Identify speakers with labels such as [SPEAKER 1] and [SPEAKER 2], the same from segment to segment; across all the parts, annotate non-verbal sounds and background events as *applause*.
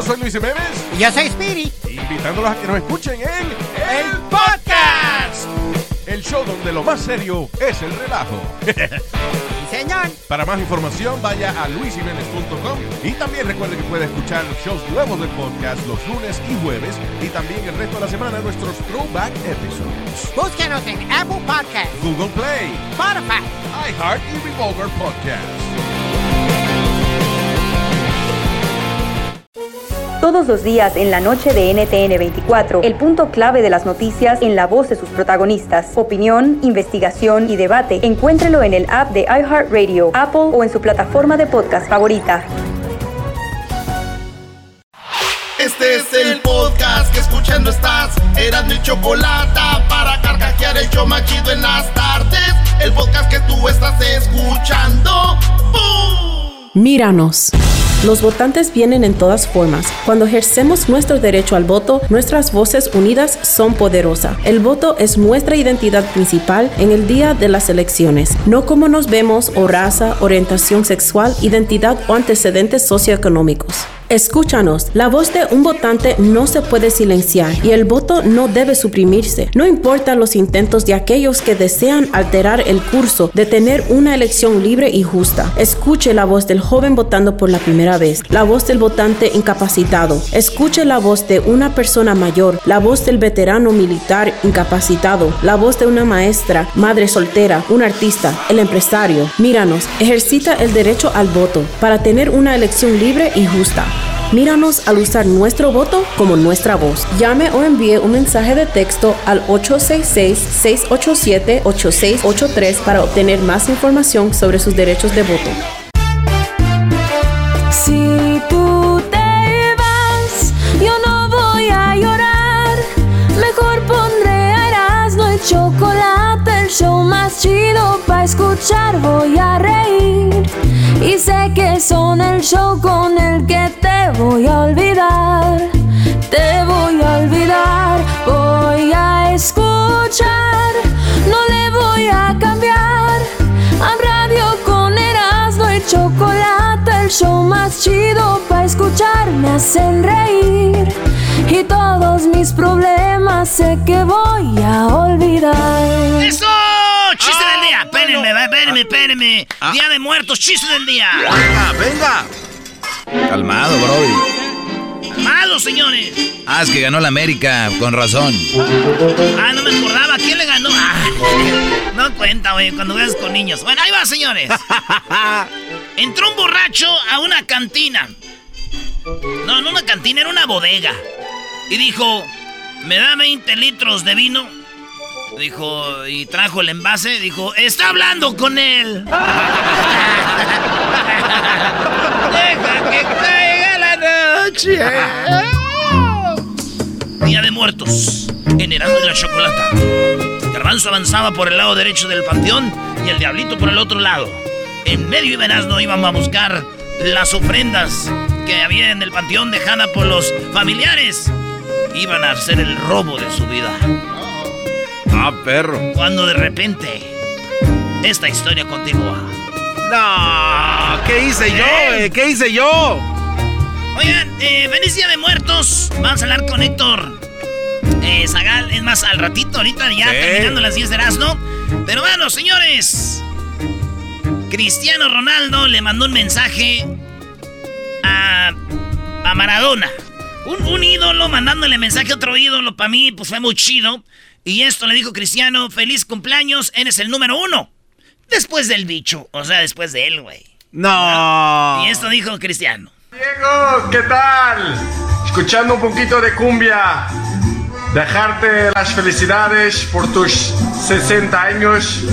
[SPEAKER 1] Yo soy Luis Jiménez.
[SPEAKER 2] Y yo soy Spirit.
[SPEAKER 1] Invitándolos a que nos escuchen en El Podcast. El show donde lo más serio es el relajo.
[SPEAKER 2] Sí, señor.
[SPEAKER 1] Para más información vaya a luisiménez.com y también recuerde que puede escuchar shows nuevos del podcast los lunes y jueves y también el resto de la semana nuestros throwback episodes.
[SPEAKER 2] Búsquenos en Apple Podcast,
[SPEAKER 1] Google Play,
[SPEAKER 2] Spotify.
[SPEAKER 1] iHeart y Revolver Podcast.
[SPEAKER 3] Todos los días en la noche de NTN 24, el punto clave de las noticias en la voz de sus protagonistas. Opinión, investigación y debate. Encuéntrelo en el app de iHeartRadio, Apple o en su plataforma de podcast favorita.
[SPEAKER 4] Este es el podcast que escuchando estás. Eran mi chocolate para carcajear el yo machido en las tardes. El podcast que tú estás escuchando. ¡Bum!
[SPEAKER 5] Míranos. Los votantes vienen en todas formas. Cuando ejercemos nuestro derecho al voto, nuestras voces unidas son poderosas. El voto es nuestra identidad principal en el día de las elecciones, no como nos vemos o raza, orientación sexual, identidad o antecedentes socioeconómicos. Escúchanos, la voz de un votante no se puede silenciar y el voto no debe suprimirse. No importa los intentos de aquellos que desean alterar el curso de tener una elección libre y justa. Escuche la voz del joven votando por la primera vez, la voz del votante incapacitado. Escuche la voz de una persona mayor, la voz del veterano militar incapacitado, la voz de una maestra, madre soltera, un artista, el empresario. Míranos, ejercita el derecho al voto para tener una elección libre y justa. Míranos al usar nuestro voto como nuestra voz. Llame o envíe un mensaje de texto al 866-687-8683 para obtener más información sobre sus derechos de voto.
[SPEAKER 6] Más chido para escuchar. Voy a reír y sé que son el show con el que te voy a olvidar. Te voy a olvidar, voy a escuchar, no le voy a cambiar. A radio con Erasmo y chocolate, el show más chido para escuchar me hacen reír. Y todos mis problemas sé que voy a olvidar.
[SPEAKER 7] ¡Eso! ¡Chiste del día! Espérenme, espérenme. Día de muertos, chiste del día.
[SPEAKER 8] Venga, venga. Calmado, Brody.
[SPEAKER 7] Calmado, señores.
[SPEAKER 8] Ah, es que ganó la América, con razón.
[SPEAKER 7] Ah, no me acordaba. ¿Quién le ganó? Ah, *laughs* no cuenta, güey, cuando veas con niños. Bueno, ahí va, señores. *laughs* Entró un borracho a una cantina. No, no una cantina, era una bodega. Y dijo, ¿me da 20 litros de vino? Dijo, y trajo el envase. Dijo, está hablando con él. *laughs* Deja que caiga la noche. Día de muertos. En la Chocolata. Garbanzo avanzaba por el lado derecho del panteón y el diablito por el otro lado. En medio de Erasmo iban a buscar las ofrendas que había en el panteón dejada por los familiares. Iban a hacer el robo de su vida.
[SPEAKER 8] Ah, perro.
[SPEAKER 7] Cuando de repente esta historia continúa.
[SPEAKER 8] No, ¿qué hice yo, eh? ¿Qué hice yo?
[SPEAKER 7] Oigan, eh, feliz día de muertos. Vamos a hablar con Héctor eh, Zagal. Es más, al ratito, ahorita ya
[SPEAKER 8] Sí.
[SPEAKER 7] terminando las 10 de Erasmo. Pero bueno, señores. Cristiano Ronaldo le mandó un mensaje a, a Maradona. Un, un ídolo mandándole mensaje a otro ídolo. Para mí, pues fue muy chido. Y esto le dijo Cristiano: Feliz cumpleaños, eres el número uno. Después del bicho. O sea, después de él, güey.
[SPEAKER 8] No.
[SPEAKER 7] Y esto dijo Cristiano.
[SPEAKER 9] Diego, ¿qué tal? Escuchando un poquito de cumbia. Dejarte las felicidades por tus 60 años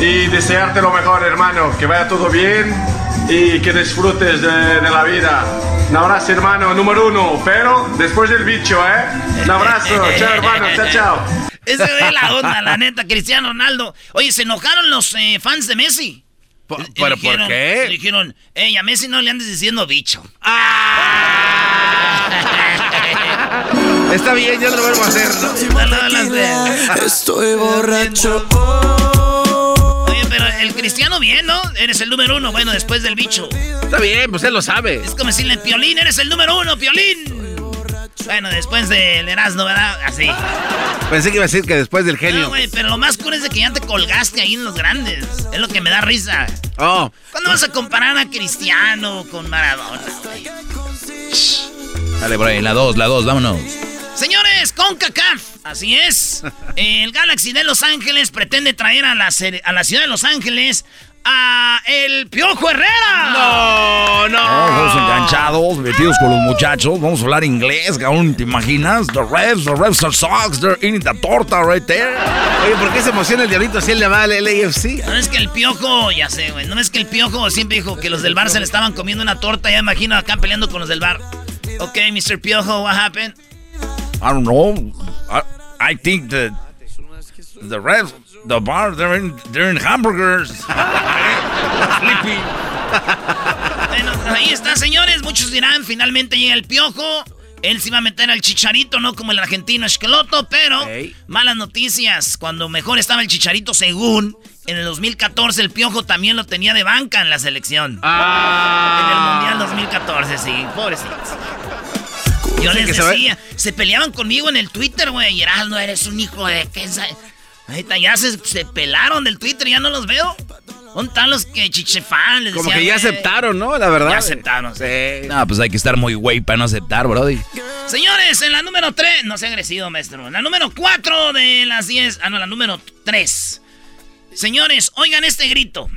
[SPEAKER 9] y desearte lo mejor, hermano. Que vaya todo bien y que disfrutes de, de la vida. Un abrazo, hermano, número uno, pero después del bicho, ¿eh? Un abrazo, *laughs* chao, hermano, chao, chao.
[SPEAKER 7] Esa es la onda, la neta, Cristiano Ronaldo. Oye, se enojaron los eh, fans de Messi.
[SPEAKER 8] ¿Por,
[SPEAKER 7] Y
[SPEAKER 8] pero ¿por
[SPEAKER 7] dijeron-
[SPEAKER 8] qué?
[SPEAKER 7] Dijeron, ey, a Messi no le andes diciendo bicho. *laughs*
[SPEAKER 8] Está bien, ya lo vuelvo a hacer. ¿no?
[SPEAKER 7] No.
[SPEAKER 4] Estoy borracho.
[SPEAKER 7] El cristiano bien, ¿no? Eres el número uno, bueno, después del bicho.
[SPEAKER 8] Está bien, pues él lo sabe.
[SPEAKER 7] Es como decirle, Piolín, eres el número uno, Piolín. Bueno, después del Erasmo, ¿verdad? Así.
[SPEAKER 8] Pensé que iba a decir que después del genio.
[SPEAKER 7] No, güey, pero lo más cool es de que ya te colgaste ahí en los grandes. Es lo que me da risa.
[SPEAKER 8] Oh.
[SPEAKER 7] ¿Cuándo vas a comparar a Cristiano con Maradona, güey?
[SPEAKER 10] Dale, por ahí, la 2, la 2, vámonos.
[SPEAKER 7] Señores, CONCACAF, así es. El Galaxy de Los Ángeles pretende traer a la, a la ciudad de Los Ángeles a el Piojo Herrera.
[SPEAKER 8] No, no.
[SPEAKER 10] Todos enganchados, metidos con los muchachos. Vamos a hablar inglés, cabrón. ¿Te imaginas? The refs, the refs are socks. They're eating the torta right there.
[SPEAKER 8] Oye, ¿por qué se emociona el diablito si él le va al LAFC?
[SPEAKER 7] No es que el Piojo, ya sé, güey. No es que el Piojo siempre dijo que los del bar se le estaban comiendo una torta. Ya imagino acá peleando con los del bar. Ok, Mr. Piojo, what happened?
[SPEAKER 10] I don't know. I, I think that the refs, the bar, they're in, they're in hamburgers. *laughs* Sleepy.
[SPEAKER 7] Bueno, ahí está, señores. Muchos dirán, finalmente llega el piojo. Él se iba a meter al chicharito, no como el argentino Esqueloto, pero
[SPEAKER 8] Ey.
[SPEAKER 7] malas noticias. Cuando mejor estaba el chicharito, según en el 2014, el piojo también lo tenía de banca en la selección.
[SPEAKER 8] Ah.
[SPEAKER 7] En el Mundial 2014, sí, pobrecitos. Yo les
[SPEAKER 8] se
[SPEAKER 7] decía, se peleaban conmigo en el Twitter, güey. No eres un hijo de qué sabe? Ahorita ya se, se pelaron del Twitter, ya no los veo. ¿Dónde están los que chichefan? Les
[SPEAKER 8] Como
[SPEAKER 7] decía,
[SPEAKER 8] que ya aceptaron, ¿no? La verdad.
[SPEAKER 7] Ya aceptaron, sí.
[SPEAKER 10] No, pues hay que estar muy güey para no aceptar, brody.
[SPEAKER 7] Señores, en la número 3, no sea agresivo, maestro. En la número 4 de las 10, ah, no, la número 3. Señores, oigan este grito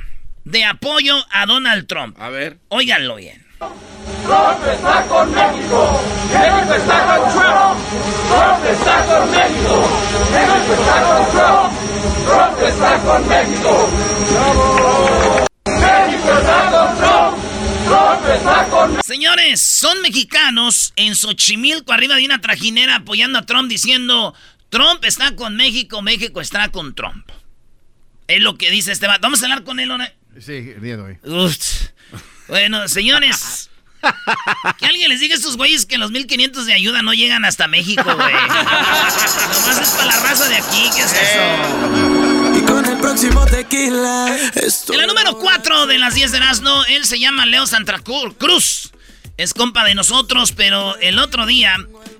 [SPEAKER 7] de apoyo a Donald Trump.
[SPEAKER 8] A ver.
[SPEAKER 7] Óiganlo bien. Señores, son mexicanos en Xochimilco arriba de una trajinera apoyando a Trump diciendo Trump está con México, México está con Trump. Es lo que dice este vato. Vamos a hablar con él, ¿o no?
[SPEAKER 11] Sí, el día de hoy.
[SPEAKER 7] Uf. Bueno, señores. *laughs* Que alguien les diga a estos güeyes que los 1500 de ayuda no llegan hasta México, güey. Nomás es para la raza de aquí, ¿qué es eso?
[SPEAKER 12] Y con el próximo tequila. Esto
[SPEAKER 7] En la número 4 de las 10 de Erasmo, él se llama Leo Santa Cru- Cruz. Es compa de nosotros, pero el otro día,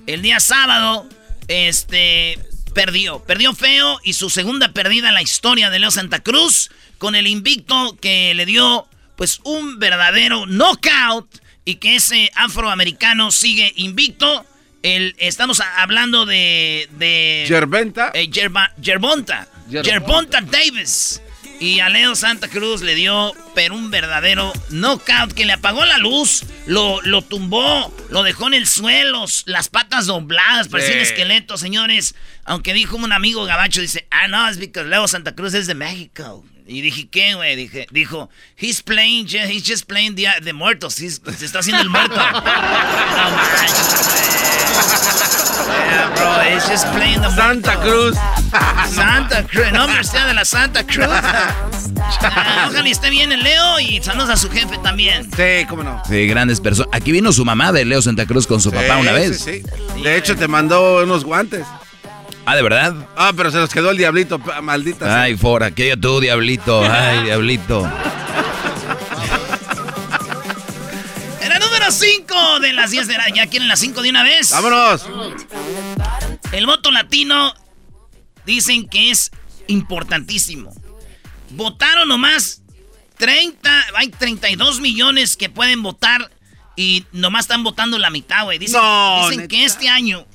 [SPEAKER 7] el día sábado, este, perdió. Perdió feo y su segunda perdida en la historia de Leo Santa Cruz con el invicto que le dio, pues, un verdadero knockout y que ese afroamericano sigue invicto. El, estamos hablando de... de
[SPEAKER 8] Gerventa.
[SPEAKER 7] eh, Davis. Y a Leo Santa Cruz le dio, pero un verdadero knockout que le apagó la luz, lo, lo tumbó, lo dejó en el suelo, las patas dobladas, parecía un esqueleto, señores. Aunque dijo un amigo gabacho, dice, ah, no, es porque Leo Santa Cruz es de México. Y dije, ¿qué, güey? Dije, dijo, he's playing, he's just playing the, the muertos. He's- se está haciendo el muerto. *laughs* no manches, güey. Yeah, bro, he's just playing the
[SPEAKER 8] Santa. Cruz. *laughs*
[SPEAKER 7] Santa Cruz, nombre sea de la Santa Cruz. *laughs* Ah, Ojalá y esté bien el Leo y saludos a su jefe también.
[SPEAKER 8] Sí, cómo no.
[SPEAKER 10] Sí, grandes personas. Aquí vino su mamá de Leo Santa Cruz con su papá una vez.
[SPEAKER 8] sí, sí. De hecho, te mandó unos guantes.
[SPEAKER 10] Ah, ¿de verdad?
[SPEAKER 8] Ah, pero se los quedó el diablito, maldita. sea.
[SPEAKER 10] Ay, fora, que tú, diablito. Ay, diablito.
[SPEAKER 7] Número 5 de las 10 de la... ¿Ya quieren las 5 de una vez?
[SPEAKER 8] Vámonos.
[SPEAKER 7] El voto latino dicen que es importantísimo. Votaron nomás 30, hay 32 millones que pueden votar y nomás están votando la mitad, güey. Dicen,
[SPEAKER 8] No,
[SPEAKER 7] dicen que este año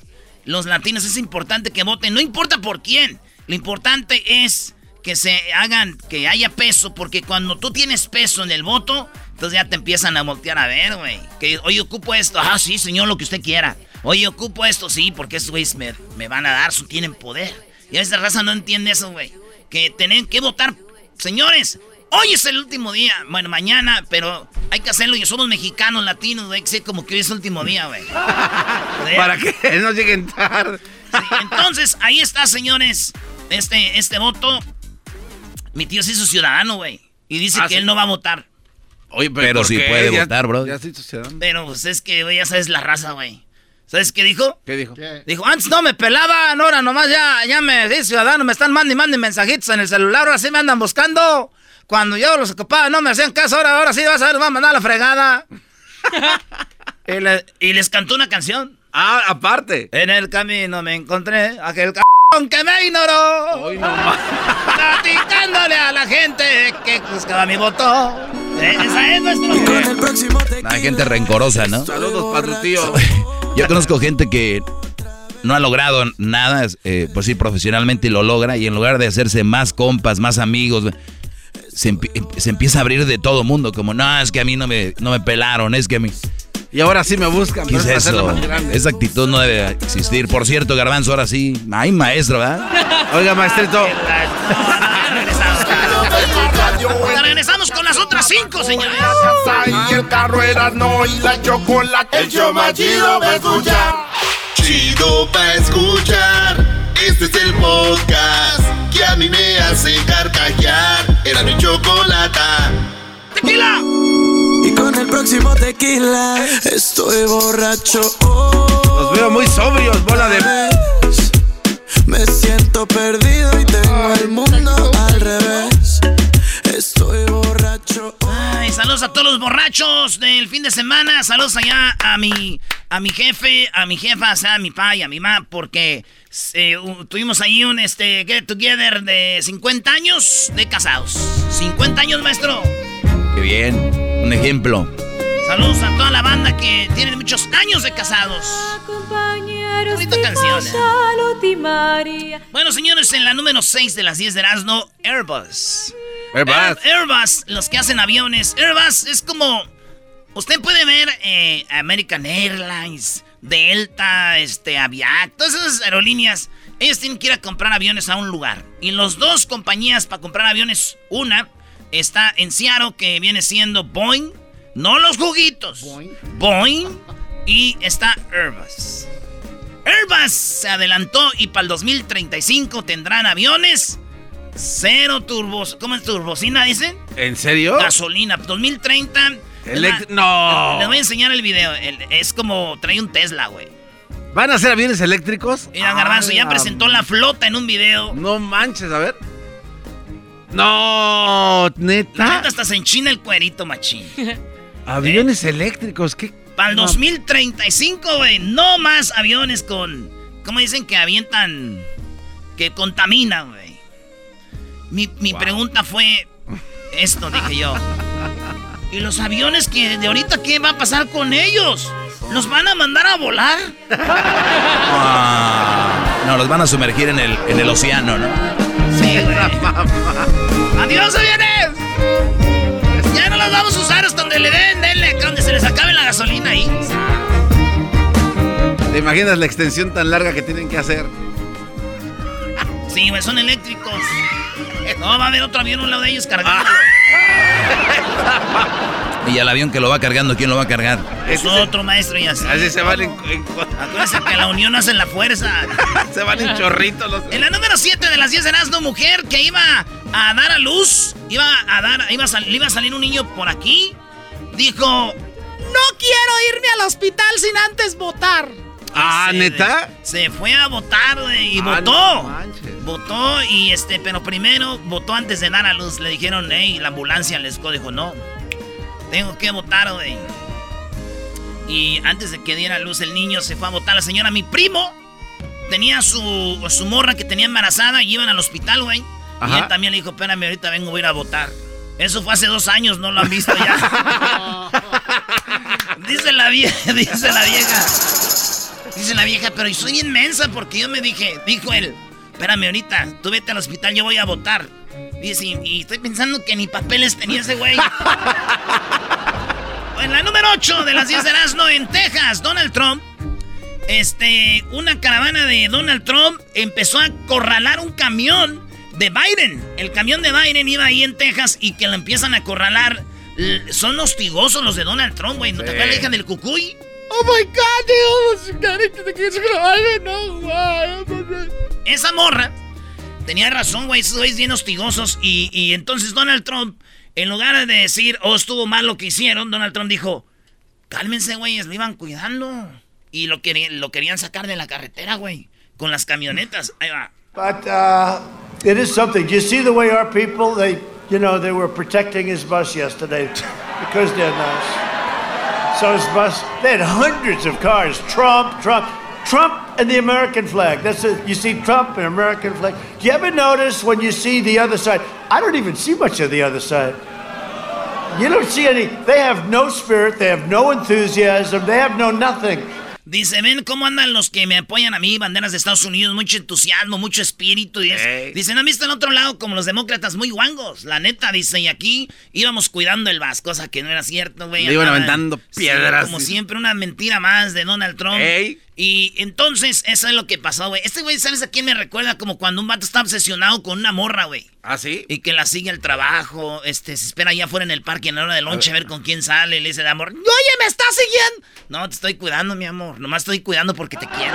[SPEAKER 7] los latinos es importante que voten, no importa por quién. Lo importante es que se hagan, que haya peso, porque cuando tú tienes peso en el voto, entonces ya te empiezan a voltear a ver, güey. Que, oye, ocupo esto. Ah, sí, señor, lo que usted quiera. Oye, ocupo esto, sí, porque esos güeyes me, me van a dar, su- tienen poder. Y esa raza no entiende eso, güey. Que tienen que votar. Señores, hoy es el último día. Bueno, mañana, pero hay que hacerlo. Y somos mexicanos, latinos, güey. Que ser como que hoy es el último día, güey. *laughs*
[SPEAKER 8] Para que no lleguen tarde.
[SPEAKER 7] Sí, entonces, ahí está, señores. Este, este voto. Mi tío se hizo ciudadano, güey. Y dice
[SPEAKER 8] Ah,
[SPEAKER 7] que
[SPEAKER 8] sí.
[SPEAKER 7] él no va a votar.
[SPEAKER 8] Oye,
[SPEAKER 10] Pero
[SPEAKER 8] ¿por
[SPEAKER 10] sí
[SPEAKER 8] qué?
[SPEAKER 10] puede
[SPEAKER 8] Ya-
[SPEAKER 10] votar, bro.
[SPEAKER 8] Ya.
[SPEAKER 7] Pero pues es que, güey, ya sabes la raza, güey. ¿Sabes qué dijo?
[SPEAKER 8] ¿Qué dijo?
[SPEAKER 7] Dijo, antes no me pelaban, ahora nomás ya, ya me, sí, ciudadano, me están mandando y mandando mensajitos en el celular, ahora sí me andan buscando. cuando yo los ocupaba no me hacían caso, ahora, ahora sí vas a ver, me va a mandar a la fregada. *laughs* y, le- y les cantó una canción.
[SPEAKER 8] Ah, aparte.
[SPEAKER 7] En el camino me encontré aquel c que me ignoró. Platicándole a la gente que buscaba mi voto. Esa es nuestro.
[SPEAKER 10] Hay gente rencorosa, ¿no?
[SPEAKER 8] Saludos para tu tío.
[SPEAKER 10] Yo conozco gente que no ha logrado nada, eh, pues sí, profesionalmente y lo logra, y en lugar de hacerse más compas, más amigos, se, empie- se empieza a abrir de todo mundo, como, no, es que a mí no me, no me pelaron, es que a mí...
[SPEAKER 8] Y ahora sí me buscan.
[SPEAKER 10] ¿Qué es eso?
[SPEAKER 8] más.
[SPEAKER 10] Esa actitud no debe existir. Por cierto, Garbanzo, ahora sí, ay, maestro, ¿verdad?
[SPEAKER 8] Oiga, maestrito. *laughs*
[SPEAKER 7] Regresamos con las otras cinco, señores.
[SPEAKER 4] Y el carro era no y la chocolate. El show más chido va a escuchar. Chido va a escuchar. Este es el podcast que a mí me hace carcajear. Era mi chocolate.
[SPEAKER 7] ¡Tequila!
[SPEAKER 12] Y con el próximo tequila estoy borracho.
[SPEAKER 8] Los veo muy sobrios, bola de.
[SPEAKER 12] Me siento perdido y tengo el mundo al revés. Estoy borracho.
[SPEAKER 7] Ay, saludos a todos los borrachos del fin de semana. Saludos allá a mi, a mi jefe, a mi jefa, o sea, a mi pa y a mi mamá, porque eh, tuvimos ahí un este, get together de 50 años de casados. 50 años, maestro.
[SPEAKER 10] Qué bien, un ejemplo.
[SPEAKER 7] Saludos a toda la banda que tiene muchos años de casados. Bonita canción. ¿eh? Bueno, señores, en la número 6 de las 10 de Erasmo, Airbus.
[SPEAKER 8] Airbus.
[SPEAKER 7] Air- Airbus, los que hacen aviones. Airbus es como. Usted puede ver eh, American Airlines, Delta, este, Aviac, todas esas aerolíneas. Ellos tienen que ir a comprar aviones a un lugar. Y los dos compañías para comprar aviones, una está en Seattle, que viene siendo Boeing, no los juguitos. Boeing. y está Airbus. Airbus se adelantó y para el 2035 tendrán aviones cero turbos. ¿Cómo es turbocina, dicen?
[SPEAKER 8] ¿En serio?
[SPEAKER 7] Gasolina. 2030.
[SPEAKER 8] Elect-
[SPEAKER 7] Les va-
[SPEAKER 8] no.
[SPEAKER 7] Les voy a enseñar el video. El- es como trae un Tesla, güey.
[SPEAKER 8] ¿Van a ser aviones eléctricos?
[SPEAKER 7] Mira, Garbanzo, ya
[SPEAKER 8] Ah,
[SPEAKER 7] presentó la flota en un video.
[SPEAKER 8] No manches, a ver. No,
[SPEAKER 7] La
[SPEAKER 8] neta.
[SPEAKER 7] neta hasta se enchina el cuerito, machín. *laughs*
[SPEAKER 8] Aviones eléctricos, ¿qué?
[SPEAKER 7] Para el
[SPEAKER 8] No.
[SPEAKER 7] 2035, güey. No más aviones con. ¿Cómo dicen que avientan? Que contaminan, güey. Mi, mi pregunta fue. Esto dije yo. *laughs* ¿Y los aviones que de ahorita qué va a pasar con ellos? ¿Los van a mandar a volar?
[SPEAKER 10] Ah, no, los van a sumergir en el, en el océano, ¿no?
[SPEAKER 7] Sí, güey. *laughs* ¡Adiós, aviones! Ya no los vamos a usar hasta donde le den, denle, donde se les acabe la gasolina ahí.
[SPEAKER 8] ¿Te imaginas la extensión tan larga que tienen que hacer?
[SPEAKER 7] Sí, son eléctricos. No, va a haber otro avión a un lado de ellos cargándolo. *laughs* *laughs*
[SPEAKER 10] Y al avión que lo va cargando, ¿quién lo va a cargar?
[SPEAKER 7] Es otro maestro y así.
[SPEAKER 8] Así se van en, en-
[SPEAKER 7] Acuérdense que la unión hace la fuerza. *laughs*
[SPEAKER 8] se van en chorritos los.
[SPEAKER 7] En la número 7 de las 10 de Erasmo, mujer que iba a dar a luz, iba a dar, iba a sal- le iba a salir un niño por aquí, dijo, no quiero irme al hospital sin antes votar.
[SPEAKER 8] Ah,
[SPEAKER 7] Se-
[SPEAKER 8] ¿neta?
[SPEAKER 7] Se fue a votar y
[SPEAKER 8] Ah,
[SPEAKER 7] votó.
[SPEAKER 8] no.
[SPEAKER 7] Votó y este, pero primero votó antes de dar a luz. Le dijeron, hey, la ambulancia les dijo, no. Tengo que votar, güey. Y antes de que diera a luz el niño, se fue a votar la señora. Mi primo tenía su, su morra que tenía embarazada y iban al hospital, güey. Y él también le dijo, espérame, ahorita vengo, voy a ir a votar. Eso fue hace dos años, no lo han visto ya. *laughs* *laughs* dice la vieja, dice la vieja. Dice la vieja, pero soy inmensa porque yo me dije, dijo él, espérame ahorita, tú vete al hospital, yo voy a votar. Dice, y, y estoy pensando que ni papeles tenía ese güey. *laughs* en la número 8 de las 10 de Erasmo, en Texas, Donald Trump, este, una caravana de Donald Trump empezó a acorralar un camión de Biden. El camión de Biden iba ahí en Texas y que lo empiezan a acorralar. L- Son hostigosos los de Donald Trump, güey. ¿No te acuerdas la hija del cucuy? Oh my God, they almost got into the kids' I don't know why. Esa morra tenía razón, güey. Esos güeyes bien hostigosos. Y, y entonces Donald Trump, en lugar de decir, oh, estuvo mal lo que hicieron, Donald Trump dijo, cálmense, güeyes, lo iban cuidando. Y lo, querían, lo querían sacar de la carretera, güey. Con las camionetas. Ahí va.
[SPEAKER 11] But uh, it is something. You see the way our people they you know, they were protecting his bus yesterday *laughs* because they're nice. So his bus, they had hundreds of cars. Trump, Trump, Trump and the American flag. That's it. You see Trump and American flag. Do you ever notice when you see the other side? I don't even see much of the other side. You don't see any. They have no spirit. They have no enthusiasm. They have no nothing.
[SPEAKER 7] Dice, ven cómo andan los que me apoyan a mí, banderas de Estados Unidos, mucho entusiasmo, mucho espíritu. Y eso. Dice, ¿no han visto en otro lado como los demócratas muy guangos? La neta, dice, y aquí íbamos cuidando el vas, cosa que no era cierto, güey.
[SPEAKER 8] Le iban aventando
[SPEAKER 7] Sí,
[SPEAKER 8] piedras.
[SPEAKER 7] como siempre, una mentira más de Donald Trump. Y entonces, eso es lo que pasó, güey. Este güey, ¿sabes a quién me recuerda? Como cuando un vato está obsesionado con una morra, güey.
[SPEAKER 8] ¿Ah, sí?
[SPEAKER 7] Y que la sigue al trabajo, este, se espera allá afuera en el parque en la hora de lonche a ver con quién sale. Y le dice el amor, oye, ¿me estás siguiendo? No, te estoy cuidando, mi amor. Nomás estoy cuidando porque te quiero.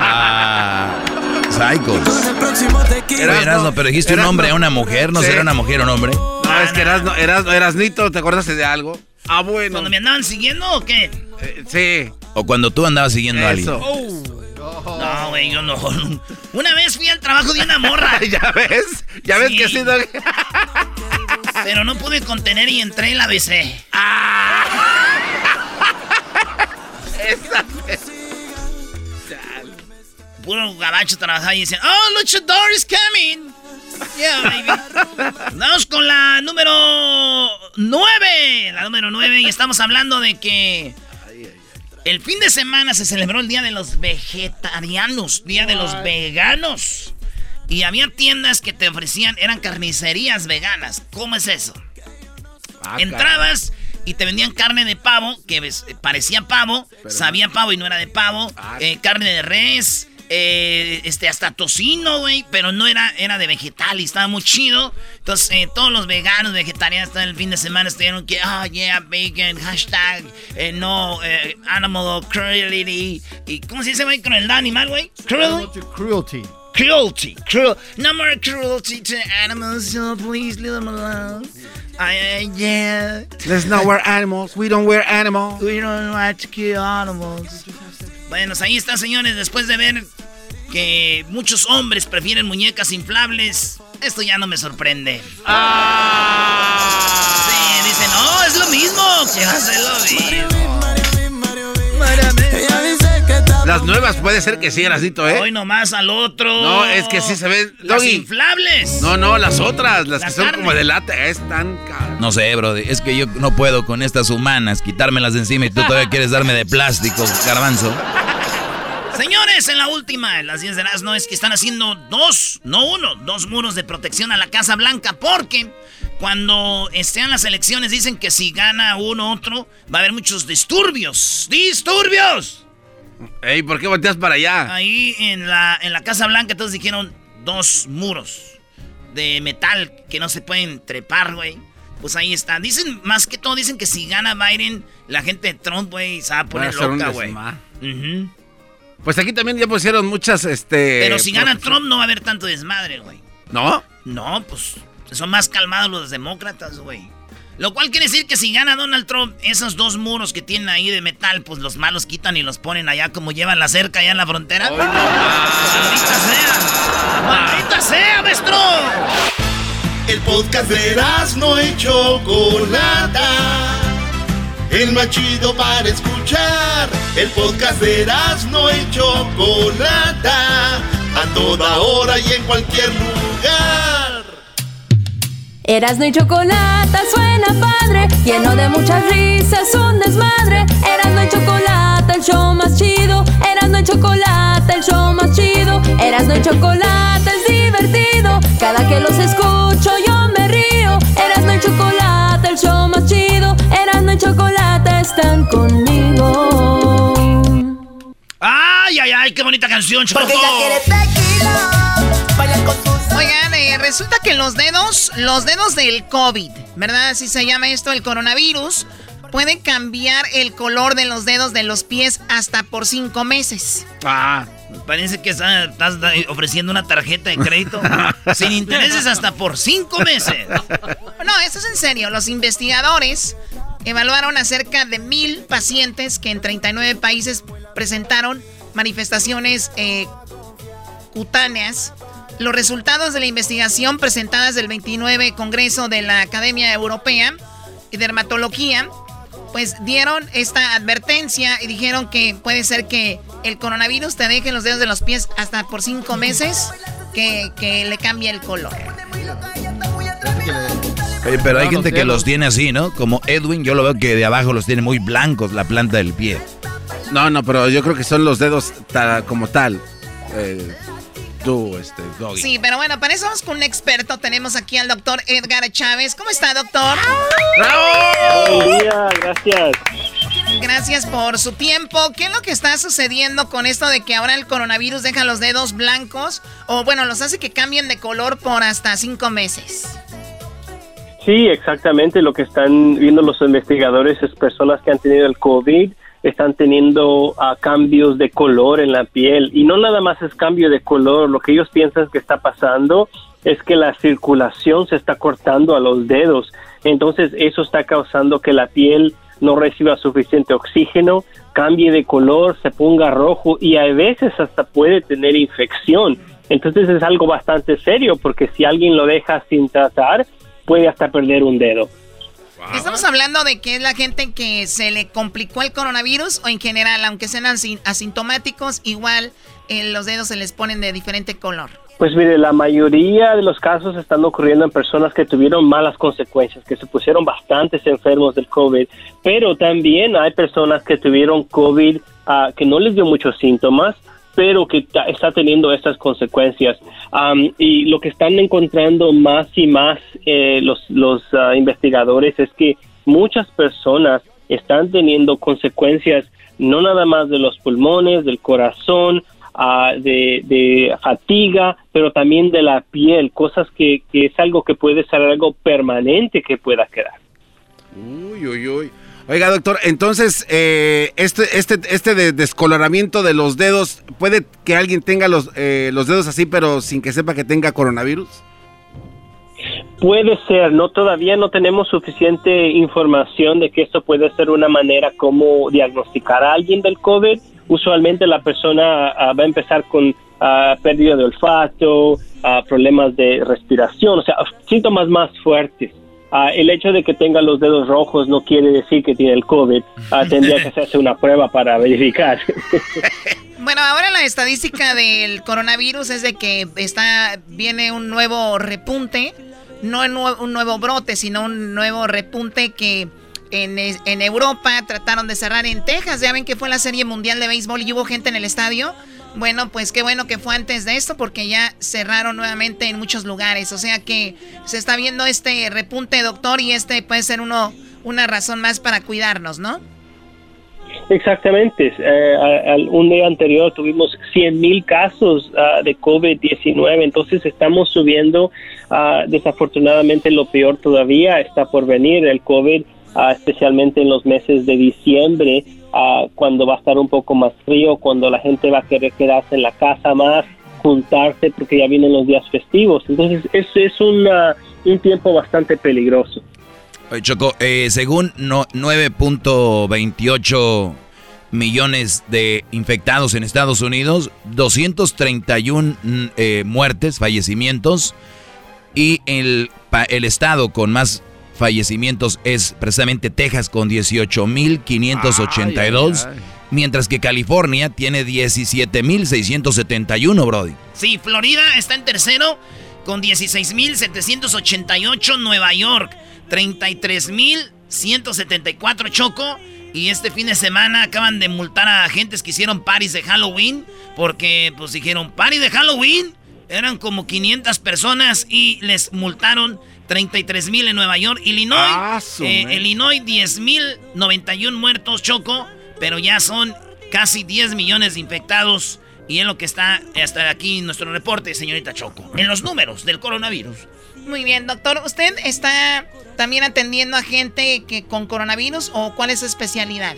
[SPEAKER 10] Ah, psychos.
[SPEAKER 8] Erasno,
[SPEAKER 10] Erasno, pero dijiste un
[SPEAKER 8] Erasno.
[SPEAKER 10] hombre a una mujer, ¿no
[SPEAKER 8] Sí.
[SPEAKER 10] será una mujer o un hombre?
[SPEAKER 8] No, es que Erasno, Erasno, Erasnito, ¿te acordaste de algo? Ah, bueno.
[SPEAKER 7] ¿Cuando me andaban siguiendo o qué?
[SPEAKER 8] sí.
[SPEAKER 10] O cuando tú andabas siguiendo a alguien.
[SPEAKER 7] No, güey, yo no. *laughs* Una vez fui al trabajo de una morra. *laughs*
[SPEAKER 8] ¿Ya ves? ¿Ya ves que sí, Doggy? *laughs*
[SPEAKER 7] Pero no pude contener y entré y la besé.
[SPEAKER 8] Esa
[SPEAKER 7] Puro gabacho trabajaba y decían, oh, luchador is coming. Yeah, baby. Vamos con la número 9. La número 9. Y estamos hablando de que el fin de semana se celebró el Día de los Vegetarianos, Día de los Veganos. Y había tiendas que te ofrecían, eran carnicerías veganas. ¿Cómo es eso? Entrabas y te vendían carne de pavo, que parecía pavo, sabía pavo y no era de pavo, eh, carne de res, eh, este, hasta tocino, güey, pero no era, era de vegetal y estaba muy chido. Entonces, eh, todos los veganos, vegetarianos, todo el fin de semana estuvieron que, ah, yeah, vegan, hashtag, eh, no, eh, animal cruelty. ¿Y cómo se dice, güey, crueldad animal, güey? Cruelty.
[SPEAKER 13] Cruelty.
[SPEAKER 7] Cruelty, cruel, no more cruelty to animals, so please leave them alone. I, I- yeah.
[SPEAKER 8] Let's not wear animals. We don't wear animals.
[SPEAKER 7] We don't like to kill animals. Bueno, ahí está, señores, después de ver que muchos hombres prefieren muñecas inflables, esto ya no me sorprende. Sí, dicen, no, es lo mismo, que va a ser lo mismo.
[SPEAKER 8] Las nuevas puede ser que sí, Erasnito, ¿eh?
[SPEAKER 7] Hoy nomás al otro.
[SPEAKER 8] No, es que sí se ven.
[SPEAKER 7] Las
[SPEAKER 8] Doggy.
[SPEAKER 7] inflables.
[SPEAKER 8] No, no, las otras, las,
[SPEAKER 7] Las
[SPEAKER 8] que son como de lata, están caras.
[SPEAKER 10] No sé, bro. Es que yo no puedo con estas humanas quitármelas de encima y tú todavía quieres darme de plástico, garbanzo.
[SPEAKER 7] Señores, en la última, en las 10 de las no es que están haciendo dos, no uno, dos muros de protección a la Casa Blanca porque cuando estén las elecciones dicen que si gana uno otro va a haber muchos disturbios. ¡Disturbios!
[SPEAKER 8] Ey, ¿por qué volteas para allá?
[SPEAKER 7] Ahí en la, en la Casa Blanca entonces dijeron dos muros de metal que no se pueden trepar, güey. Pues ahí está. Dicen, más que todo, dicen que si gana Biden, la gente de Trump, güey, se va a poner
[SPEAKER 8] a
[SPEAKER 7] loca, güey.
[SPEAKER 8] desma-
[SPEAKER 7] Ujú.
[SPEAKER 8] Pues aquí también ya pusieron muchas, este...
[SPEAKER 7] Pero si gana
[SPEAKER 8] pues,
[SPEAKER 7] Trump no va a haber tanto desmadre, güey.
[SPEAKER 8] ¿No?
[SPEAKER 7] No, pues son más calmados los demócratas, güey. Lo cual quiere decir que si gana Donald Trump, esos dos muros que tienen ahí de metal, pues los malos quitan y los ponen allá como llevan la cerca allá en la frontera. ¡Maldita sea! ¡Maldita sea, maestro!
[SPEAKER 4] El podcast de no y Chocolata. El más chido para escuchar. El podcast de no y Chocolata. A toda hora y en cualquier lugar.
[SPEAKER 6] Erasno y chocolate suena padre, lleno de muchas risas, un desmadre. Erasno y chocolate, el show más chido. Erasno y chocolate, el show más chido. Erasno y chocolate es divertido. Cada que los escucho yo me río. Erasno y chocolate, el show más chido. Están conmigo.
[SPEAKER 7] ¡Ay, ay, ay! ¡Qué bonita canción, Choco!
[SPEAKER 2] Oigan, eh, resulta que los dedos, los dedos del COVID, ¿verdad? Así se llama esto, el coronavirus, pueden cambiar el color de los dedos de los pies hasta por cinco meses.
[SPEAKER 7] Ah, parece que está- estás ofreciendo una tarjeta de crédito *laughs* sin intereses hasta por cinco meses.
[SPEAKER 2] No, esto es en serio. Los investigadores evaluaron a cerca de mil pacientes que en 39 países presentaron manifestaciones eh, cutáneas Los resultados de la investigación presentadas del 29 Congreso de la Academia Europea de Dermatología, pues dieron esta advertencia y dijeron que puede ser que el coronavirus te deje los dedos de los pies hasta por cinco meses que, que le cambie el color.
[SPEAKER 10] Pero hay gente que los tiene así, ¿no? Como Edwin, yo lo veo que de abajo los tiene muy blancos la planta del pie.
[SPEAKER 8] No, no, pero yo creo que son los dedos como tal. Eh, tú, este, doggy.
[SPEAKER 2] Sí, pero bueno, para eso vamos con un experto. Tenemos aquí al doctor Edgar Chávez. ¿Cómo está, doctor?
[SPEAKER 13] ¡Bravo! Buen día, gracias.
[SPEAKER 2] Gracias por su tiempo. ¿Qué es lo que está sucediendo con esto de que ahora el coronavirus deja los dedos blancos? O bueno, los hace que cambien de color por hasta cinco meses.
[SPEAKER 13] Sí, exactamente. Lo que están viendo los investigadores es personas que han tenido el COVID están teniendo uh, cambios de color en la piel y no nada más es cambio de color, lo que ellos piensan que está pasando es que la circulación se está cortando a los dedos, entonces eso está causando que la piel no reciba suficiente oxígeno, cambie de color, se ponga rojo y a veces hasta puede tener infección. Entonces es algo bastante serio porque si alguien lo deja sin tratar, puede hasta perder un dedo.
[SPEAKER 2] Estamos hablando de que es la gente que se le complicó el coronavirus o en general, aunque sean asintomáticos, igual eh, los dedos se les ponen de diferente color.
[SPEAKER 13] Pues mire, la mayoría de los casos están ocurriendo en personas que tuvieron malas consecuencias, que se pusieron bastantes enfermos del COVID, pero también hay personas que tuvieron COVID uh, que no les dio muchos síntomas, pero que está teniendo estas consecuencias. y lo que están encontrando más y más eh, los, los ah, investigadores es que muchas personas están teniendo consecuencias no nada más de los pulmones, del corazón, ah, de, fatiga, pero también de la piel, cosas que, que es algo que puede ser algo permanente que pueda quedar.
[SPEAKER 8] Uy, uy, uy. Oiga, doctor, entonces, eh, este, este, este de descoloramiento de los dedos, ¿puede que alguien tenga los, eh, los dedos así, pero sin que sepa que tenga coronavirus?
[SPEAKER 13] Puede ser, no todavía no tenemos suficiente información de que esto puede ser una manera como diagnosticar a alguien del COVID. Usualmente la persona ah, va a empezar con ah, pérdida de olfato, ah, problemas de respiración, o sea, síntomas más fuertes. Ah, el hecho de que tenga los dedos rojos no quiere decir que tiene el COVID. Ah, tendría que *laughs* hacerse una prueba para verificar. *laughs*
[SPEAKER 2] bueno, ahora la estadística del coronavirus es de que está viene un nuevo repunte, no un nuevo brote, sino un nuevo repunte que en, en Europa trataron de cerrar en Texas. Ya ven que fue la Serie Mundial de Béisbol y hubo gente en el estadio bueno, pues qué bueno que fue antes de esto porque ya cerraron nuevamente en muchos lugares. O sea que se está viendo este repunte, doctor, y este puede ser uno una razón más para cuidarnos, ¿no?
[SPEAKER 13] Exactamente. Eh, un día anterior tuvimos 100 mil casos ah, de COVID-19, entonces estamos subiendo. Ah, desafortunadamente lo peor todavía está por venir, el COVID, ah, especialmente en los meses de diciembre cuando va a estar un poco más frío, cuando la gente va a querer quedarse en la casa más, juntarse porque ya vienen los días festivos. Entonces es, es una, un tiempo bastante peligroso.
[SPEAKER 10] Choco, eh, según no, 9.28 millones de infectados en Estados Unidos, 231 mm, eh, muertes, fallecimientos, y el, el estado con más fallecimientos es precisamente Texas con 18.582, mientras que California tiene 17.671, Brody.
[SPEAKER 7] Sí, Florida está en tercero con 16.788, Nueva York 33.174, Choco. Y este fin de semana acaban de multar a agentes que hicieron paris de Halloween, porque pues dijeron, party de Halloween, eran como 500 personas y les multaron 33 mil en Nueva York. Illinois, ah, eh, Illinois 10 mil 91 muertos, Choco, pero ya son casi 10 millones de infectados. Y es lo que está hasta aquí en nuestro reporte, señorita Choco, en los números del coronavirus.
[SPEAKER 2] Muy bien, doctor. ¿Usted está también atendiendo a gente que con coronavirus o cuál es su especialidad?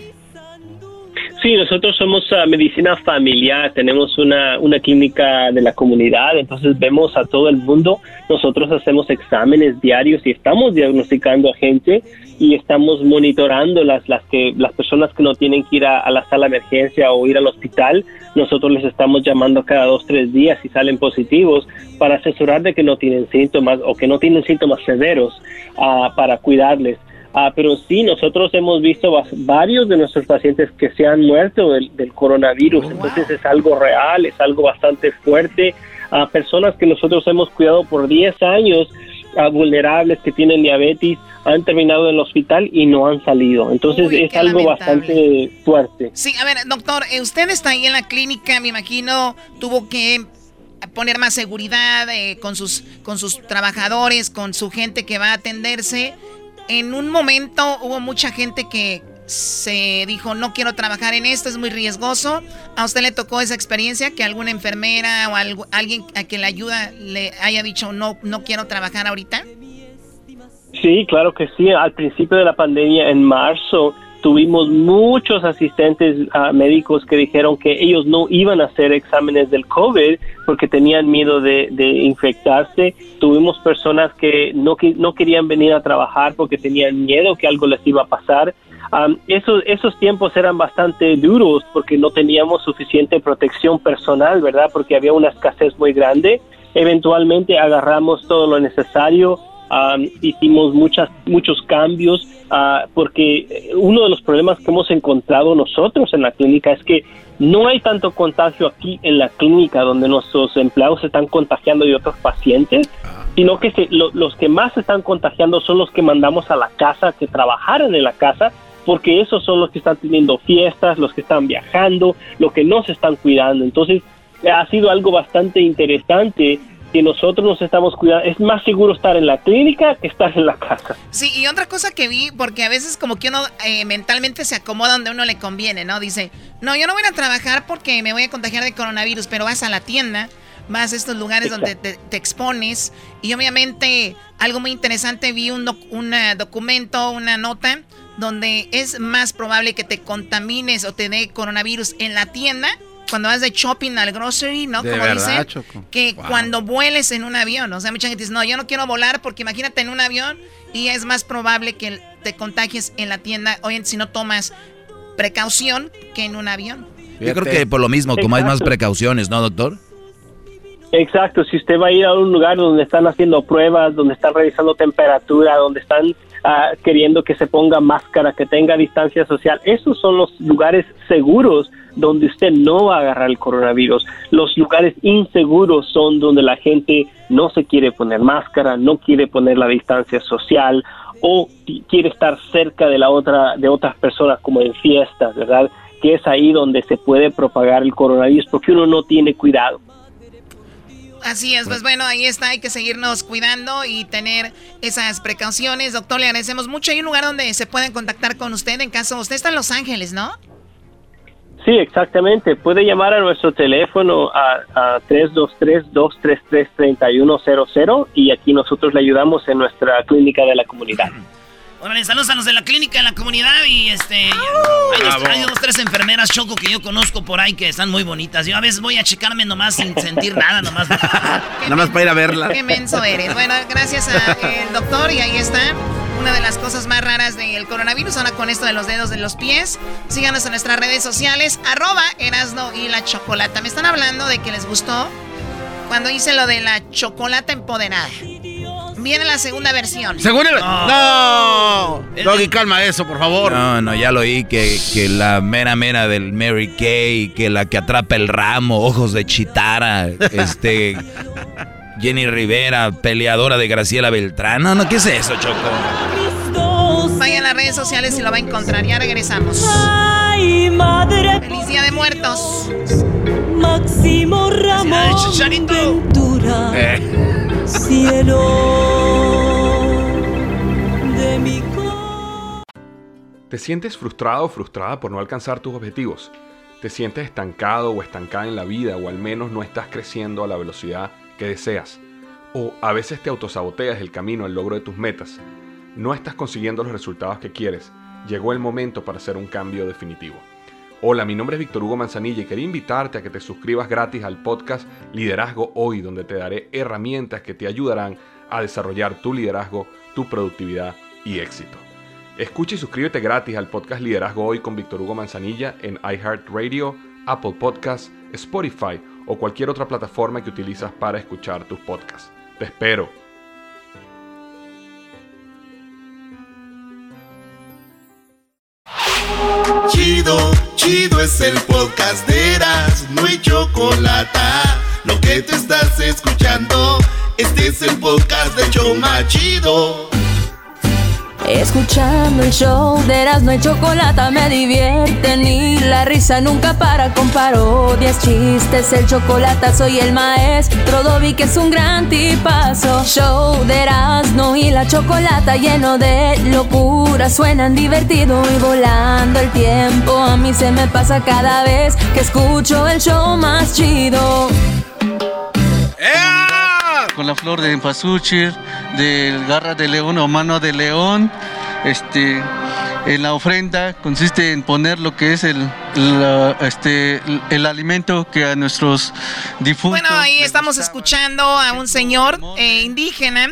[SPEAKER 13] Sí, nosotros somos ah, medicina familiar, tenemos una, una clínica de la comunidad, entonces vemos a todo el mundo, nosotros hacemos exámenes diarios y estamos diagnosticando a gente y estamos monitorando las, las, que, las personas que no tienen que ir a, la sala de emergencia o ir al hospital, nosotros les estamos llamando cada dos, tres días si salen positivos para asesorar de que no tienen síntomas o que no tienen síntomas severos ah, para cuidarles. Ah, pero sí, nosotros hemos visto varios de nuestros pacientes que se han muerto del, del coronavirus, entonces es algo real, es algo bastante fuerte. A personas que nosotros hemos cuidado por 10 años, a vulnerables que tienen diabetes, han terminado en el hospital y no han salido. Entonces
[SPEAKER 2] Uy,
[SPEAKER 13] es algo
[SPEAKER 2] lamentable.
[SPEAKER 13] bastante fuerte.
[SPEAKER 2] Sí, a ver, doctor, eh, usted está ahí en la clínica, me imagino, tuvo que poner más seguridad eh, con sus con sus trabajadores, con su gente que va a atenderse. En un momento hubo mucha gente que se dijo, no quiero trabajar en esto, es muy riesgoso. ¿A usted le tocó esa experiencia que alguna enfermera o alguien a quien le ayuda le haya dicho, no, no quiero trabajar ahorita?
[SPEAKER 13] Sí, claro que sí. Al principio de la pandemia, en marzo, tuvimos muchos asistentes ah, médicos que dijeron que ellos no iban a hacer exámenes del COVID porque tenían miedo de, infectarse. Tuvimos personas que no, que no querían venir a trabajar porque tenían miedo que algo les iba a pasar. Am, esos, esos tiempos eran bastante duros porque no teníamos suficiente protección personal, ¿verdad? Porque había una escasez muy grande. Eventualmente agarramos todo lo necesario, am, hicimos muchas, muchos cambios, ah, porque eh, uno de los problemas que hemos encontrado nosotros en la clínica es que no hay tanto contagio aquí en la clínica donde nuestros empleados se están contagiando de otros pacientes, sino que se- lo- los que más se están contagiando son los que mandamos a la casa, que trabajaran en la casa, porque esos son los que están teniendo fiestas, los que están viajando, los que no se están cuidando. Entonces, ha sido algo bastante interesante que nosotros nos estamos cuidando. Es más seguro estar en la clínica que estar en la casa.
[SPEAKER 2] Sí, y otra cosa que vi, porque a veces como que uno eh, mentalmente se acomoda donde uno le conviene, ¿no? Dice, no, yo no voy a trabajar porque me voy a contagiar de coronavirus, pero vas a la tienda, vas a estos lugares donde te, te expones, y obviamente algo muy interesante, vi un, doc- un eh, documento, una nota, donde es más probable que te contamines o te dé coronavirus en la tienda. Cuando vas de shopping al grocery, ¿no?
[SPEAKER 8] De
[SPEAKER 2] Como
[SPEAKER 8] verdad,
[SPEAKER 2] dicen,
[SPEAKER 8] Choco.
[SPEAKER 2] que
[SPEAKER 8] Wow.
[SPEAKER 2] cuando vueles en un avión. O sea, mucha gente dice, no, yo no quiero volar porque imagínate en un avión y es más probable que te contagies en la tienda, oye, si no tomas precaución que en un avión.
[SPEAKER 10] Yo creo que por lo mismo, como hay más precauciones, ¿no, doctor?
[SPEAKER 13] Exacto, si usted va a ir a un lugar donde están haciendo pruebas, donde están revisando temperatura, donde están ah, queriendo que se ponga máscara, que tenga distancia social, esos son los lugares seguros donde usted no va a agarrar el coronavirus. Los lugares inseguros son donde la gente no se quiere poner máscara, no quiere poner la distancia social o qui- quiere estar cerca de la otra de otras personas como en fiestas, ¿verdad? Que es ahí donde se puede propagar el coronavirus porque uno no tiene cuidado.
[SPEAKER 2] Así es, pues bueno, ahí está, hay que seguirnos cuidando y tener esas precauciones. Doctor, le agradecemos mucho. Hay un lugar donde se pueden contactar con usted en caso, usted está en Los Ángeles, ¿no?
[SPEAKER 13] Sí, exactamente. Puede llamar a nuestro teléfono a, a 323-233-3100 y aquí nosotros le ayudamos en nuestra clínica de la comunidad. *clears throat*
[SPEAKER 7] Órale, saludos a los de la clínica en la comunidad y este hay, dos,
[SPEAKER 13] Bravo.
[SPEAKER 7] hay dos, tres enfermeras choco que yo conozco por ahí que están muy bonitas. Yo a veces voy a checarme nomás sin sentir nada, nomás. *laughs*
[SPEAKER 8] Nada más para ir a verla.
[SPEAKER 2] Qué menso eres. Bueno, gracias al *laughs* doctor y ahí está. Una de las cosas más raras del coronavirus, ahora con esto de los dedos de los pies. Síganos en nuestras redes sociales, arroba Erasno y la Chocolata. Me están hablando de que les gustó cuando hice lo de la chocolata empoderada. Viene la segunda versión.
[SPEAKER 8] ¿Seguro? No. Doggy, calma eso, por favor.
[SPEAKER 10] No, no, ya lo oí que, que la mera mera del Mary Kay, que la que atrapa el ramo, ojos de chitara, este *laughs* Jenny Rivera, peleadora de Graciela Beltrán. No, no, ¿qué es eso, Choco?
[SPEAKER 2] Vaya a las redes sociales y lo va a encontrar. Ya regresamos.
[SPEAKER 6] Ay, madre.
[SPEAKER 2] Feliz Día de Muertos.
[SPEAKER 6] Máximo Ramón Ventura. Cielo de mi
[SPEAKER 14] ¿Te sientes frustrado o frustrada por no alcanzar tus objetivos? ¿Te sientes estancado o estancada en la vida o al menos no estás creciendo a la velocidad que deseas? ¿O a veces te autosaboteas el camino al logro de tus metas? ¿No estás consiguiendo los resultados que quieres? Llegó el momento para hacer un cambio definitivo. Hola, mi nombre es Víctor Hugo Manzanilla y quería invitarte a que te suscribas gratis al podcast Liderazgo Hoy, donde te daré herramientas que te ayudarán a desarrollar tu liderazgo, tu productividad y éxito. Escucha y suscríbete gratis al podcast Liderazgo Hoy con Víctor Hugo Manzanilla en iHeartRadio, Apple Podcasts, Spotify o cualquier otra plataforma que utilizas para escuchar tus podcasts. Te espero.
[SPEAKER 4] Chido, chido es el podcast de Eras, no hay chocolate. Lo que te estás escuchando, este es el podcast de Choma Chido.
[SPEAKER 6] Escuchando el show de Erasmo y Chocolata me divierte ni la risa nunca para con parodias, chistes, el chocolate soy el maestro Dobby que es un gran tipazo. Show de Erasmo y la Chocolata lleno de locura, suenan divertido y volando el tiempo. A mí se me pasa cada vez que escucho el show más chido.
[SPEAKER 15] Con la flor de empasuchil, del garra de león o mano de león. Este, en la ofrenda consiste en poner lo que es el, la- este, el alimento que a nuestros difuntos.
[SPEAKER 2] Bueno, ahí estamos escuchando a un señor eh, indígena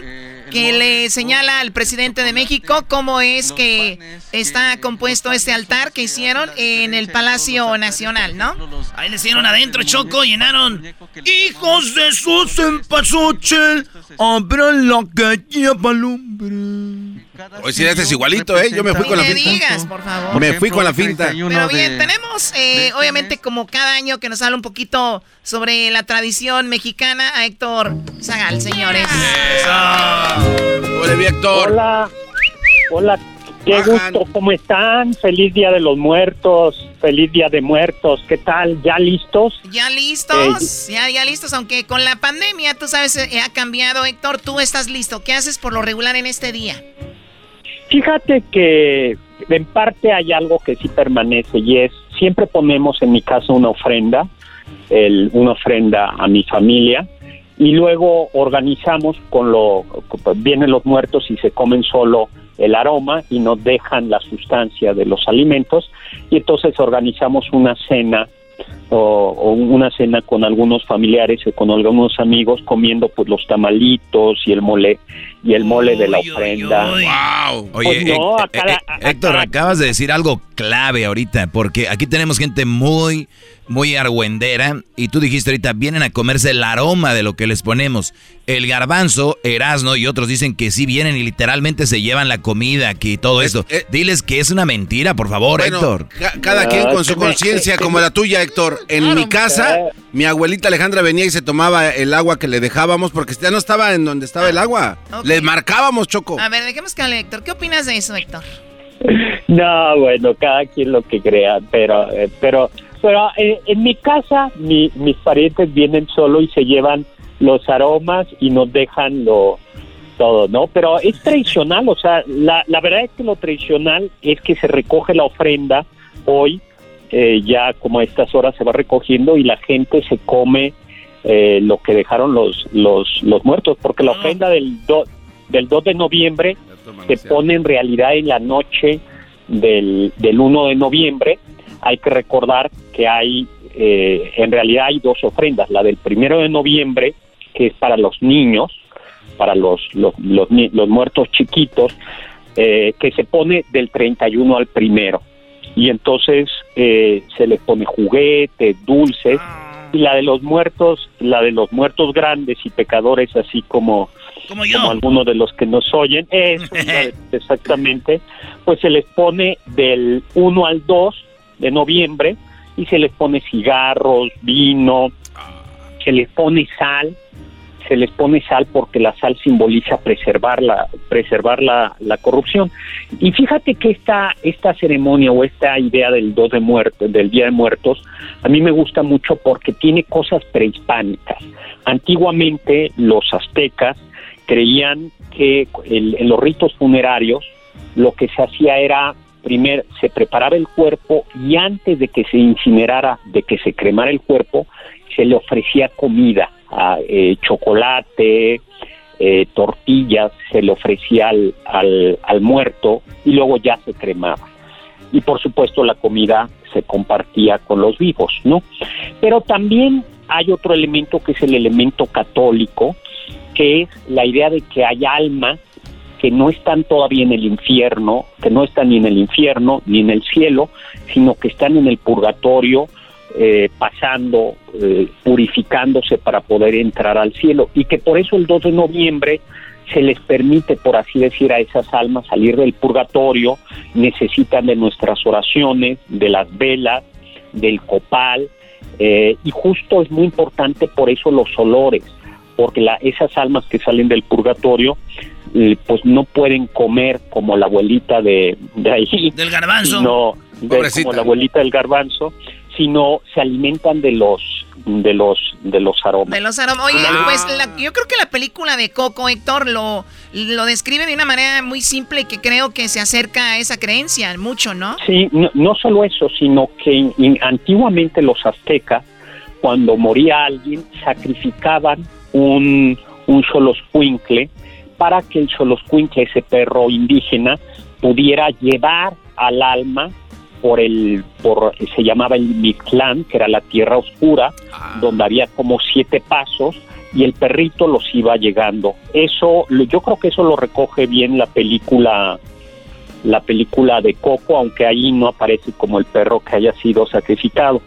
[SPEAKER 2] que le señala al presidente de México cómo es que está compuesto este altar que hicieron en el Palacio Nacional, ¿no?
[SPEAKER 7] Ahí le hicieron adentro, Choco, llenaron. Hijos de sus empasuchel, abran la calle palumbre.
[SPEAKER 8] Hoy sí, este es igualito, ¿eh? Yo me fui con la
[SPEAKER 2] me
[SPEAKER 8] finta.
[SPEAKER 2] digas, por favor.
[SPEAKER 8] Me fui con la finta.
[SPEAKER 2] Pero bien, tenemos eh, obviamente como cada año que nos habla un poquito sobre la tradición mexicana a Héctor Zagal, señores.
[SPEAKER 8] Hola, Héctor.
[SPEAKER 16] Hola. Hola. Qué gusto, ¿cómo están? Feliz Día de los Muertos, feliz Día de Muertos, ¿qué tal? ¿Ya listos?
[SPEAKER 2] Ya listos, ya, ya listos, aunque con la pandemia, tú sabes, eh, ha cambiado, Héctor, tú estás listo. ¿Qué haces por lo regular en este día?
[SPEAKER 16] Fíjate que en parte hay algo que sí permanece y es, siempre ponemos en mi casa una ofrenda, el- una ofrenda a mi familia y luego organizamos con lo, vienen los muertos y se comen solo el aroma y nos dejan la sustancia de los alimentos y entonces organizamos una cena o, o una cena con algunos familiares o con algunos amigos comiendo pues los tamalitos y el mole y el mole de la ofrenda.
[SPEAKER 10] Wow. Oye,
[SPEAKER 16] Pues no,
[SPEAKER 10] Hé-
[SPEAKER 16] a cada-
[SPEAKER 10] Hé- Héctor, acabas de decir algo clave ahorita, porque aquí tenemos gente muy, muy argüendera, y tú dijiste ahorita, vienen a comerse el aroma de lo que les ponemos. El garbanzo, Erasno y otros dicen que sí vienen y literalmente se llevan la comida aquí y todo esto. Diles que es una mentira, por favor,
[SPEAKER 8] Bueno,
[SPEAKER 10] Héctor.
[SPEAKER 8] ca- cada quien con su conciencia, como la tuya, Héctor. En mi casa, mi abuelita Alejandra venía y se tomaba el agua que le dejábamos porque ya no estaba en donde estaba el agua. Le marcábamos, Choco.
[SPEAKER 2] A ver, dejemos que hable Héctor. ¿Qué opinas de eso, Héctor? *laughs*
[SPEAKER 16] No, bueno, cada quien lo que crea, pero, eh, pero, pero eh, en mi casa mi- mis parientes vienen solo y se llevan los aromas y nos dejan lo todo, ¿no? Pero es tradicional, o sea, la, la verdad es que lo tradicional es que se recoge la ofrenda hoy, eh, ya como a estas horas se va recogiendo y la gente se come eh, lo que dejaron los, los, los muertos, porque la ofrenda del, do- del 2 de noviembre se pone en realidad en la noche del, del 1 de noviembre. Hay que recordar que hay, eh, en realidad hay dos ofrendas, la del primero de noviembre, que es para los niños, para los, los, los muertos chiquitos, eh, que se pone del 31 al primero. Y entonces eh, se les pone juguetes, dulces, y la de los muertos, la de los muertos grandes y pecadores, así como,
[SPEAKER 7] como,
[SPEAKER 16] algunos de los que nos oyen, eso, *laughs* exactamente, pues se les pone del 1 al 2 de noviembre y se les pone cigarros, vino, se les pone sal, se les pone sal porque la sal simboliza preservar la, preservar la, la corrupción. Y fíjate que esta, esta ceremonia o esta idea del 2 de muertos, del Día de Muertos, a mí me gusta mucho porque tiene cosas prehispánicas. Antiguamente los aztecas creían que el- en los ritos funerarios lo que se hacía era primero se preparaba el cuerpo y antes de que se incinerara, de que se cremara el cuerpo, se le ofrecía comida, eh, chocolate, eh, tortillas, se le ofrecía al, al, al muerto y luego ya se cremaba. Y por supuesto la comida se compartía con los vivos, ¿no? Pero también hay otro elemento que es el elemento católico, que es la idea de que hay almas que no están todavía en el infierno, que no están ni en el infierno ni en el cielo, sino que están en el purgatorio, eh, pasando, eh, purificándose para poder entrar al cielo. Y que por eso el 2 de noviembre se les permite, por así decir, a esas almas salir del purgatorio, necesitan de nuestras oraciones, de las velas, del copal, eh, y justo es muy importante por eso los olores, porque la, esas almas que salen del purgatorio eh, pues no pueden comer como la abuelita de, de ahí.
[SPEAKER 7] Del garbanzo.
[SPEAKER 16] No, como la abuelita del garbanzo, sino se alimentan de los de los de los aromas.
[SPEAKER 2] De los aromas. Oye, pues yo creo que la película de Coco, Héctor, lo, lo describe de una manera muy simple que creo que se acerca a esa creencia mucho, ¿no?
[SPEAKER 16] Sí, no, solo eso, sino que antiguamente los aztecas, cuando moría alguien, sacrificaban un, un soloscuincle para que el soloscuincle, ese perro indígena, pudiera llevar al alma por el, por, se llamaba el Mictlán, que era la tierra oscura,
[SPEAKER 10] Ah.
[SPEAKER 16] donde había como siete pasos y el perrito los iba llegando. Eso, yo creo que eso lo recoge bien la película, la película de Coco, aunque ahí no aparece como el perro que haya sido sacrificado.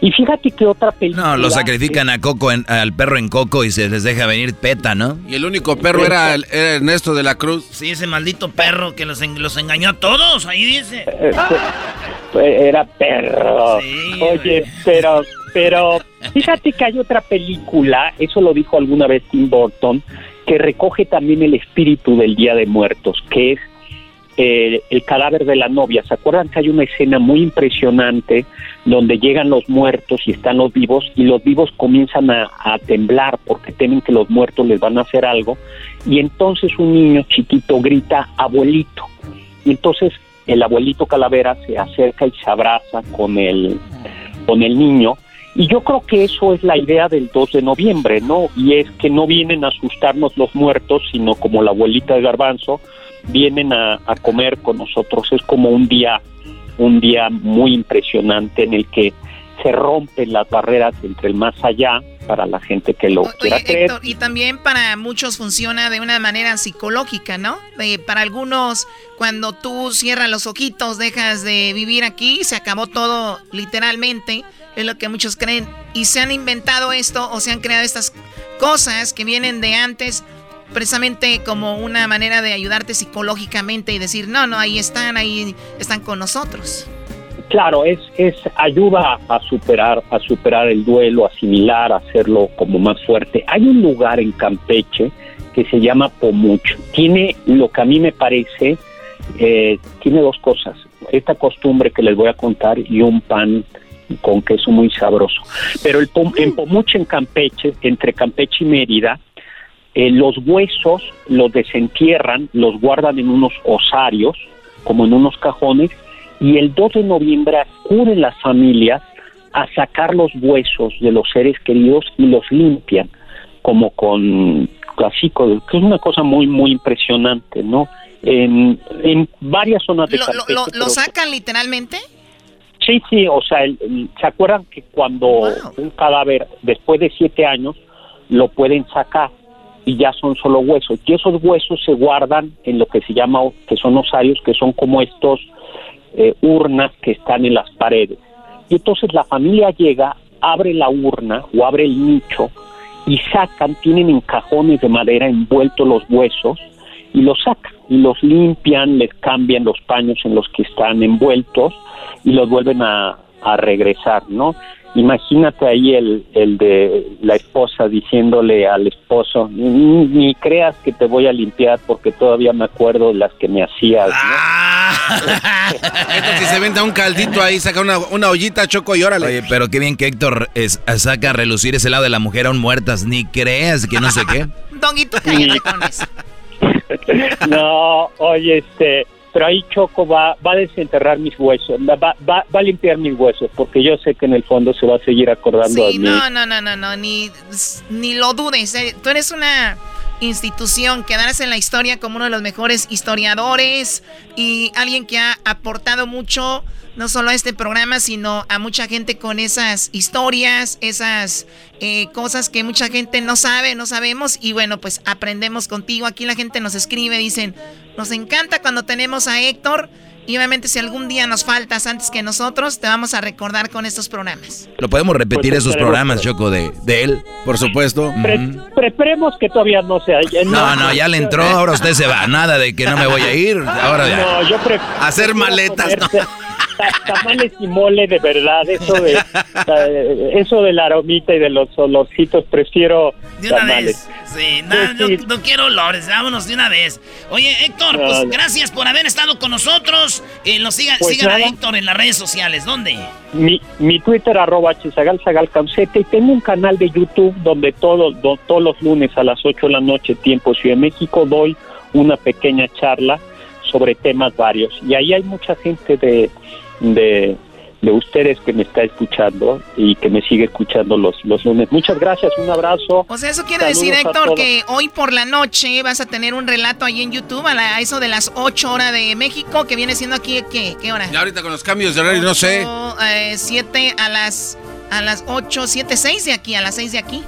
[SPEAKER 16] Y fíjate que otra película.
[SPEAKER 10] No, lo sacrifican a Coco, en- al perro en Coco y se les deja venir peta, ¿no?
[SPEAKER 8] Y el único perro era, el- era Ernesto de la Cruz.
[SPEAKER 7] Sí, ese maldito perro que los, en- los engañó a todos, ahí dice.
[SPEAKER 16] Eh, fue- era perro. Oye, pero, pero fíjate que hay otra película, eso lo dijo alguna vez Tim Burton, que recoge también el espíritu del Día de Muertos, que es eh, el cadáver de la novia. ¿Se acuerdan que hay una escena muy impresionante donde llegan los muertos y están los vivos y los vivos comienzan a, temblar porque temen que los muertos les van a hacer algo y entonces un niño chiquito grita abuelito y entonces el abuelito calavera se acerca y se abraza con el con el niño y yo creo que eso es la idea del 2 de noviembre, ¿no? Y es que no vienen a asustarnos los muertos, sino como la abuelita de Garbanzo, vienen a, a comer con nosotros. Es como un día, un día muy impresionante en el que se rompen las barreras entre el más allá para la gente que lo quiera
[SPEAKER 2] Oye,
[SPEAKER 16] creer.
[SPEAKER 2] Héctor, y también para muchos funciona de una manera psicológica, ¿no? Para algunos, cuando tú cierras los ojitos, dejas de vivir aquí, se acabó todo literalmente, es lo que muchos creen. Y se han inventado esto o se han creado estas cosas que vienen de antes, precisamente como una manera de ayudarte psicológicamente y decir, no, no, ahí están, ahí están con nosotros.
[SPEAKER 16] Claro, es, es ayuda a superar, a superar el duelo, asimilar, hacerlo como más fuerte. Hay un lugar en Campeche que se llama Pomuch. Tiene lo que a mí me parece, eh, tiene dos cosas. Esta costumbre que les voy a contar y un pan con queso muy sabroso. Pero el pom- en Pomuch, en Campeche, entre Campeche y Mérida, eh, los huesos los desentierran, los guardan en unos osarios, como en unos cajones, y el 2 de noviembre acuden las familias a sacar los huesos de los seres queridos y los limpian, como con con- que es una cosa muy, muy impresionante, ¿no? En, en varias zonas de
[SPEAKER 2] ¿Lo, lo- sacan literalmente?
[SPEAKER 16] Sí, sí, o sea, el- el- ¿se acuerdan que cuando un cadáver, después de siete años, lo pueden sacar y ya son solo huesos? Y esos huesos se guardan en lo que se llama, que son osarios, que son como estos eh, urnas que están en las paredes. Y entonces la familia llega, abre la urna o abre el nicho y sacan, tienen en cajones de madera envueltos los huesos y los sacan y los limpian, les cambian los paños en los que están envueltos y los vuelven a, a regresar, ¿no? Imagínate ahí el, el de la esposa diciéndole al esposo, ni, ni creas que te voy a limpiar porque todavía me acuerdo las que me hacías. ¿no? *laughs*
[SPEAKER 8] Esto si se vende un caldito ahí, saca una, una ollita, choco y órale.
[SPEAKER 10] Oye, pero qué bien que Héctor es- saca a relucir ese lado de la mujer aún muertas. Ni creas que no sé qué. *laughs*
[SPEAKER 2] Donguito. *laughs*
[SPEAKER 16] No, oye, este, pero ahí Choco va, va a desenterrar mis huesos, va, va, va a limpiar mis huesos, porque yo sé que en el fondo se va a seguir acordando
[SPEAKER 2] Sí,
[SPEAKER 16] de mí.
[SPEAKER 2] no, no, no, no, no, ni, ni lo dudes. eh, Tú eres una institución, quedarse en la historia como uno de los mejores historiadores y alguien que ha aportado mucho no solo a este programa, sino a mucha gente con esas historias, esas eh, cosas que mucha gente no sabe, no sabemos, y bueno, pues aprendemos contigo. Aquí la gente nos escribe, dicen, nos encanta cuando tenemos a Héctor. Y obviamente si algún día nos faltas antes que nosotros, te vamos a recordar con estos programas.
[SPEAKER 10] Lo podemos repetir
[SPEAKER 16] Pues
[SPEAKER 10] esos programas, Choco, de, de él, por supuesto.
[SPEAKER 16] Esperemos que todavía no sea.
[SPEAKER 10] No, no, ya le entró, ahora usted se va. Nada de que no me voy a ir. Ahora ya.
[SPEAKER 16] No, yo prefiero
[SPEAKER 10] Hacer maletas.
[SPEAKER 16] ponerse ta- Tamales y mole de verdad, eso de eso de la aromita y de los olorcitos, prefiero
[SPEAKER 7] De una
[SPEAKER 16] tamales.
[SPEAKER 7] vez. Sí, no, no, no quiero olores, vámonos de una vez. Oye, Héctor,
[SPEAKER 16] No,
[SPEAKER 7] pues gracias por haber estado con nosotros. Eh, nos sigan,
[SPEAKER 16] Pues
[SPEAKER 7] sigan a. Héctor en las redes sociales. ¿Dónde?
[SPEAKER 16] Mi, mi Twitter arroba chisagalzagalcaucete y tengo un canal de YouTube donde todo, do- todos los lunes a las 8 de la noche, tiempo Ciudad de México, doy una pequeña charla sobre temas varios. Y ahí hay mucha gente de, de, de ustedes que me está escuchando y que me sigue escuchando los, los lunes. Muchas gracias, un abrazo.
[SPEAKER 2] O sea, eso quiere
[SPEAKER 16] Saludos
[SPEAKER 2] decir, Héctor, que hoy por la noche vas a tener un relato ahí en YouTube a, la- a eso de las 8 horas de México, que viene siendo aquí, ¿qué, qué hora?
[SPEAKER 8] Ya ahorita con los cambios de horario, no sé.
[SPEAKER 2] 7 a las a las 8, 7, 6 de aquí, a las 6 de aquí.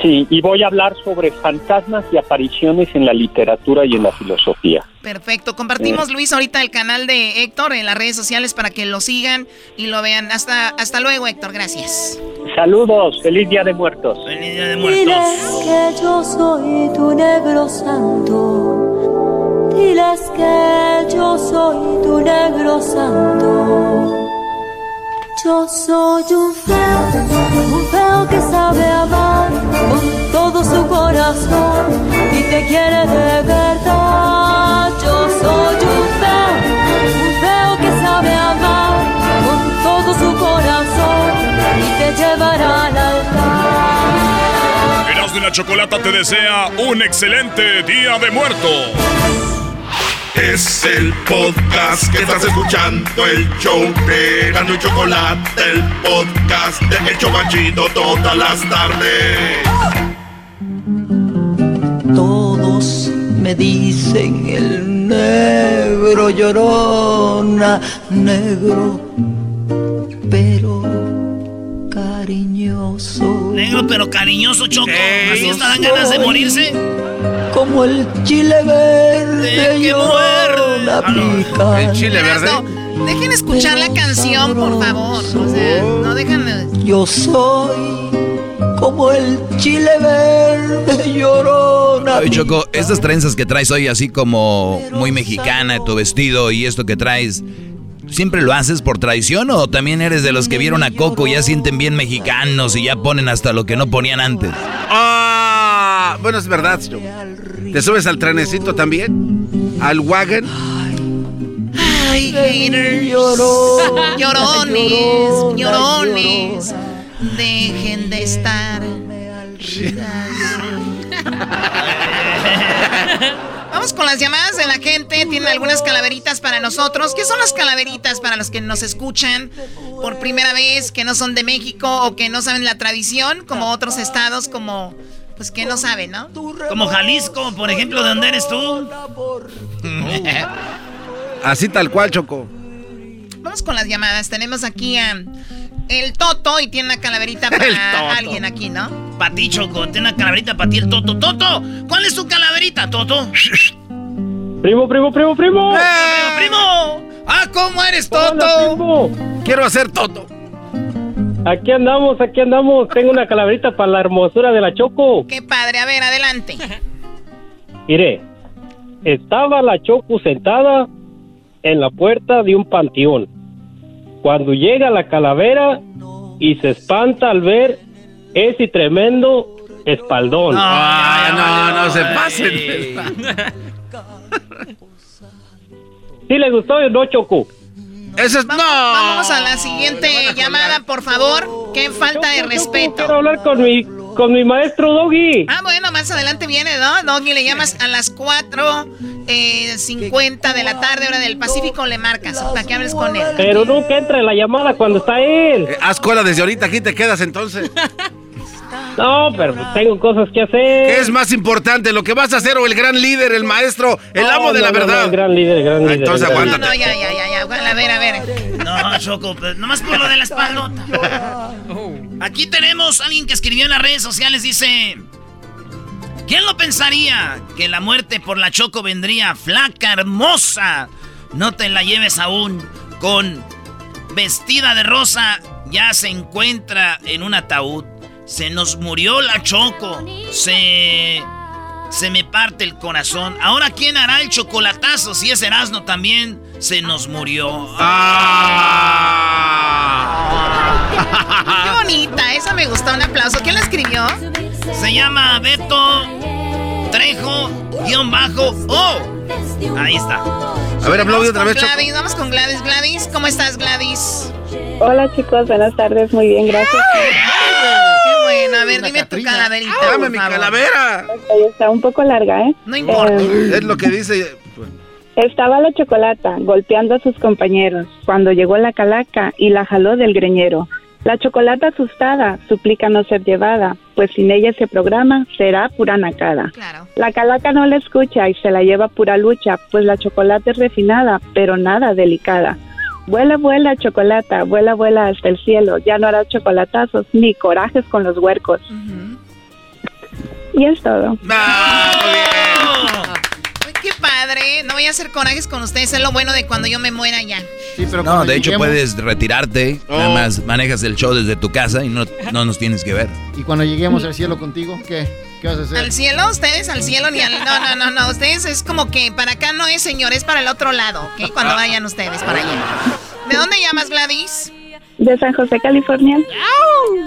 [SPEAKER 16] Sí, y voy a hablar sobre fantasmas y apariciones en la literatura y en la filosofía.
[SPEAKER 2] Perfecto. Compartimos, Luis, ahorita el canal de Héctor en las redes sociales para que lo sigan y lo vean. Hasta, hasta luego, Héctor. Gracias.
[SPEAKER 16] Saludos, feliz Día de Muertos.
[SPEAKER 7] Feliz Día de
[SPEAKER 6] Diles que yo soy tu negro santo. Diles que yo soy tu negro santo. Yo soy un feo, un feo que sabe amar con todo su corazón y te quiere de verdad. Yo soy un feo, un feo que sabe amar con todo su corazón y te llevará al altar.
[SPEAKER 17] Erasmo y la Chocolata te desea un excelente Día de Muertos.
[SPEAKER 4] Es el podcast que estás escuchando, el show de Gano y Chocolate, el podcast de El Chocachito todas las tardes.
[SPEAKER 18] Todos me dicen el negro llorona, negro, pero cariñoso.
[SPEAKER 7] Negro pero cariñoso, Choco. Así dan ganas de morirse.
[SPEAKER 18] Como el chile verde llorona pica.
[SPEAKER 8] El chile verde.
[SPEAKER 2] No, dejen escuchar la canción, por favor. O sea, no dejan de...
[SPEAKER 18] Yo soy como el chile verde llorona.
[SPEAKER 10] Oye, Choco, estas trenzas que traes hoy, así como muy mexicana, tu vestido y esto que traes, ¿siempre lo haces por tradición o también eres de los que vieron a Coco y ya sienten bien mexicanos y ya ponen hasta lo que no ponían antes?
[SPEAKER 8] Ah, bueno, es verdad. Choco. ¿Te subes al trenecito también? ¿Al wagon?
[SPEAKER 2] Ay, haters. Llorones, llorones. Dejen de estar. Vamos con las llamadas de la gente. Tienen algunas calaveritas para nosotros. ¿Qué son las calaveritas para los que nos escuchan por primera vez, que no son de México o que no saben la tradición, como otros estados, como pues que no saben, ¿no?
[SPEAKER 7] Como Jalisco, por ejemplo, ¿de dónde eres tú? *laughs*
[SPEAKER 8] Así tal cual, Choco.
[SPEAKER 2] Vamos con las llamadas. Tenemos aquí a el Toto y tiene una calaverita *laughs*
[SPEAKER 7] El
[SPEAKER 2] para
[SPEAKER 7] Toto.
[SPEAKER 2] alguien aquí, ¿no?
[SPEAKER 7] Para ti, Choco. Tiene una calaverita para ti el Toto. Toto, ¿cuál es tu calaverita, Toto?
[SPEAKER 16] Primo, primo, primo, primo.
[SPEAKER 7] Primo, primo. Ah, ¿cómo eres, Toto?
[SPEAKER 16] Hola, primo.
[SPEAKER 8] Quiero hacer Toto.
[SPEAKER 16] Aquí andamos, aquí andamos. Tengo una calaverita para la hermosura de la Choco.
[SPEAKER 2] Qué padre. A ver, adelante.
[SPEAKER 16] Mire, estaba la Choco sentada en la puerta de un panteón. Cuando llega la calavera y se espanta al ver ese tremendo espaldón.
[SPEAKER 8] Ah, no, no se pasen.
[SPEAKER 16] ¿Sí le gustó o no, Choco?
[SPEAKER 8] Eso es...
[SPEAKER 2] Vamos, vamos a la siguiente llamada, por favor. Qué falta de respeto.
[SPEAKER 16] Quiero hablar con mi, con mi maestro Doggy.
[SPEAKER 2] Ah, bueno, más adelante viene, ¿no? Doggy, le llamas a las 4.50 de la tarde, hora del Pacífico, le marcas para que hables con él.
[SPEAKER 16] Pero nunca entra en la llamada cuando está él.
[SPEAKER 8] Eh, haz cola desde ahorita, aquí te quedas entonces. *laughs*
[SPEAKER 19] No, pero tengo cosas que hacer.
[SPEAKER 8] ¿Qué es más importante, lo que vas a hacer o el gran líder, el maestro, el
[SPEAKER 19] No,
[SPEAKER 8] amo de
[SPEAKER 19] no,
[SPEAKER 8] la verdad?
[SPEAKER 19] no, el gran líder, el gran
[SPEAKER 8] Ah,
[SPEAKER 19] líder.
[SPEAKER 8] Entonces
[SPEAKER 19] el gran
[SPEAKER 2] No,
[SPEAKER 8] aguántate.
[SPEAKER 2] no, ya, ya, ya, ya. Bueno, a ver, a ver.
[SPEAKER 7] No, Choco, pues, nomás por lo de la espaldota. Aquí tenemos a alguien que escribió en las redes sociales, dice... ¿Quién lo pensaría? Que la muerte por la Choco vendría flaca, hermosa. No te la lleves aún con vestida de rosa. Ya se encuentra en un ataúd. Se nos murió la Choco. Se... Se me parte el corazón. Ahora, ¿quién hará el chocolatazo? Si es Erasmo también, se nos murió.
[SPEAKER 2] Qué bonita, esa me gustó. Un aplauso. ¿Quién la escribió?
[SPEAKER 7] Se llama Beto Trejo, guion bajo, oh. Ahí está.
[SPEAKER 8] A ver, aplaude otra vez, Choco.
[SPEAKER 2] Gladys, vamos con Gladys. Gladys, ¿cómo estás, Gladys?
[SPEAKER 20] Hola chicos, buenas tardes, muy bien, gracias.
[SPEAKER 2] Bueno, a ver, dime tu calaverita.
[SPEAKER 8] Dame mi
[SPEAKER 2] favor.
[SPEAKER 8] calavera.
[SPEAKER 20] Está un poco larga, ¿eh?
[SPEAKER 2] No importa.
[SPEAKER 20] Eh,
[SPEAKER 8] Es lo que dice.
[SPEAKER 20] estaba la chocolata golpeando a sus compañeros cuando llegó la calaca y la jaló del greñero. La chocolata asustada suplica no ser llevada, pues sin ella se programa será pura nacada. La calaca no la escucha y se la lleva pura lucha, pues la chocolate es refinada, pero nada delicada. Vuela, vuela, chocolata, vuela, vuela hasta el cielo. Ya no hará chocolatazos ni corajes con los huercos. Y es todo.
[SPEAKER 2] Padre. No voy a hacer corajes con ustedes. Es lo bueno de cuando yo me muera ya.
[SPEAKER 10] No, de hecho puedes retirarte, nada
[SPEAKER 8] Oh.
[SPEAKER 10] más manejas el show desde tu casa y no, no nos tienes que ver.
[SPEAKER 21] Y cuando lleguemos al cielo contigo, ¿qué? ¿Qué vas a hacer?
[SPEAKER 2] ¿Al cielo? ¿Ustedes al cielo ni al.? No, no, no, no. Ustedes es como que para acá no es, señor, es para el otro lado, ¿ok? Cuando vayan ustedes para allá. ¿De dónde llamas, Gladys?
[SPEAKER 20] De San José, California.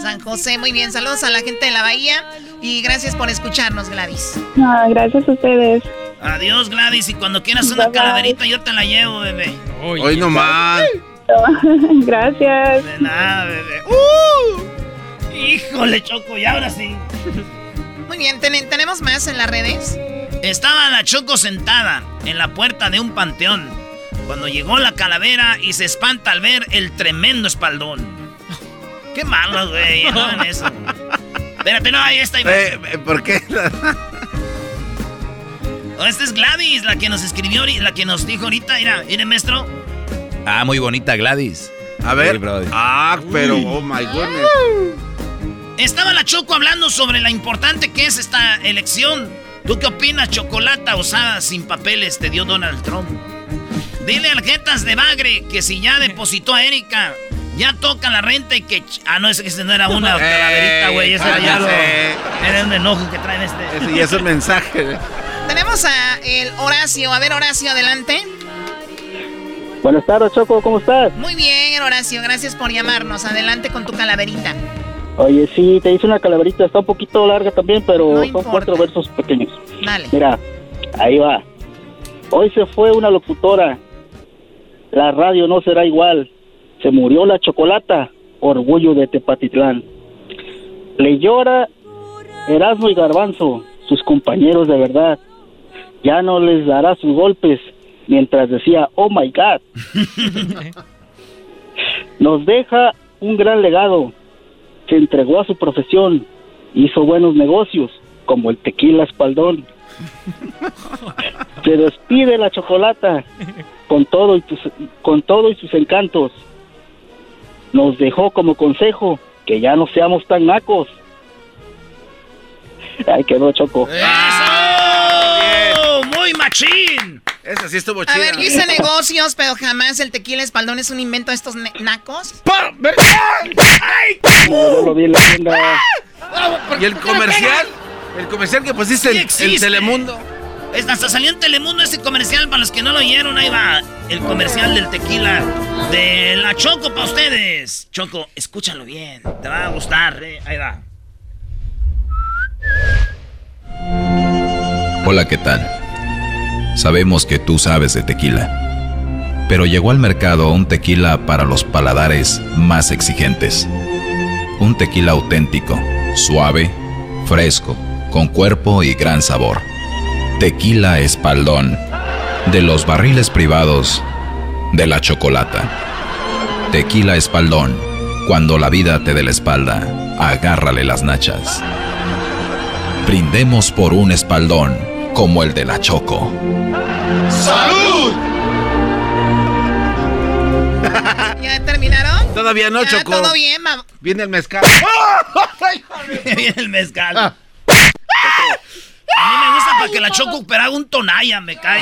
[SPEAKER 2] San José, muy bien. Saludos a la gente de la Bahía y gracias por escucharnos, Gladys.
[SPEAKER 20] No, gracias a ustedes.
[SPEAKER 7] Adiós, Gladys. Y cuando quieras una calaverita, yo te la llevo, bebé.
[SPEAKER 8] Hoy no más. *laughs*
[SPEAKER 20] Gracias.
[SPEAKER 7] De nada, bebé. ¡Uh! Híjole, Choco, y ahora sí.
[SPEAKER 2] Muy bien, ¿ten- ¿tenemos más en las redes?
[SPEAKER 7] Estaba la Choco sentada en la puerta de un panteón cuando llegó la calavera y se espanta al ver el tremendo espaldón. Qué malo, güey. No eso. *laughs* Espérate, no, ahí está.
[SPEAKER 8] Eh, eh, ¿Por qué? *laughs*
[SPEAKER 7] Oh, esta es Gladys, la que nos escribió, la que nos dijo ahorita. Mira, mire, maestro.
[SPEAKER 10] Ah, muy bonita Gladys.
[SPEAKER 8] A ver. Ah, pero, oh my goodness.
[SPEAKER 7] Estaba la Choco hablando sobre la importante que es esta elección. ¿Tú qué opinas, chocolata usada sin papeles te dio Donald Trump? Dile al Jetas de Bagre que si ya depositó a Erika, ya toca la renta y que... Ah, no, ese ese no era una *laughs* calaverita, güey. Ese era ya lo... Era un enojo que traen este.
[SPEAKER 8] Ese ya es un mensaje. *laughs*
[SPEAKER 2] Tenemos a el Horacio. A ver, Horacio, adelante.
[SPEAKER 19] Buenas tardes, Choco, ¿cómo estás?
[SPEAKER 2] Muy bien, Horacio. Gracias por llamarnos. Adelante con tu calaverita.
[SPEAKER 19] Oye, sí, te hice una calaverita, está un poquito larga también, pero son cuatro versos pequeños.
[SPEAKER 2] Dale.
[SPEAKER 19] Mira, ahí va. Hoy se fue una locutora. La radio no será igual. Se murió la chocolata, orgullo de Tepatitlán. Le llora Erasmo y Garbanzo, sus compañeros de verdad. Ya no les dará sus golpes mientras decía, oh my God. *laughs* Nos deja un gran legado. Se entregó a su profesión, hizo buenos negocios, como el tequila espaldón. Se despide la chocolata con todo y tus- con todo y sus encantos. Nos dejó como consejo que ya no seamos tan nacos. Ahí quedó Choco.
[SPEAKER 7] ¡Oh! ¡Muy machín!
[SPEAKER 8] Esa sí estuvo
[SPEAKER 2] A ver, yo hice negocios, pero jamás el tequila espaldón es un invento de estos nacos.
[SPEAKER 19] Yo lo vi en la tienda.
[SPEAKER 8] ¿Y el comercial? El comercial que pusiste en. Telemundo.
[SPEAKER 7] Es- hasta salió en Telemundo ese comercial para los que no lo oyeron. Ahí va el comercial del tequila de la Choco para ustedes. Choco, escúchalo bien. Te va a gustar. eh. Ahí va.
[SPEAKER 22] Hola, ¿qué tal? Sabemos que tú sabes de tequila, pero llegó al mercado un tequila para los paladares más exigentes. Un tequila auténtico, suave, fresco, con cuerpo y gran sabor. Tequila Espaldón, de los barriles privados de la chocolata. Tequila Espaldón, Cuando la vida te dé la espalda, agárrale las nachas. Brindemos por un espaldón como el de la Choco.
[SPEAKER 4] ¡Salud! *laughs*
[SPEAKER 2] ¿Ya terminaron?
[SPEAKER 8] Todavía no,
[SPEAKER 2] Ya,
[SPEAKER 8] Choco.
[SPEAKER 2] Todo bien, mam-
[SPEAKER 8] Viene el mezcal. *laughs* *laughs*
[SPEAKER 7] Viene el mezcal. A mí me gusta para que la Choco pero haga un tonalla, me cae.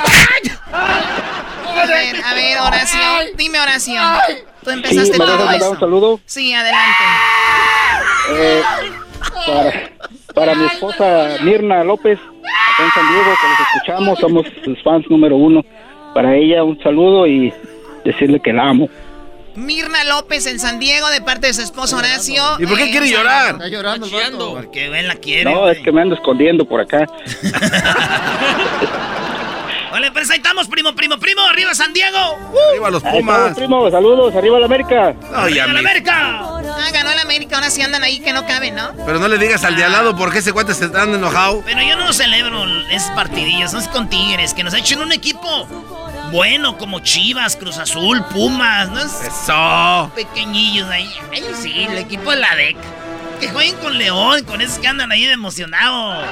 [SPEAKER 2] A ver, a ver, oración. Dime oración. Tú
[SPEAKER 23] Sí,
[SPEAKER 2] empezaste
[SPEAKER 23] ¿me dejas
[SPEAKER 2] todo
[SPEAKER 23] mandar un
[SPEAKER 2] esto.
[SPEAKER 23] saludo?
[SPEAKER 2] Sí, adelante.
[SPEAKER 23] Eh, para, para mi esposa Mirna López, acá en San Diego, que los escuchamos, somos sus fans número uno. Para ella un saludo y decirle que la amo.
[SPEAKER 2] Mirna López en San Diego de parte de su esposo Horacio.
[SPEAKER 23] ¿Y por qué
[SPEAKER 2] Eh,
[SPEAKER 23] quiere llorar? Está llorando
[SPEAKER 7] Porque él la quiere.
[SPEAKER 23] No, es que me ando escondiendo por acá. *laughs*
[SPEAKER 7] Vale, pues ahí estamos, primo, primo, primo. Arriba San Diego.
[SPEAKER 8] Arriba los
[SPEAKER 23] Ahí estamos, primo, saludos, arriba la América.
[SPEAKER 8] Ay,
[SPEAKER 7] ¡Arriba la. América!
[SPEAKER 2] Ah, ganó el América, ahora sí andan ahí que no caben, ¿no?
[SPEAKER 8] Pero no le digas al de al lado porque ese cuate se está enojado.
[SPEAKER 7] Pero yo no celebro esos partidillos, no es con Tigres, que nos echen un equipo bueno como Chivas, Cruz Azul, Pumas, ¿no? Es
[SPEAKER 8] Eso.
[SPEAKER 7] pequeñillos ahí. Ay, sí, el equipo de la DEC. Que jueguen con León, con esos que andan ahí de emocionados.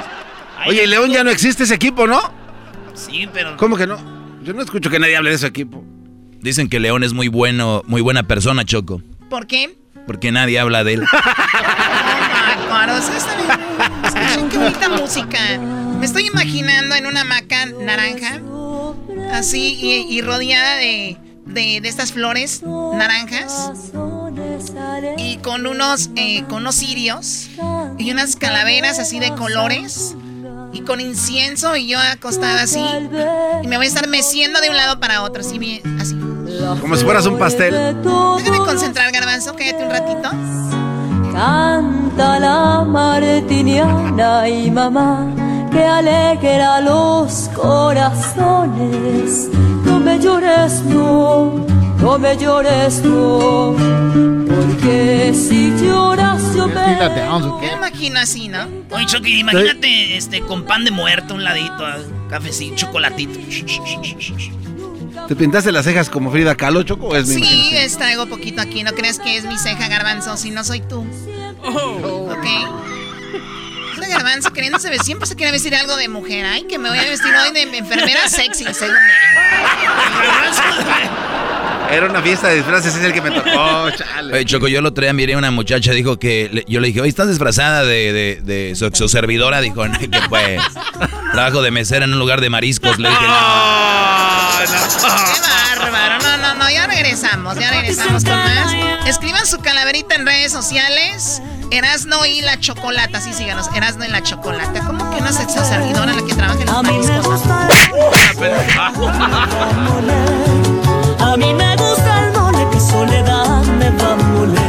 [SPEAKER 7] Ay,
[SPEAKER 8] Oye, León ya no existe ese equipo, ¿no?
[SPEAKER 7] Sí, pero...
[SPEAKER 8] ¿Cómo que no? Yo no escucho que nadie hable de ese equipo.
[SPEAKER 10] Dicen que León es muy bueno, muy buena persona, Choco.
[SPEAKER 2] ¿Por qué?
[SPEAKER 10] Porque nadie habla de él. *laughs*
[SPEAKER 2] Claro, o sea, está bien. Escuchen qué bonita música. Me estoy imaginando en una hamaca naranja, así, y, y rodeada de, de, de estas flores naranjas, y con unos, eh, con unos cirios, y unas calaveras así de colores, y con incienso, y yo acostada así, y me voy a estar meciendo de un lado para otro, así, bien, así.
[SPEAKER 8] Como si fueras un pastel.
[SPEAKER 2] Déjame concentrar, Garbanzo, cállate un ratito.
[SPEAKER 6] Canta la martiniana y mamá que alegra los corazones. No me llores, no, no me llores, no, porque si lloras yo me...
[SPEAKER 2] Me imagino así, ¿no?
[SPEAKER 7] Oye, Chucky, imagínate este, con pan de muerto a un ladito, ah, cafecito, chocolatito.
[SPEAKER 8] ¿Te pintaste las cejas como Frida Kahlo, Choco? ¿O es mi
[SPEAKER 2] Sí, es, traigo poquito aquí. No creas que es mi ceja, garbanzo, si no soy tú. ¿Ok? Una garbanzo queriéndose vestir, siempre se quiere vestir algo de mujer. Ay, que me voy a vestir hoy de enfermera sexy, según
[SPEAKER 8] Era una fiesta de disfraces, es el que me tocó, *laughs* chale.
[SPEAKER 10] Oye, Choco, yo lo traía, miré una muchacha, dijo que, le- yo le dije, oye, ¿estás disfrazada de, de, de su, su servidora? Dijo, "No, que pues, trabajo de mesera en un lugar de mariscos. Le dije,
[SPEAKER 2] Qué bárbaro. No, no, no, ya regresamos, ya regresamos con más. Escriban su calaverita en redes sociales. Erasno y la chocolata, sí, síganos. Erasno y la chocolata. ¿Cómo que una sexo servidora la que trabaja en los mariscos? *laughs*
[SPEAKER 6] A mí me gusta el mole que soledad me va a moler.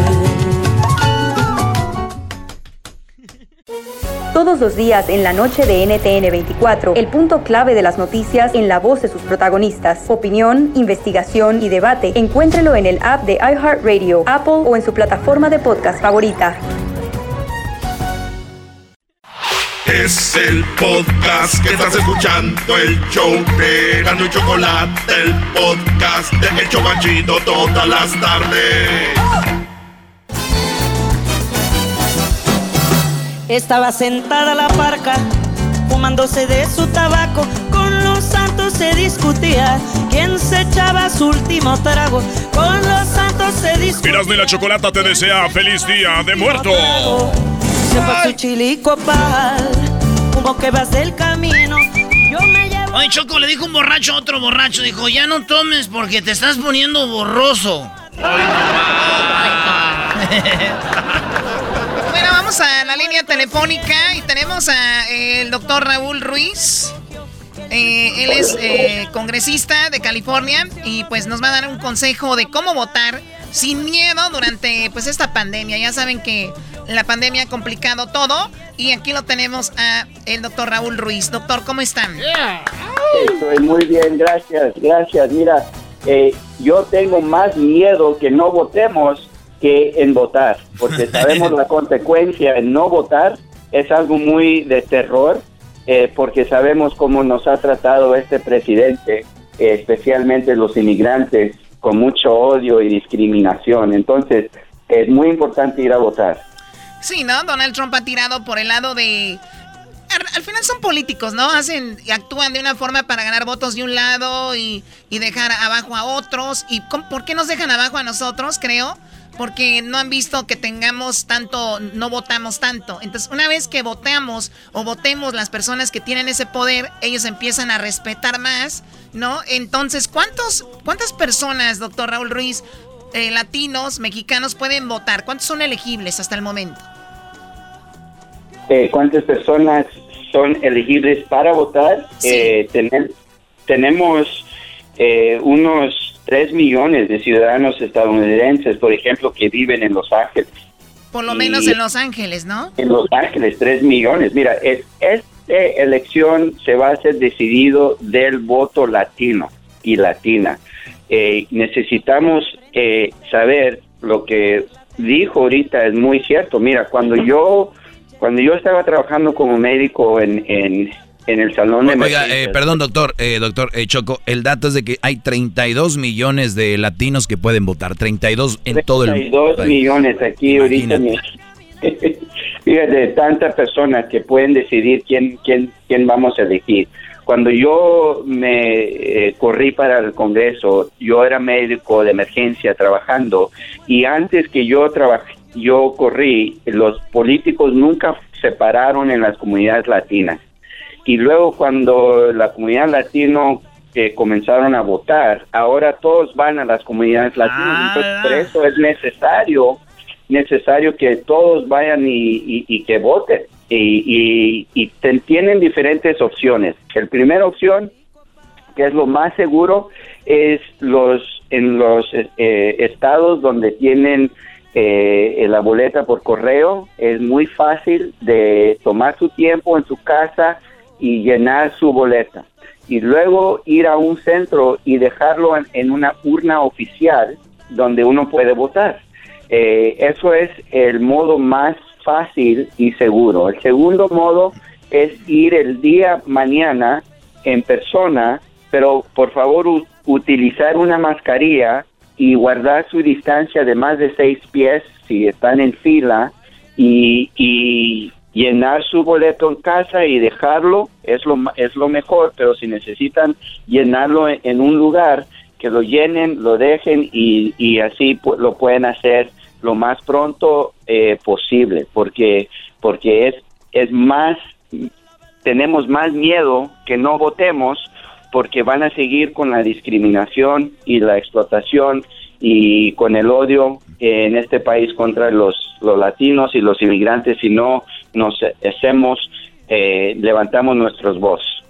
[SPEAKER 3] Todos los días en la noche de NTN 24, el punto clave de las noticias en la voz de sus protagonistas. Opinión, investigación y debate. Encuéntrelo en el app de iHeartRadio, Apple o en su plataforma de podcast favorita.
[SPEAKER 4] Es el podcast que estás escuchando, el show de Gano y Chocolate, el podcast de El Chobachito todas las tardes.
[SPEAKER 24] Estaba sentada la parca, fumándose de su tabaco. Con los santos se discutía quién se echaba su último trago. Con los santos se discutía.
[SPEAKER 17] Erasmo y la Chocolata te desea feliz día de muerto.
[SPEAKER 24] Se fue su chilico pal, como que vas del camino. Yo me llevo.
[SPEAKER 7] Oye, Choco, le dijo un borracho a otro borracho. Dijo, ya no tomes porque te estás poniendo borroso.
[SPEAKER 2] Bueno, vamos a la línea telefónica y tenemos a eh, el doctor Raúl Ruiz. Eh, él es eh, congresista de California y pues nos va a dar un consejo de cómo votar sin miedo durante pues esta pandemia. Ya saben que la pandemia ha complicado todo y aquí lo tenemos a el doctor Raúl Ruiz. Doctor, ¿cómo están?
[SPEAKER 23] Estoy muy bien, gracias, gracias. Mira, eh, yo tengo más miedo que no votemos que en votar, porque sabemos *laughs* la consecuencia en no votar es algo muy de terror, eh, porque sabemos cómo nos ha tratado este presidente, eh, especialmente los inmigrantes, con mucho odio y discriminación. Entonces,
[SPEAKER 25] es muy importante ir a votar.
[SPEAKER 2] Sí, ¿no? Donald Trump ha tirado por el lado de... Al, final son políticos, ¿no? Hacen y actúan de una forma para ganar votos de un lado y, y dejar abajo a otros. ¿Y por qué nos dejan abajo a nosotros, creo? Porque no han visto que tengamos tanto, no votamos tanto. Entonces, una vez que votamos o votemos las personas que tienen ese poder, ellos empiezan a respetar más, ¿no? Entonces, ¿cuántos, ¿cuántas personas, doctor Raúl Ruiz, eh, latinos, mexicanos pueden votar? ¿Cuántos son elegibles hasta el momento?
[SPEAKER 25] Eh, ¿Cuántas personas son elegibles para votar? Eh, tenemos unos 3 millones de ciudadanos estadounidenses, por ejemplo, que viven en Los Ángeles.
[SPEAKER 2] Por lo menos en Los Ángeles, ¿no?
[SPEAKER 25] En Los Ángeles, 3 millones. Mira, esta elección se va a hacer decidido del voto latino y latina. Eh, necesitamos eh, saber lo que dijo ahorita es muy cierto. Mira, cuando yo cuando yo estaba trabajando como médico en, en el salón de
[SPEAKER 10] Oiga, eh, perdón, doctor, eh, doctor eh, Choco, el dato es de que hay 32 millones de latinos que pueden votar, 32 en todo el
[SPEAKER 25] mundo. 32 millones aquí ahorita. *laughs* Fíjate, tantas personas que pueden decidir quién, quién, quién vamos a elegir. Cuando yo me eh, corrí para el Congreso, yo era médico de emergencia trabajando y antes que yo trabajé, yo corrí, los políticos nunca se pararon en las comunidades latinas y luego cuando la comunidad latino eh, comenzaron a votar, ahora todos van a las comunidades latinas, ah, entonces por eso es necesario necesario que todos vayan y, que voten y, y, tienen diferentes opciones. La primera opción, que es lo más seguro, es los en los eh, estados donde tienen eh, la boleta por correo. Es muy fácil de tomar su tiempo en su casa y llenar su boleta. Y luego ir a un centro y dejarlo en, una urna oficial donde uno puede votar. Eh, eso es el modo más fácil y seguro. El segundo modo es ir el día mañana en persona, pero por favor utilizar una mascarilla y guardar su distancia de más de seis pies si están en fila y, y llenar su boleto en casa y dejarlo es lo, es lo mejor, pero si necesitan llenarlo en, un lugar, que lo llenen, lo dejen y, y así lo pueden hacer lo más pronto eh, posible, porque, porque es, es más, tenemos más miedo que no votemos porque van a seguir con la discriminación y la explotación y con el odio en este país contra los, los latinos y los inmigrantes si no nos hacemos, eh, levantamos nuestros voz.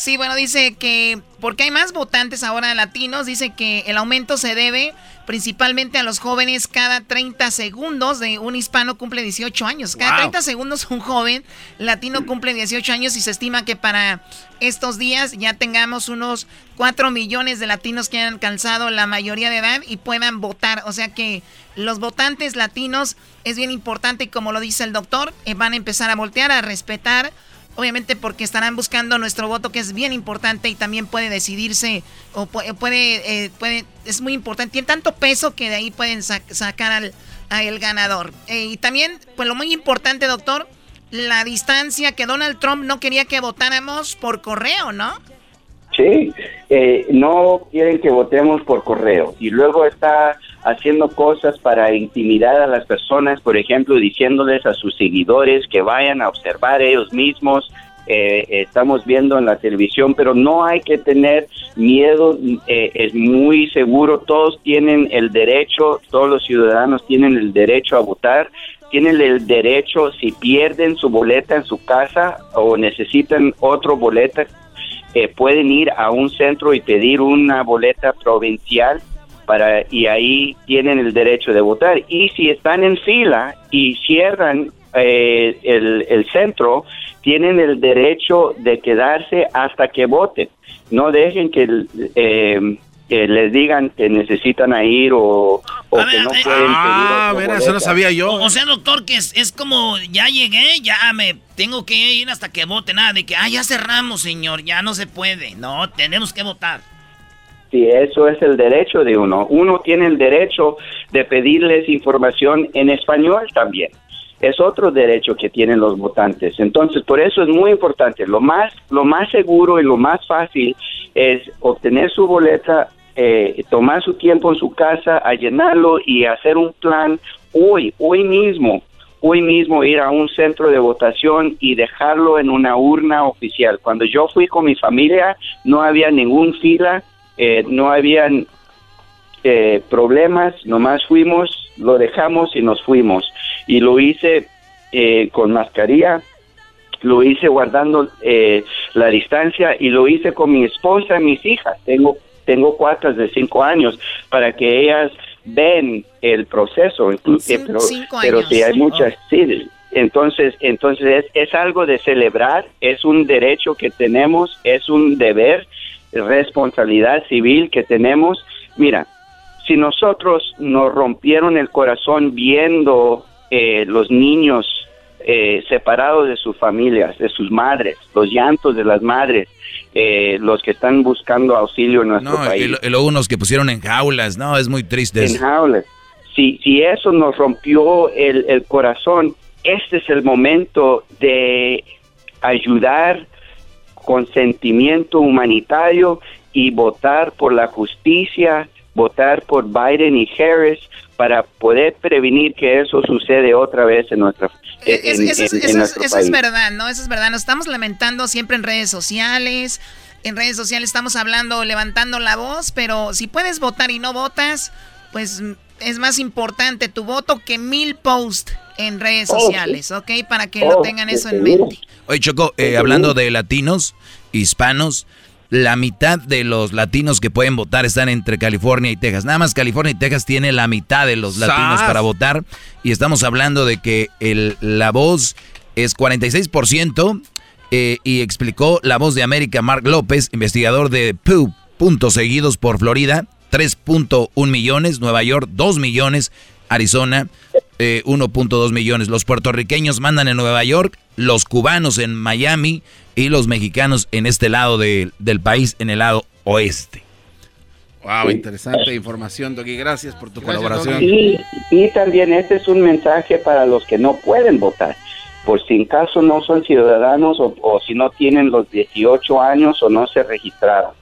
[SPEAKER 2] Sí, bueno, dice que porque hay más votantes ahora latinos, dice que el aumento se debe principalmente a los jóvenes cada 30 segundos de un hispano cumple 18 años. Cada 30 segundos un joven latino cumple 18 años y se estima que para estos días ya tengamos unos 4 millones de latinos que han alcanzado la mayoría de edad y puedan votar. O sea que los votantes latinos es bien importante y como lo dice el doctor, eh, van a empezar a voltear, a respetar obviamente porque estarán buscando nuestro voto que es bien importante y también puede decidirse o puede, eh, puede es muy importante, tiene tanto peso que de ahí pueden sacar al, el ganador. Eh, y también, pues lo muy importante, doctor, la distancia que Donald Trump no quería que votáramos por correo, ¿no?
[SPEAKER 25] Sí, eh, no quieren que votemos por correo y luego está haciendo cosas para intimidar a las personas, por ejemplo, diciéndoles a sus seguidores que vayan a observar ellos mismos. Eh, estamos viendo en la televisión, pero no hay que tener miedo, eh, es muy seguro, todos tienen el derecho, todos los ciudadanos tienen el derecho a votar, tienen el derecho, si pierden su boleta en su casa o necesitan otro boleta, eh, pueden ir a un centro y pedir una boleta provincial para y ahí tienen el derecho de votar. Y si están en fila y cierran eh, el, centro, tienen el derecho de quedarse hasta que voten. No dejen que, eh, les digan que necesitan ir o, que no pueden
[SPEAKER 8] ah, pedir. Ah, eso no sabía yo.
[SPEAKER 7] O, sea, doctor, que es, es, como ya llegué, ya me tengo que ir hasta que vote. Nada de que, ah, ya cerramos, señor, ya no se puede. No, tenemos que votar.
[SPEAKER 25] Sí, eso es el derecho de uno. Uno tiene el derecho de pedirles información en español también. Es otro derecho que tienen los votantes. Entonces, por eso es muy importante. Lo más, lo más seguro y lo más fácil es obtener su boleta, eh, tomar su tiempo en su casa a llenarlo y hacer un plan hoy, hoy mismo, hoy mismo ir a un centro de votación y dejarlo en una urna oficial. Cuando yo fui con mi familia, no había ningún fila, eh, no habían eh, problemas, nomás fuimos, lo dejamos y nos fuimos. Y lo hice eh, con mascarilla, lo hice guardando eh, la distancia y lo hice con mi esposa y mis hijas. Tengo, tengo cuatro de cinco años para que ellas ven el proceso. pero, pero si hay muchas, sí, entonces, entonces es, es algo de celebrar, es un derecho que tenemos, es un deber, responsabilidad civil que tenemos. Mira, si nosotros nos rompieron el corazón viendo eh, los niños eh, separados de sus familias, de sus madres, los llantos de las madres, eh, los que están buscando auxilio en nuestro país.
[SPEAKER 10] Y, luego unos que pusieron en jaulas, no, es muy triste.
[SPEAKER 25] En jaulas. Si, si eso nos rompió el, el corazón, este es el momento de ayudar con sentimiento humanitario y votar por la justicia, votar por Biden y Harris para poder prevenir que eso sucede otra vez en nuestra
[SPEAKER 2] en, eso, es verdad, ¿no? Eso es verdad. Nos estamos lamentando siempre en redes sociales. En redes sociales estamos hablando, levantando la voz, pero si puedes votar y no votas, pues es más importante tu voto que mil posts en redes oh, sociales, ¿ok? Para que lo oh, tengan eso en mente.
[SPEAKER 10] Oye, Choco, eh, hablando de latinos, hispanos, la mitad de los latinos que pueden votar están entre California y Texas. Nada más California y Texas tiene la mitad de los latinos para votar. Y estamos hablando de que el, la voz es 46%. Eh, y explicó la voz de América, Mark López, investigador de Pew, puntos seguidos por Florida, 3.1 millones, Nueva York 2 millones, Arizona 1.2 eh, millones. Los puertorriqueños mandan en Nueva York, los cubanos en Miami y los mexicanos en este lado del país, en el lado oeste.
[SPEAKER 8] Wow, interesante información, Doggy. Gracias por tu colaboración.
[SPEAKER 25] Y, y, también este es un mensaje para los que no pueden votar. Por si en caso no son ciudadanos o, o si no tienen los 18 años o no se registraron.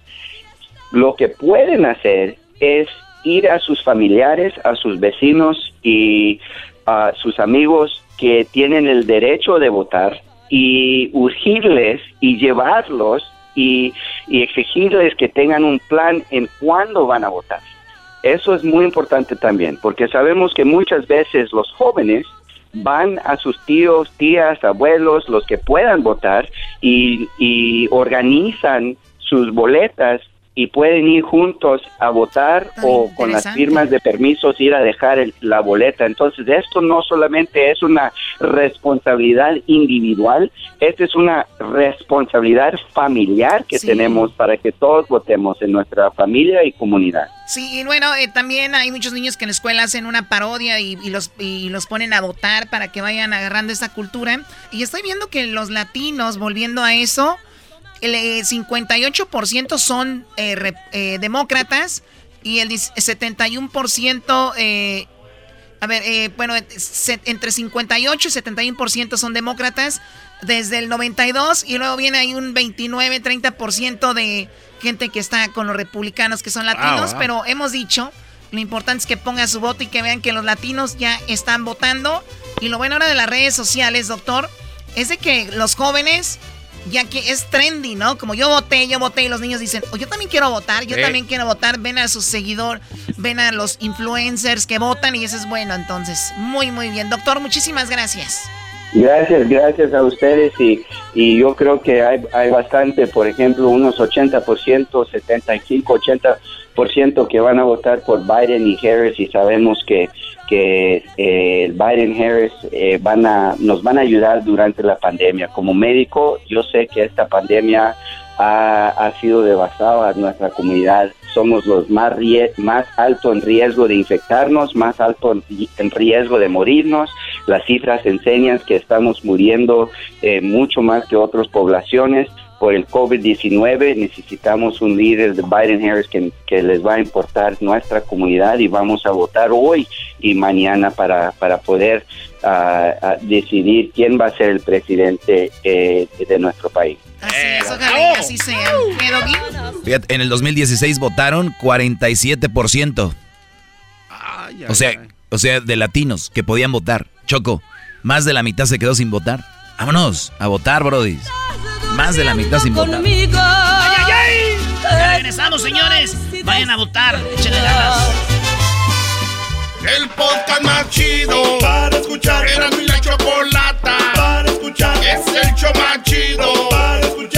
[SPEAKER 25] Lo que pueden hacer es ir a sus familiares, a sus vecinos y a sus amigos que tienen el derecho de votar y urgirles y llevarlos y, exigirles que tengan un plan en cuándo van a votar. Eso es muy importante también, porque sabemos que muchas veces los jóvenes van a sus tíos, tías, abuelos, los que puedan votar y, y organizan sus boletas y pueden ir juntos a votar o con las firmas de permisos ir a dejar la boleta. Entonces, esto no solamente es una responsabilidad individual, esta es una responsabilidad familiar que tenemos para que todos votemos en nuestra familia y comunidad.
[SPEAKER 2] Sí, y bueno, eh, también hay muchos niños que en la escuela hacen una parodia y, los, y los ponen a votar para que vayan agarrando esta cultura. Y estoy viendo que los latinos, volviendo a eso, el 58% eh, son eh, eh, demócratas y el 71%, eh, a ver, bueno, entre 58 y 71% son demócratas desde el 92 y luego viene ahí un 29, 30% de gente que está con los republicanos que son latinos, pero hemos dicho, lo importante es que pongan su voto y que vean que los latinos ya están votando. Y lo bueno ahora de las redes sociales, doctor, es de que los jóvenes ya que es trendy, ¿no? Como yo voté, yo voté y los niños dicen, oh, yo también quiero votar, yo también quiero votar, ven a sus seguidores, ven a los influencers que votan y eso es bueno, entonces, muy, muy bien. Doctor, muchísimas gracias.
[SPEAKER 25] Gracias, gracias a ustedes y, y yo creo que hay, hay bastante, por ejemplo, unos 80%, 75, 80% que van a votar por Biden y Harris y sabemos que que eh, Biden Harris eh, van a, nos van a ayudar durante la pandemia. Como médico, yo sé que esta pandemia ha, sido devastada a nuestra comunidad. Somos los más, más alto en riesgo de infectarnos, más alto en, riesgo de morirnos. Las cifras enseñan que estamos muriendo eh, mucho más que otras poblaciones
[SPEAKER 23] por el COVID-19. Necesitamos un líder de Biden-Harris que, que, les va a importar nuestra comunidad y vamos a votar hoy y mañana para, para poder uh, decidir quién va a ser el presidente eh, de nuestro país.
[SPEAKER 2] Así es, ojalá así sea.
[SPEAKER 10] Fíjate, en el 2016 votaron 47%. o sea, o sea, de latinos que podían votar. Choco, más de la mitad se quedó sin votar. Vámonos a votar, Brody. Más de la mitad sin votar.
[SPEAKER 7] ¡Ay, ay, ay! Ya regresamos, señores. Vayan a votar. Échenle ganas.
[SPEAKER 4] El podcast más chido para escuchar. Era mi la chocolata para escuchar. Es el show más chido para escuchar.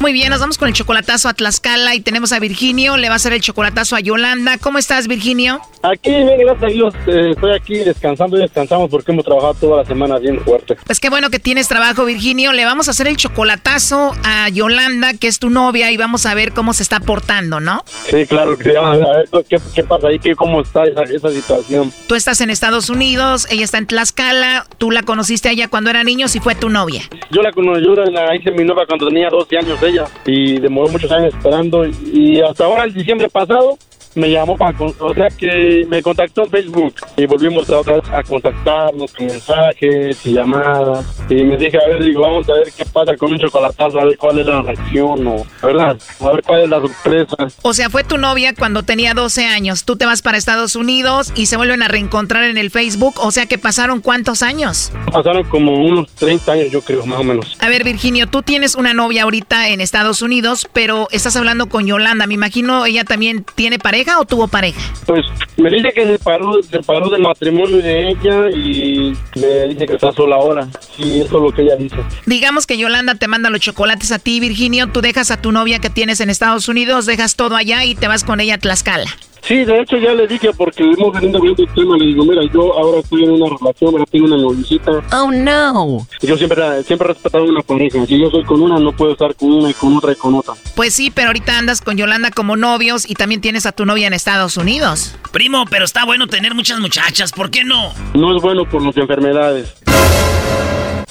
[SPEAKER 2] Muy bien, nos vamos con el chocolatazo a Tlaxcala y tenemos a Virginio, le va a hacer el chocolatazo a Yolanda. ¿Cómo estás, Virginio?
[SPEAKER 26] Aquí, bien, gracias a Dios, eh, estoy aquí descansando y descansamos porque hemos trabajado toda la semana bien fuerte.
[SPEAKER 2] Pues qué bueno que tienes trabajo, Virginio. Le vamos a hacer el chocolatazo a Yolanda, que es tu novia, y vamos a ver cómo se está portando, ¿no?
[SPEAKER 26] Sí, claro, que a ver qué, qué pasa ahí, qué, cómo está esa, esa situación.
[SPEAKER 2] Tú estás en Estados Unidos, ella está en Tlaxcala, tú la conociste a ella cuando era niño, y fue tu novia.
[SPEAKER 26] Yo la conocí, yo la hice mi novia cuando tenía 12 años y demoró muchos años esperando y hasta ahora, en diciembre pasado, me llamó para, con- o sea que me contactó en Facebook y volvimos a, otra vez a contactarnos con mensajes y llamadas y me dije, a ver, digo, vamos a ver qué pasa con un chocolatazo, a ver cuál es la reacción o, ¿verdad? A ver cuál es la sorpresa.
[SPEAKER 2] O sea, fue tu novia cuando tenía 12 años. Tú te vas para Estados Unidos y se vuelven a reencontrar en el Facebook. O sea, que pasaron cuántos años.
[SPEAKER 26] Pasaron como unos 30 años, yo creo, más o menos.
[SPEAKER 2] A ver, Virginio, tú tienes una novia ahorita en Estados Unidos, pero estás hablando con Yolanda. Me imagino ella también tiene pareja o tuvo pareja.
[SPEAKER 26] Pues me dice que se paró, se paró del matrimonio de ella y me dice que está sola ahora. Sí, eso es lo que ella dice.
[SPEAKER 2] Digamos que Yolanda te manda los chocolates a ti, Virginio. Tú dejas a tu novia que tienes en Estados Unidos, dejas todo allá y te vas con ella a Tlaxcala.
[SPEAKER 26] Sí, de hecho ya le dije porque hemos venido hablando del tema, le digo, mira, yo ahora estoy en una relación, ahora tengo una noviecita.
[SPEAKER 2] Oh, no.
[SPEAKER 26] Yo siempre, siempre he respetado una pareja. Si yo soy con una, no puedo estar con una y con otra y con otra.
[SPEAKER 2] Pues sí, pero ahorita andas con Yolanda como novios y también tienes a tu novia en Estados Unidos.
[SPEAKER 7] Primo, pero está bueno tener muchas muchachas, ¿por qué no?
[SPEAKER 26] No es bueno por las enfermedades.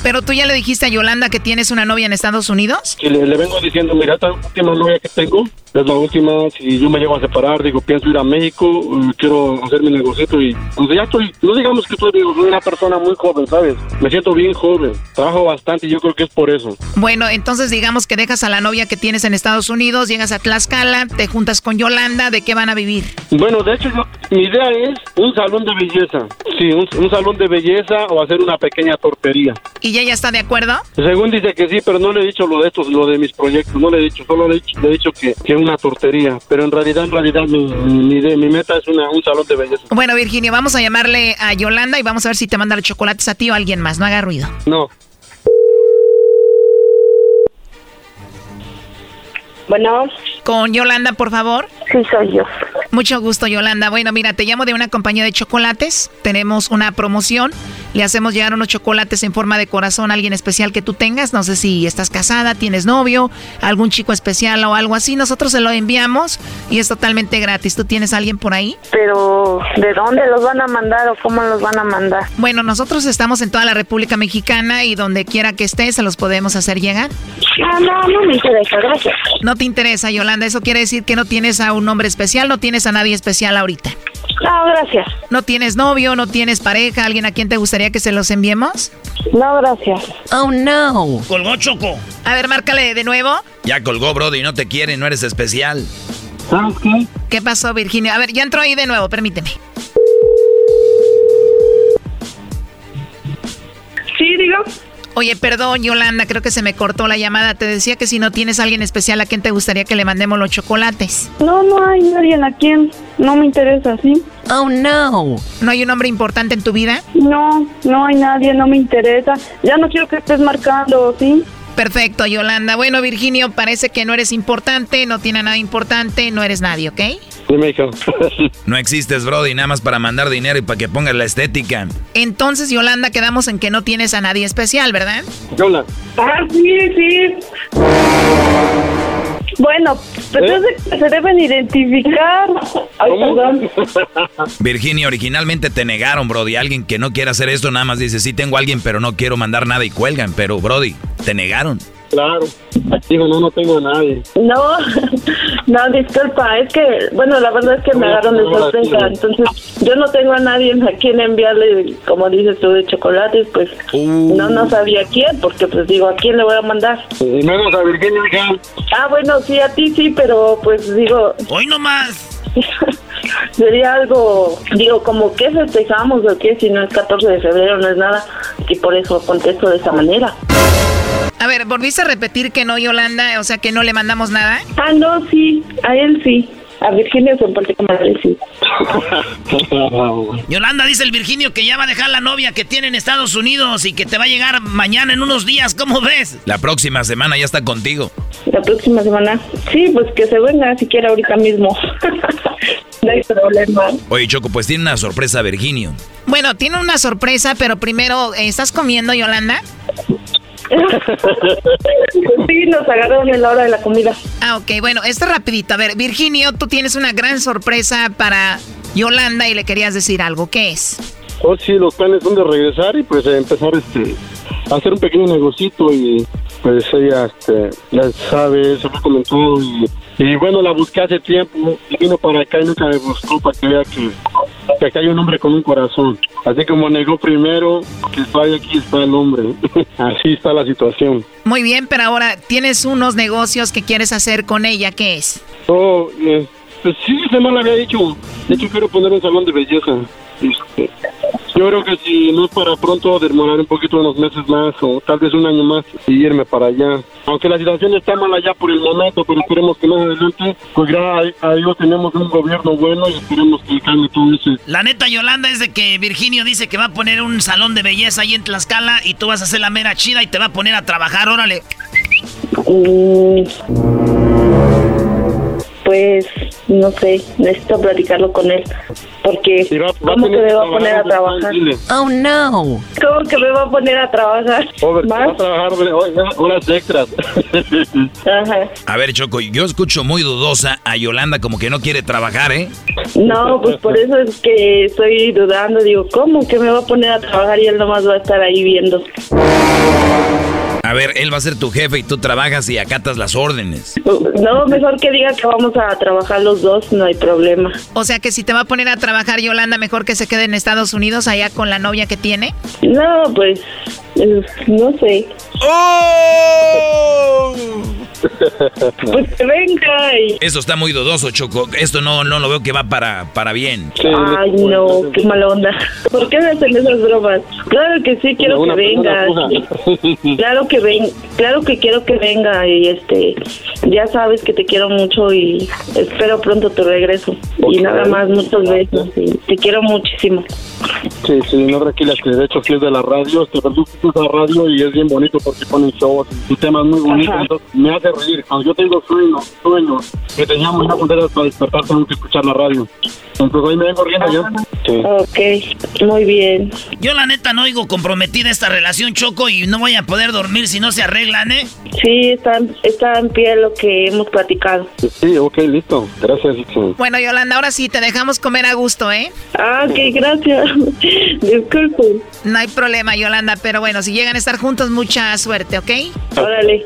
[SPEAKER 2] Pero tú ya le dijiste a Yolanda que tienes una novia en Estados Unidos.
[SPEAKER 26] Si le, le vengo diciendo, mira, esta última novia que tengo es la última. Si yo me llego a separar, digo, pienso ir a México, eh, quiero hacer mi negocito y pues ya estoy, no digamos que estoy digo, soy una persona muy joven, ¿sabes? Me siento bien joven, trabajo bastante y yo creo que es por eso.
[SPEAKER 2] Bueno, entonces digamos que dejas a la novia que tienes en Estados Unidos, llegas a Tlaxcala, te juntas con Yolanda, ¿de qué van a vivir?
[SPEAKER 26] Bueno, de hecho, yo- mi idea es un salón de belleza. Sí, un, un salón de belleza o hacer una pequeña tortería.
[SPEAKER 2] ¿Y ella está de acuerdo?
[SPEAKER 26] Según dice que sí, pero no le he dicho lo de estos, lo de mis proyectos, no le he dicho, solo le he dicho, le he dicho que, que una tortería, pero en realidad, en realidad mi, mi, meta es una, un salón de belleza.
[SPEAKER 2] Bueno, Virginia, vamos a llamarle a Yolanda y vamos a ver si te manda los chocolates a ti o a alguien más. No haga ruido.
[SPEAKER 26] No.
[SPEAKER 2] Bueno. Con Yolanda, por favor.
[SPEAKER 27] Sí, soy yo.
[SPEAKER 2] Mucho gusto, Yolanda. Bueno, mira, te llamo de una compañía de chocolates. Tenemos una promoción. Le hacemos llegar unos chocolates en forma de corazón a alguien especial que tú tengas. No sé si estás casada, tienes novio, algún chico especial o algo así. Nosotros se lo enviamos y es totalmente gratis. ¿Tú tienes a alguien por ahí?
[SPEAKER 27] Pero, ¿de dónde los van a mandar o cómo los van a mandar?
[SPEAKER 2] Bueno, nosotros estamos en toda la República Mexicana y donde quiera que estés se los podemos hacer llegar.
[SPEAKER 27] Ah, no, no me interesa, gracias.
[SPEAKER 2] No te interesa, Yolanda. Eso quiere decir que no tienes a un hombre especial, no tienes a nadie especial ahorita.
[SPEAKER 27] No, gracias.
[SPEAKER 2] No tienes novio, no tienes pareja, alguien a quien te gustaría que se los enviemos.
[SPEAKER 27] No, gracias.
[SPEAKER 2] Oh, no.
[SPEAKER 7] Colgó Choco.
[SPEAKER 2] A ver, márcale de nuevo.
[SPEAKER 10] Ya colgó, Brody, no te quiere, no eres especial.
[SPEAKER 26] ¿Sabes qué?
[SPEAKER 2] ¿Qué pasó, Virginia? A ver, ya entró ahí de nuevo, permíteme.
[SPEAKER 27] Sí, digo.
[SPEAKER 2] Oye, perdón, Yolanda, creo que se me cortó la llamada. Te decía que si no tienes a alguien especial, ¿a quién te gustaría que le mandemos los chocolates?
[SPEAKER 27] No, no hay nadie a quien. No me interesa, ¿sí?
[SPEAKER 2] Oh, no. ¿No hay un hombre importante en tu vida?
[SPEAKER 28] No, no hay nadie, no me interesa. Ya no quiero que estés marcando, ¿sí?
[SPEAKER 2] Perfecto, Yolanda. Bueno, Virginio, parece que no eres importante, no tiene nada importante, no eres nadie, ¿ok? *laughs*
[SPEAKER 10] no existes, Brody, nada más para mandar dinero y para que pongas la estética.
[SPEAKER 2] Entonces, Yolanda, quedamos en que no tienes a nadie especial, ¿verdad?
[SPEAKER 28] Yolanda. Ah, sí, sí. Bueno, pues ¿Eh? se deben identificar. Ay, perdón. *laughs*
[SPEAKER 10] Virginia, originalmente te negaron, Brody. Alguien que no quiera hacer esto nada más dice, sí tengo a alguien, pero no quiero mandar nada y cuelgan. Pero, Brody, te negaron.
[SPEAKER 26] Claro. Digo, no, no tengo a nadie.
[SPEAKER 28] No, *laughs* no, disculpa, es que, bueno, la verdad es que me agarraron de sorpresa, entonces yo no tengo a nadie a quien enviarle, como dices tú, de chocolates, pues uh. no, no sabía quién, porque pues digo, ¿a quién le voy a mandar?
[SPEAKER 26] menos a Virginia,
[SPEAKER 28] Ah, bueno, sí, a ti sí, pero pues digo...
[SPEAKER 7] Hoy nomás. *laughs*
[SPEAKER 28] Sería algo, digo, como que festejamos o qué, si no es 14 de febrero, no es nada, y por eso contesto de esa manera.
[SPEAKER 2] A ver, ¿volviste a repetir que no, Yolanda? O sea, que no le mandamos nada.
[SPEAKER 28] Ah, no, sí, a él sí. A Virginio se portó sí. *laughs*
[SPEAKER 7] Yolanda dice el Virginio que ya va a dejar la novia que tiene en Estados Unidos y que te va a llegar mañana en unos días. ¿Cómo ves?
[SPEAKER 10] La próxima semana ya está contigo.
[SPEAKER 28] La próxima semana. Sí, pues que se venga siquiera ahorita mismo. *laughs* no hay problema.
[SPEAKER 10] Oye, Choco, pues tiene una sorpresa Virginio.
[SPEAKER 2] Bueno, tiene una sorpresa, pero primero, ¿estás comiendo, Yolanda?
[SPEAKER 28] Sí, nos agarraron en la hora de la comida.
[SPEAKER 2] Ah, ok, bueno, esto rapidito. A ver, Virginio, tú tienes una gran sorpresa para Yolanda y le querías decir algo. ¿Qué es?
[SPEAKER 26] Oh, sí, los planes son de regresar y pues empezar este, a hacer un pequeño negocito y pues ella este, ya sabe, se me comentó y, y bueno, la busqué hace tiempo, vino para acá y nunca me buscó para que vea que que acá hay un hombre con un corazón. Así como negó primero, que está aquí está el hombre. *laughs* Así está la situación.
[SPEAKER 2] Muy bien, pero ahora tienes unos negocios que quieres hacer con ella, ¿qué es?
[SPEAKER 26] Oh, eh, pues sí, se me lo había dicho. De hecho, quiero poner un salón de belleza. Este, yo creo que si no es para pronto, demorar un poquito unos meses más o tal vez un año más y irme para allá. Aunque la situación está mala ya por el momento, pero esperemos que más adelante, pues gracias a Dios tenemos un gobierno bueno y esperemos que cambie todo eso.
[SPEAKER 7] La neta, Yolanda, es de que Virginio dice que va a poner un salón de belleza ahí en Tlaxcala y tú vas a hacer la mera chida y te va a poner a trabajar, órale.
[SPEAKER 28] Pues no sé, necesito platicarlo con él. Porque, ¿cómo que me va a poner a trabajar?
[SPEAKER 2] Oh, no.
[SPEAKER 28] ¿Cómo que me va a poner a trabajar?
[SPEAKER 26] Va a trabajar horas extras. *laughs*
[SPEAKER 28] Ajá.
[SPEAKER 10] A ver, Choco, yo escucho muy dudosa a Yolanda como que no quiere trabajar, ¿eh?
[SPEAKER 28] No, pues por eso es que estoy dudando. Digo, ¿cómo que me va a poner a trabajar y él nomás va a estar ahí viendo?
[SPEAKER 10] A ver, él va a ser tu jefe y tú trabajas y acatas las órdenes.
[SPEAKER 28] No, mejor que diga que vamos a trabajar los dos, no hay problema.
[SPEAKER 2] O sea que si te va a poner a trabajar Yolanda, mejor que se quede en Estados Unidos allá con la novia que tiene.
[SPEAKER 28] No, pues no sé.
[SPEAKER 10] ¡Oh!
[SPEAKER 28] Pues que venga y...
[SPEAKER 10] Eso está muy dudoso, Choco. Esto no, no lo veo que va para, para bien.
[SPEAKER 28] Ay, no, qué mala onda. ¿Por qué me hacen esas bromas? Claro que sí, quiero que venga. *laughs* Claro que ven, claro que quiero que venga y este, ya sabes que te quiero mucho y espero pronto tu regreso. Y nada más, muchos besos. Y te quiero muchísimo.
[SPEAKER 26] Sí, sí, no tranquila, que de hecho si es de la radio, te la radio y es bien bonito porque ponen shows y temas muy bonitos. me hace reír. Cuando yo tengo sueños, sueños que teníamos una punteras para despertar, tengo que escuchar la radio. Entonces ahí me vengo riendo yo. Sí.
[SPEAKER 28] Ok, muy bien.
[SPEAKER 7] Yo la neta no oigo comprometida esta relación, Choco, y no voy a poder dormir si no se arreglan, ¿eh?
[SPEAKER 28] Sí, está, está en pie lo que hemos platicado.
[SPEAKER 26] Sí, ok, listo. Gracias.
[SPEAKER 2] Bueno, Yolanda, ahora sí, te dejamos comer a gusto, ¿eh?
[SPEAKER 28] Ah, ok, gracias. *laughs* Disculpe.
[SPEAKER 2] No hay problema, Yolanda, pero bueno, si llegan a estar juntos, mucha suerte, ¿ok?
[SPEAKER 28] Órale.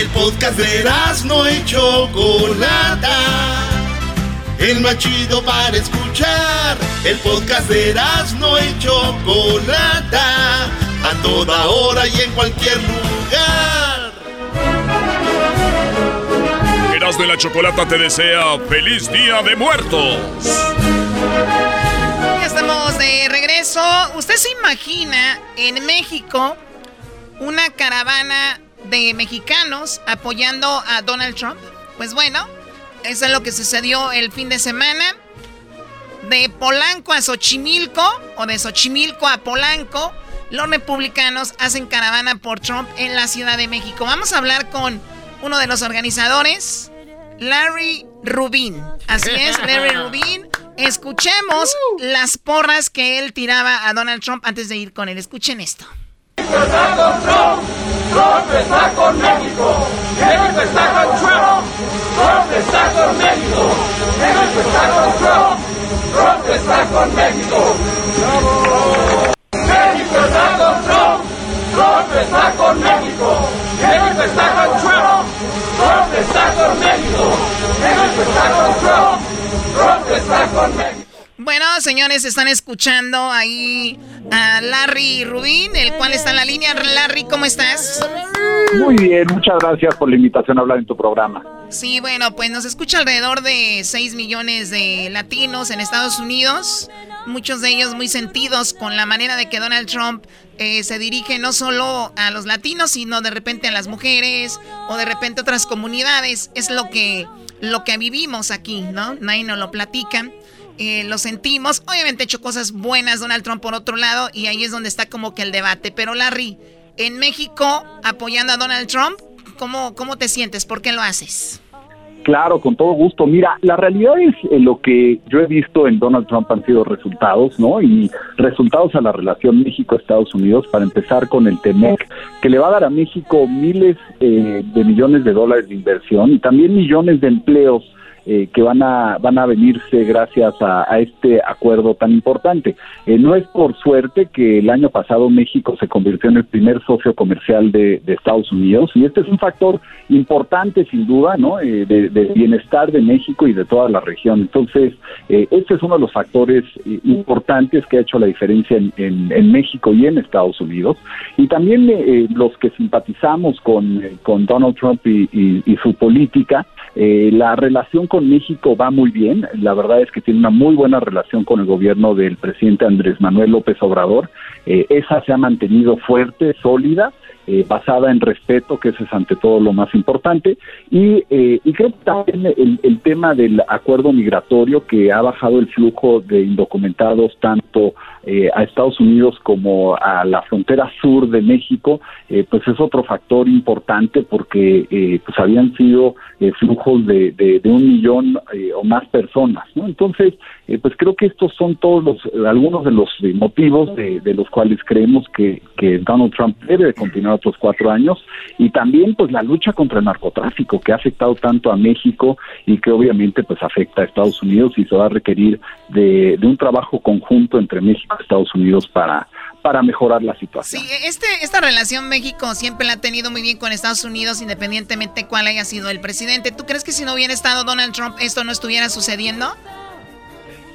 [SPEAKER 4] El podcast de Erasno y chocolata el más chido para escuchar. El podcast de no y Chocolata, a toda hora y en cualquier lugar.
[SPEAKER 17] Erasmo y la Chocolata te desea feliz día de muertos.
[SPEAKER 2] Ya estamos de regreso. ¿Usted se imagina en México una caravana de mexicanos apoyando a Donald Trump? Pues bueno, eso es lo que sucedió el fin de semana. De Polanco a Xochimilco, o de Xochimilco a Polanco, los republicanos hacen caravana por Trump en la Ciudad de México. Vamos a hablar con uno de los organizadores, Larry Rubin. Así es, Larry *laughs* Rubin. Escuchemos las porras que él tiraba a Donald Trump antes de ir con él. Escuchen esto.
[SPEAKER 29] Está con Trump, Trump está con México, México está con Trump, Trump está con México, México está con Trump, Trump está con México. México está con Trump, Trump está con México, México está con Trump, Trump está con México, México está con Trump, Trump está con México.
[SPEAKER 2] Bueno, señores, están escuchando ahí a Larry Rubín, el cual está en la línea. Larry, ¿cómo estás?
[SPEAKER 30] Muy bien, muchas gracias por la invitación a hablar en tu programa.
[SPEAKER 2] Sí, bueno, pues nos escucha alrededor de 6 millones de latinos en Estados Unidos, muchos de ellos muy sentidos con la manera de que Donald Trump eh, se dirige no solo a los latinos, sino de repente a las mujeres o de repente a otras comunidades. Es lo que, lo que vivimos aquí, ¿no? Nadie nos lo platica. Eh, lo sentimos. Obviamente ha hecho cosas buenas Donald Trump por otro lado y ahí es donde está como que el debate. Pero Larry, en México apoyando a Donald Trump, ¿cómo, cómo te sientes? ¿Por qué lo haces?
[SPEAKER 30] Claro, con todo gusto. Mira, la realidad es eh, lo que yo he visto en Donald Trump han sido resultados, ¿no? Y resultados a la relación México-Estados Unidos, para empezar con el TEMEC, que le va a dar a México miles eh, de millones de dólares de inversión y también millones de empleos eh, que van a van a venirse gracias a, este acuerdo tan importante. Eh, no es por suerte que el año pasado México se convirtió en el primer socio comercial de, Estados Unidos y este es un factor importante sin duda, ¿no? Eh, de, bienestar de México y de toda la región. Entonces, este es uno de los factores importantes que ha hecho la diferencia en, México y en Estados Unidos. Y también los que simpatizamos con, con Donald Trump y su política, la relación con México va muy bien. La verdad es que tiene una muy buena relación con el gobierno del presidente Andrés Manuel López Obrador. Eh, esa se ha mantenido fuerte, sólida. Eh, basada en respeto, que eso es ante todo lo más importante, y, eh, y creo que también el, el, tema del acuerdo migratorio que ha bajado el flujo de indocumentados tanto eh, a Estados Unidos como a la frontera sur de México, eh, pues es otro factor importante porque eh, pues habían sido flujos de, de, un millón o más personas, ¿no? Entonces, pues creo que estos son todos los, algunos de los motivos de, de los cuales creemos que, que Donald Trump debe continuar otros cuatro años y también pues la lucha contra el narcotráfico que ha afectado tanto a México y que obviamente pues afecta a Estados Unidos y se va a requerir de, de un trabajo conjunto entre México Estados Unidos para, para mejorar la situación.
[SPEAKER 2] Sí, este, esta relación México siempre la ha tenido muy bien con Estados Unidos, independientemente cuál haya sido el presidente. ¿Tú crees que si no hubiera estado Donald Trump esto no estuviera sucediendo?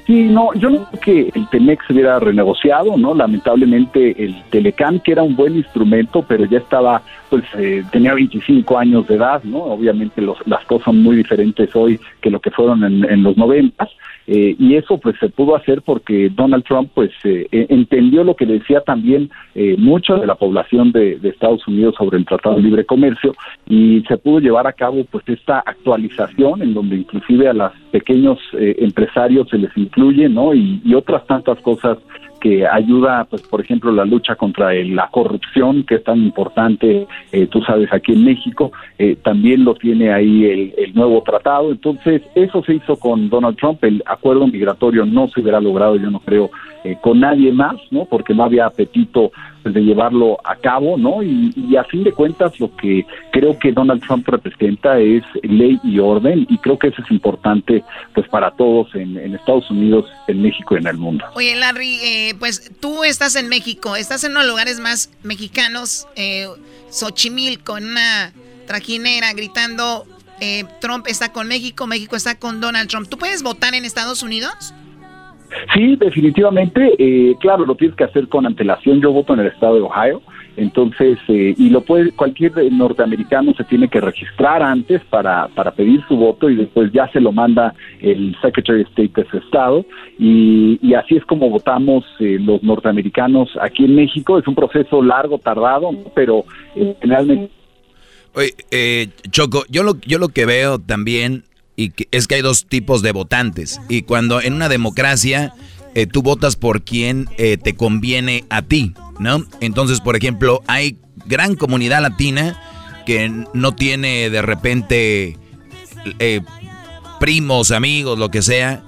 [SPEAKER 30] Sí, no, yo no creo que el Temex se hubiera renegociado, ¿no? Lamentablemente el Telecam, que era un buen instrumento, pero ya estaba, pues eh, tenía 25 años de edad, ¿no? Obviamente los, las cosas son muy diferentes hoy que lo que fueron en, los noventas. Eh, y eso pues se pudo hacer porque Donald Trump pues eh, e, entendió lo que decía también eh, mucha de la población de, Estados Unidos sobre el Tratado de Libre Comercio y se pudo llevar a cabo pues esta actualización en donde inclusive a los pequeños empresarios se les incluye no y otras tantas cosas que ayuda, pues, por ejemplo, la lucha contra la corrupción, que es tan importante, eh, tú sabes, aquí en México, eh, también lo tiene ahí el, nuevo tratado. Entonces, eso se hizo con Donald Trump. El acuerdo migratorio no se hubiera logrado, yo no creo, eh, con nadie más, ¿no? Porque no había apetito de llevarlo a cabo, ¿no? Y, a fin de cuentas lo que creo que Donald Trump representa es ley y orden y creo que eso es importante pues para todos en, Estados Unidos, en México y en el mundo.
[SPEAKER 2] Oye Larry, eh, pues tú estás en México, estás en unos lugares más mexicanos, eh, Xochimilco, en una trajinera gritando eh, Trump está con México, México está con Donald Trump. ¿Tú puedes votar en Estados Unidos?
[SPEAKER 30] Sí, definitivamente. Eh, claro, lo tienes que hacer con antelación. Yo voto en el estado de Ohio. Entonces, eh, y lo puede, cualquier norteamericano se tiene que registrar antes para, para pedir su voto y después ya se lo manda el Secretary of State de ese estado. Y, y así es como votamos eh, los norteamericanos aquí en México. Es un proceso largo, tardado, pero eh, generalmente.
[SPEAKER 10] Oye, eh, Choco, yo lo, yo lo que veo también y que es que hay dos tipos de votantes. Y cuando en una democracia eh, tú votas por quien eh, te conviene a ti, ¿no? Entonces, por ejemplo, hay gran comunidad latina que no tiene de repente eh, primos, amigos, lo que sea,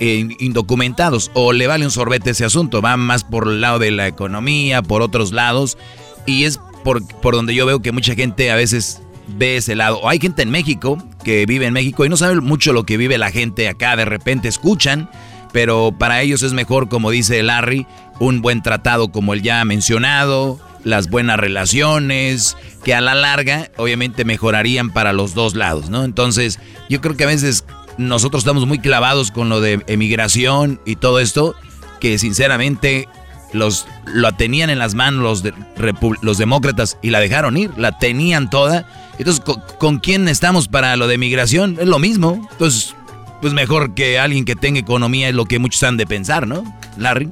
[SPEAKER 10] indocumentados, o le vale un sorbete ese asunto, va más por el lado de la economía, por otros lados, y es por, por donde yo veo que mucha gente a veces ve ese lado. O hay gente en México que vive en México y no sabe mucho lo que vive la gente acá, de repente escuchan, pero para ellos es mejor, como dice Larry, un buen tratado como el ya mencionado, las buenas relaciones, que a la larga obviamente mejorarían para los dos lados, ¿no? Entonces, yo creo que a veces nosotros estamos muy clavados con lo de emigración y todo esto, que sinceramente los lo tenían en las manos los, los demócratas y la dejaron ir, la tenían toda. Entonces, ¿con, ¿con, quién estamos para lo de migración? Es lo mismo. Entonces, pues mejor que alguien que tenga economía es lo que muchos han de pensar, ¿no? Larry.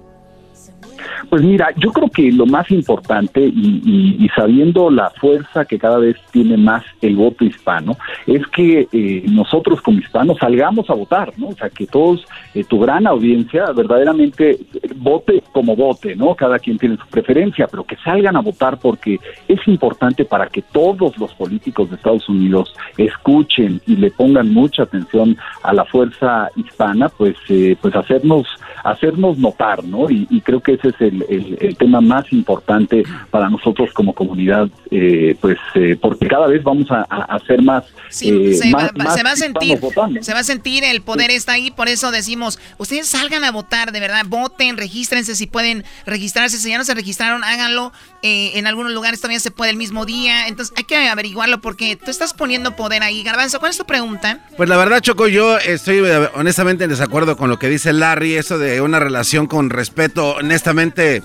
[SPEAKER 30] Pues mira, yo creo que lo más importante y, y, y, sabiendo la fuerza que cada vez tiene más el voto hispano, es que eh, nosotros como hispanos salgamos a votar, ¿no? O sea, que todos, eh, tu gran audiencia verdaderamente vote como vote, ¿no? Cada quien tiene su preferencia, pero que salgan a votar porque es importante para que todos los políticos de Estados Unidos escuchen y le pongan mucha atención a la fuerza hispana, pues, eh, pues hacernos, hacernos notar, ¿no? Y, y creo que ese es el, el, el, tema más importante para nosotros como comunidad, eh, pues eh, porque cada vez vamos a, a hacer más,
[SPEAKER 2] sí,
[SPEAKER 30] eh,
[SPEAKER 2] se,
[SPEAKER 30] más,
[SPEAKER 2] va,
[SPEAKER 30] más
[SPEAKER 2] se, va, a sentir, se va a sentir el poder está ahí, por eso decimos, ustedes salgan a votar, de verdad, voten, regístrense si pueden registrarse, si ya no se registraron, háganlo, eh, en algunos lugares todavía se puede el mismo día, entonces hay que averiguarlo porque tú estás poniendo poder ahí. Garbanzo, ¿cuál es tu pregunta?
[SPEAKER 8] Pues la verdad, Choco, yo estoy eh, honestamente en desacuerdo con lo que dice Larry, eso de una relación con respeto, honestamente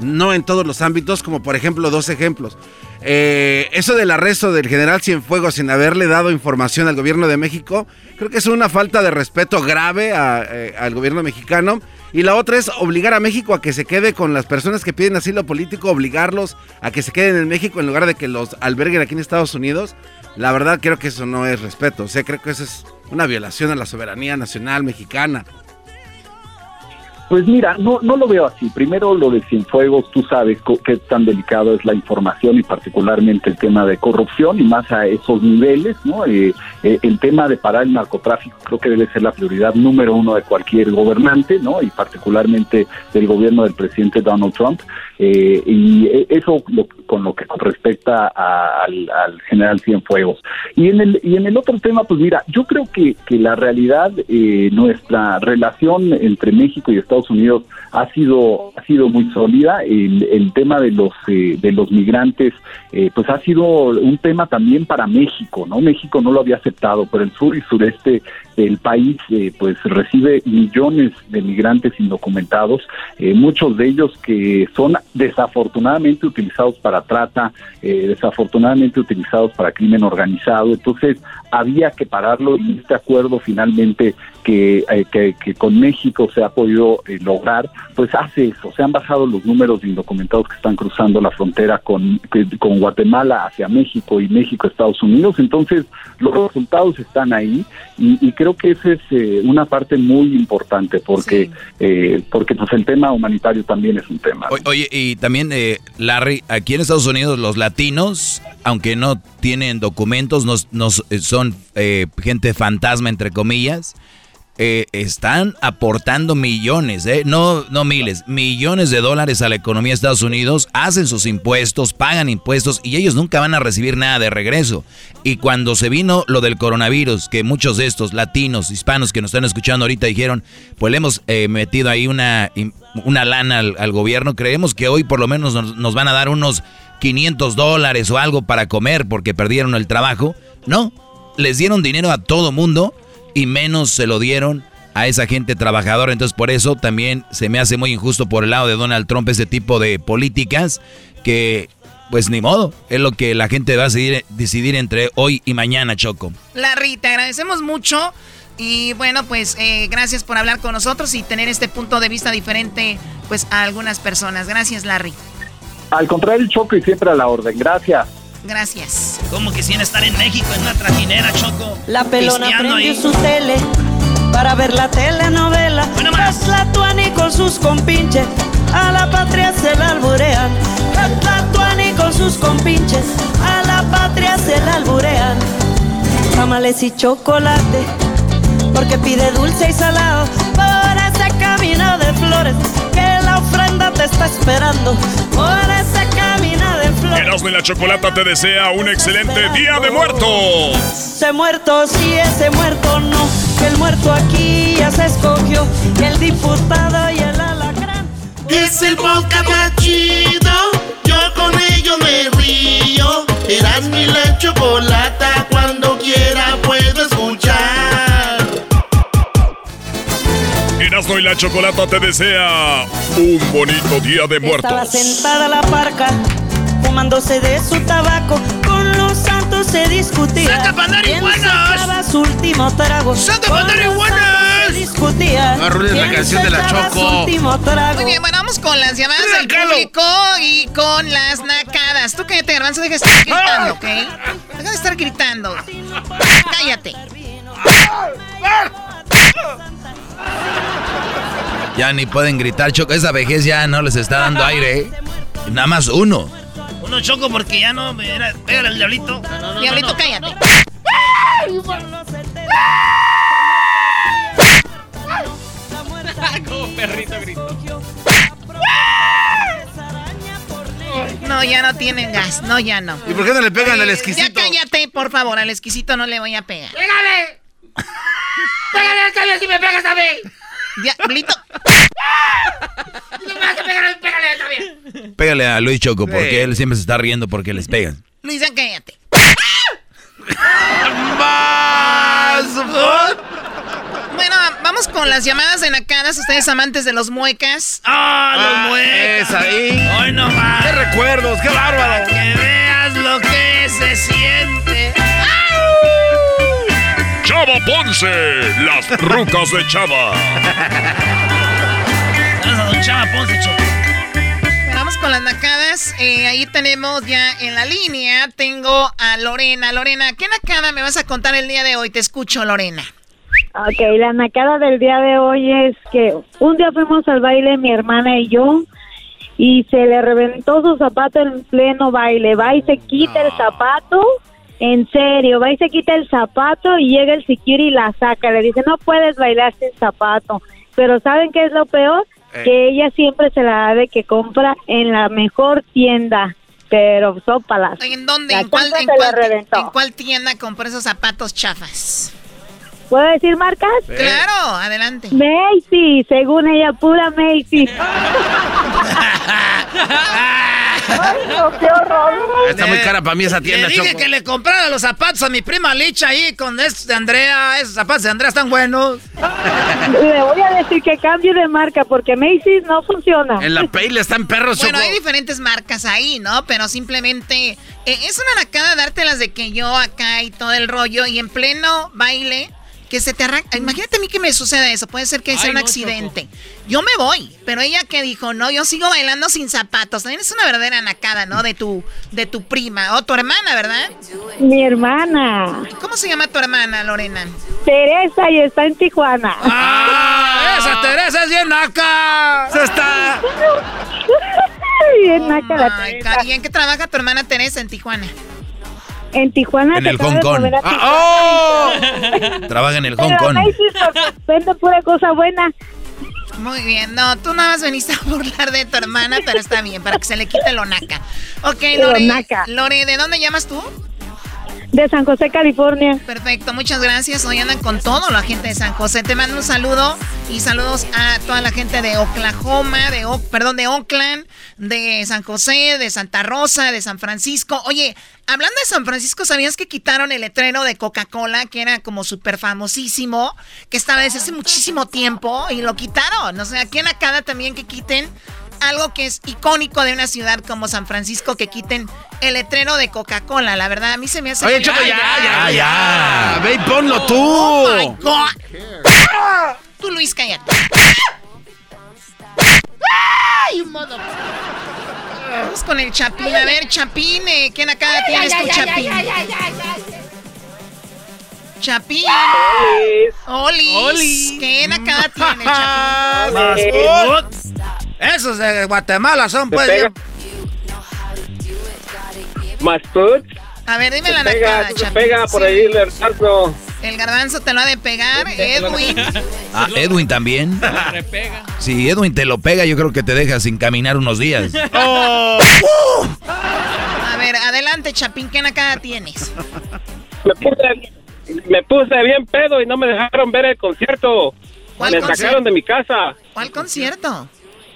[SPEAKER 8] no en todos los ámbitos, como por ejemplo dos ejemplos. Eh, eso del arresto del general Cienfuegos sin haberle dado información al gobierno de México, creo que es una falta de respeto grave a, eh, al gobierno mexicano. Y la otra es obligar a México a que se quede con las personas que piden asilo político, obligarlos a que se queden en México en lugar de que los alberguen aquí en Estados Unidos. La verdad creo que eso no es respeto, o sea, creo que eso es una violación a la soberanía nacional mexicana.
[SPEAKER 30] Pues mira, no, no lo veo así. Primero lo de Cienfuegos, tú sabes qué tan delicado es la información y particularmente el tema de corrupción y más a esos niveles, ¿no? Eh, eh, el tema de parar el narcotráfico creo que debe ser la prioridad número uno de cualquier gobernante, ¿no? Y particularmente del gobierno del presidente Donald Trump. Eh, y eso lo, con lo que respecta a, al, al, general Cienfuegos. Y en el y en el otro tema, pues mira, yo creo que, que la realidad, eh, nuestra relación entre México y Estados Unidos ha sido ha sido muy sólida. El, el tema de los eh, de los migrantes, eh, pues ha sido un tema también para México, ¿no? México no lo había aceptado, pero el sur y sureste del país, eh, pues recibe millones de migrantes indocumentados, eh, muchos de ellos que son desafortunadamente utilizados para trata, eh, desafortunadamente utilizados para crimen organizado. Entonces había que pararlo y este acuerdo finalmente que, que, con México se ha podido lograr, pues hace eso. Se han bajado los números de indocumentados que están cruzando la frontera con, con Guatemala hacia México y México Estados Unidos. Entonces los resultados están ahí y, y que esa es eh, una parte muy importante porque, sí. porque pues el tema humanitario también es un tema.
[SPEAKER 10] ¿no? Oye, y también, Larry, aquí en Estados Unidos los latinos, aunque no tienen documentos, nos, nos son eh, gente fantasma, entre comillas, eh, están aportando millones, eh, no, no miles, millones de dólares a la economía de Estados Unidos, hacen sus impuestos, pagan impuestos y ellos nunca van a recibir nada de regreso. Y cuando se vino lo del coronavirus, que muchos de estos latinos, hispanos que nos están escuchando ahorita dijeron, pues le hemos eh, metido ahí una, una lana al, gobierno, creemos que hoy por lo menos nos, nos van a dar unos 500 dólares o algo para comer porque perdieron el trabajo. No, les dieron dinero a todo mundo y menos se lo dieron a esa gente trabajadora. Entonces por eso también se me hace muy injusto por el lado de Donald Trump ese tipo de políticas que pues ni modo, es lo que la gente va a decidir, decidir entre hoy y mañana, Choco.
[SPEAKER 2] Larry, te agradecemos mucho y bueno, pues eh, gracias por hablar con nosotros y tener este punto de vista diferente pues a algunas personas. Gracias, Larry.
[SPEAKER 30] Al contrario, Choco, y siempre a la orden. Gracias.
[SPEAKER 2] Gracias.
[SPEAKER 7] ¿Cómo quisiera estar en México en una trajinera, Choco?
[SPEAKER 24] La pelona prendió su tele para ver la telenovela. Bueno, más. la tuani con sus compinches, a la patria se la alburean. La tuani con sus compinches, a la patria se la alburean. Tamales y chocolate, porque pide dulce y salado por ese camino de flores que la ofrenda te está esperando. Por ese camino.
[SPEAKER 17] Erasmo y la Chocolata te desea un excelente Día de Muertos.
[SPEAKER 24] Ese muerto sí, ese muerto no. Que el muerto aquí ya se escogió. Y el diputado y el alacrán.
[SPEAKER 4] Es el podcast más chido. Yo con ello me río. Erasmo y la Chocolata cuando quiera puedo escuchar.
[SPEAKER 17] Erasmo y la Chocolata te desea un bonito Día de
[SPEAKER 24] Estaba
[SPEAKER 17] Muertos.
[SPEAKER 24] sentada la parca, fumándose de su tabaco. Con los santos se discutía.
[SPEAKER 7] ¡Saca pa' andar
[SPEAKER 24] ¿Quién
[SPEAKER 7] iguanas!
[SPEAKER 24] se echaba su último trago?
[SPEAKER 7] ¡Saca
[SPEAKER 24] Con
[SPEAKER 7] pa' andar
[SPEAKER 24] los
[SPEAKER 7] iguanas!
[SPEAKER 24] santos se discutía.
[SPEAKER 8] No arruines la
[SPEAKER 24] ¿Quién
[SPEAKER 8] canción de la Choco.
[SPEAKER 24] su último trago?
[SPEAKER 2] Muy bien, bueno, vamos con las llamadas del público y con las nacadas. Tú cállate, Garbanzo, deja de estar gritando, ¿ok? Deja de estar gritando. Cállate.
[SPEAKER 10] Ya ni pueden gritar, Choco. Esa vejez ya no les está dando aire. ¿eh? Nada más uno.
[SPEAKER 7] Uno choco porque ya no me era. Pégale al diablito. No, no, no,
[SPEAKER 2] Diablito,
[SPEAKER 7] no, no.
[SPEAKER 2] cállate.
[SPEAKER 7] Como perrito grito.
[SPEAKER 2] No, ya no tienen gas. No, ya no.
[SPEAKER 8] ¿Y por qué no le pegan al
[SPEAKER 2] Ya
[SPEAKER 8] exquisito?
[SPEAKER 2] cállate, por favor. Al exquisito no le voy a pegar.
[SPEAKER 29] ¡Pégale! ¡Pégale si me pegas a mí!
[SPEAKER 2] Diablito. *laughs*
[SPEAKER 29] Pégale esta vez.
[SPEAKER 10] Pégale a Luis Choco, porque
[SPEAKER 8] Sí.
[SPEAKER 10] él siempre se está riendo porque les pegan.
[SPEAKER 2] Luisa, cállate. Bueno, vamos con las llamadas de nacadas. Ustedes amantes de los muecas.
[SPEAKER 7] ¡Ah, los
[SPEAKER 8] Ah,
[SPEAKER 7] muecas!
[SPEAKER 8] es ahí.
[SPEAKER 7] ¡Hoy no más!
[SPEAKER 8] ¡Qué recuerdos! ¡Qué bárbaro!
[SPEAKER 7] Que veas lo que se siente.
[SPEAKER 17] Chava Ponce, las rucas de Chava. *laughs*
[SPEAKER 7] Chava Ponce,
[SPEAKER 2] Vamos con las nacadas. Eh, ahí tenemos ya en la línea. Tengo a Lorena. Lorena, ¿qué nacada me vas a contar el día de hoy? Te escucho, Lorena.
[SPEAKER 31] Ok, la nacada del día de hoy es que un día fuimos al baile mi hermana y yo y se le reventó su zapato en pleno baile. Va y se quita el zapato, en serio, va y se quita el zapato y llega el security y la saca. Le dice, no puedes bailar sin zapato. Pero ¿saben qué es lo peor?
[SPEAKER 29] Eh.
[SPEAKER 31] Que ella siempre se la da de que compra en la mejor tienda. Pero sópalas.
[SPEAKER 2] ¿En dónde?
[SPEAKER 31] La
[SPEAKER 2] ¿En cuál, en cuál tienda compró esos zapatos chafas?
[SPEAKER 31] ¿Puedo decir marcas?
[SPEAKER 2] Claro, adelante.
[SPEAKER 31] Macy, según ella, pura Macy. *laughs* Ay, no, qué horror.
[SPEAKER 8] Está muy cara para mí esa tienda,
[SPEAKER 7] Le dije
[SPEAKER 8] Choco.
[SPEAKER 7] que le comprara los zapatos a mi prima Licha ahí con estos de Andrea. Esos zapatos de Andrea están buenos.
[SPEAKER 31] Le voy a decir que cambie de marca porque Macy's no funciona.
[SPEAKER 8] En la Payle están perros,
[SPEAKER 2] Bueno,
[SPEAKER 8] Choco.
[SPEAKER 2] hay diferentes marcas ahí, ¿no? Pero simplemente eh, es una nacada dártelas de que yo acá y todo el rollo y en pleno baile que se te arranca. Imagínate a mí que me suceda eso. Puede ser que sea
[SPEAKER 7] Ay,
[SPEAKER 2] un
[SPEAKER 7] no,
[SPEAKER 2] accidente. Yo me voy, pero ella que dijo, no, yo sigo bailando sin zapatos. También es una verdadera nacada, ¿no? De tu, de tu prima o tu hermana, ¿verdad?
[SPEAKER 31] Mi hermana,
[SPEAKER 2] ¿Cómo se llama tu hermana, Lorena?
[SPEAKER 31] Teresa, y está en Tijuana.
[SPEAKER 7] ¡Ah! ¡Esa Teresa es bien naca!
[SPEAKER 8] ¡Se está! *laughs*
[SPEAKER 31] Bien naca la Teresa.
[SPEAKER 2] Cari, ¿en qué trabaja tu hermana Teresa en Tijuana?
[SPEAKER 31] En Tijuana
[SPEAKER 10] En el Hong Kong. Ah,
[SPEAKER 31] Tijuana.
[SPEAKER 10] Trabaja en el
[SPEAKER 31] Pero
[SPEAKER 10] Hong Kong.
[SPEAKER 31] Vende pura cosa buena.
[SPEAKER 2] Muy bien, no, tú nada más veniste a burlar de tu hermana, pero está bien, para que se le quite lo naca. Ok,
[SPEAKER 31] Lo
[SPEAKER 2] Lore. Lore, ¿de dónde llamas tú?
[SPEAKER 31] De San José, California.
[SPEAKER 2] Perfecto, muchas gracias. Hoy andan con todo la gente de San José. Te mando un saludo y saludos a toda la gente de Oklahoma, de perdón, de Oakland, de San José, de Santa Rosa, de San Francisco. Oye, hablando de San Francisco, ¿sabías que quitaron el letrero de Coca-Cola, que era como súper famosísimo, que estaba desde hace muchísimo tiempo y lo quitaron? O sea, aquí en Acada también que quiten algo que es icónico de una ciudad como San Francisco, que quiten el letrero de Coca-Cola. La verdad, a mí se me hace...
[SPEAKER 8] Oye, Choco, ya, ya, ya, Ve y ponlo tú. Oh, my
[SPEAKER 2] God. Tú, Luis, cállate. ¡Ay, modo! Vamos con el Chapín. A ver, Chapín, eh, ¿quién acá tienes tu Chapín? Chapín. Olis. Olis. ¿Quién acá tiene
[SPEAKER 32] Chapín? *laughs* Esos de Guatemala son, pues.
[SPEAKER 33] Más food.
[SPEAKER 2] A ver, dime la
[SPEAKER 33] pega, se pega por ahí el garbanzo.
[SPEAKER 2] El garbanzo te lo ha de pegar, Edwin.
[SPEAKER 10] Ah, Edwin también. Si Edwin te lo pega, yo creo que te deja sin caminar unos días. *laughs*
[SPEAKER 2] Oh. A ver, adelante, Chapín, ¿qué acá tienes?
[SPEAKER 33] Me puse, me puse bien pedo y no me dejaron ver el concierto. me sacaron de mi casa.
[SPEAKER 2] ¿Cuál concierto?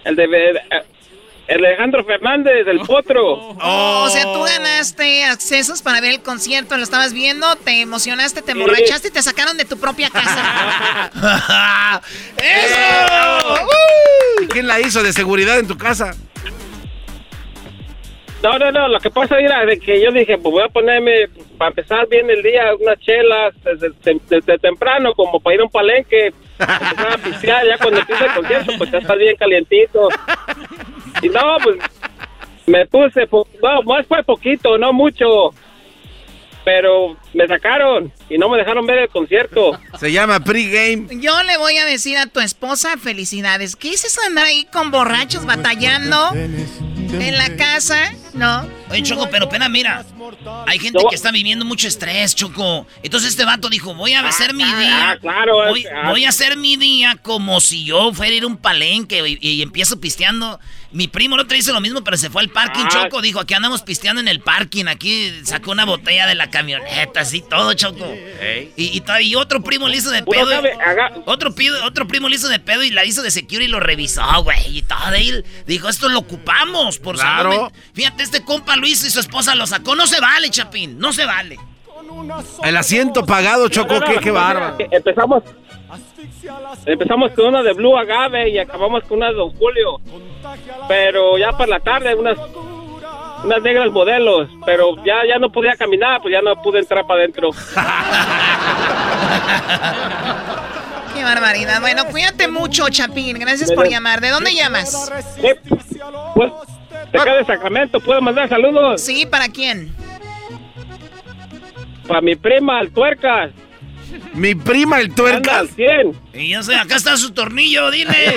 [SPEAKER 33] El de eh, Alejandro Fernández, del Potro.
[SPEAKER 2] Oh, o sea, tú ganaste accesos para ver el concierto, lo estabas viendo, te emocionaste, te emborrachaste y te sacaron de tu propia casa. *laughs*
[SPEAKER 8] ¡Eso! ¿Quién la hizo de seguridad en tu casa?
[SPEAKER 33] No, no, no, lo que pasa era de que yo dije, pues voy a ponerme, para empezar bien el día, unas chelas desde, temprano, como para ir a un palenque, empezar a pistear, ya cuando empieza el concierto, pues ya está bien calientito. Y no, pues me puse, no, más fue poquito, no mucho, pero me sacaron y no me dejaron ver el concierto.
[SPEAKER 8] Se llama pregame.
[SPEAKER 2] Yo le voy a decir a tu esposa felicidades. ¿Qué es eso andar ahí con borrachos batallando en la casa? No.
[SPEAKER 7] Oye, Choco, pero pena, mira. Hay gente que está viviendo mucho estrés, Choco. Entonces este vato dijo, voy a hacer mi día.
[SPEAKER 33] Ah, claro.
[SPEAKER 7] Voy, voy, a hacer mi día como si yo fuera a ir a un palenque y, y empiezo pisteando mi primo el otro hizo lo mismo, pero se fue al parking, ah. Choco. Dijo, aquí andamos pisteando en el parking. Aquí sacó una botella de la camioneta, así todo, Choco. Y, y, otro primo le hizo de pedo. otro, otro primo le hizo de pedo y la hizo de security y lo revisó, güey. Y todo. él dijo, esto lo ocupamos, por claro. Fíjate, este compa hizo y su esposa lo sacó. No se vale, Chapín, no se vale.
[SPEAKER 8] El asiento pagado, Choco, qué, qué bárbaro.
[SPEAKER 33] Empezamos, Empezamos con una de Blue Agave y acabamos con una de Don Julio. Pero ya para la tarde, unas unas negras modelos, pero ya, ya no podía caminar, pues ya no pude entrar para adentro. *laughs*
[SPEAKER 2] Qué barbaridad. Bueno, cuídate mucho, Chapín. Gracias por llamar. ¿De dónde llamas?
[SPEAKER 33] pues, de acá de Sacramento. ¿Puedo mandar saludos?
[SPEAKER 2] Sí, ¿para quién?
[SPEAKER 33] Para mi prima, el Tuercas.
[SPEAKER 8] Mi prima el tuercas.
[SPEAKER 7] Y yo sé, acá está su tornillo, dile. *laughs*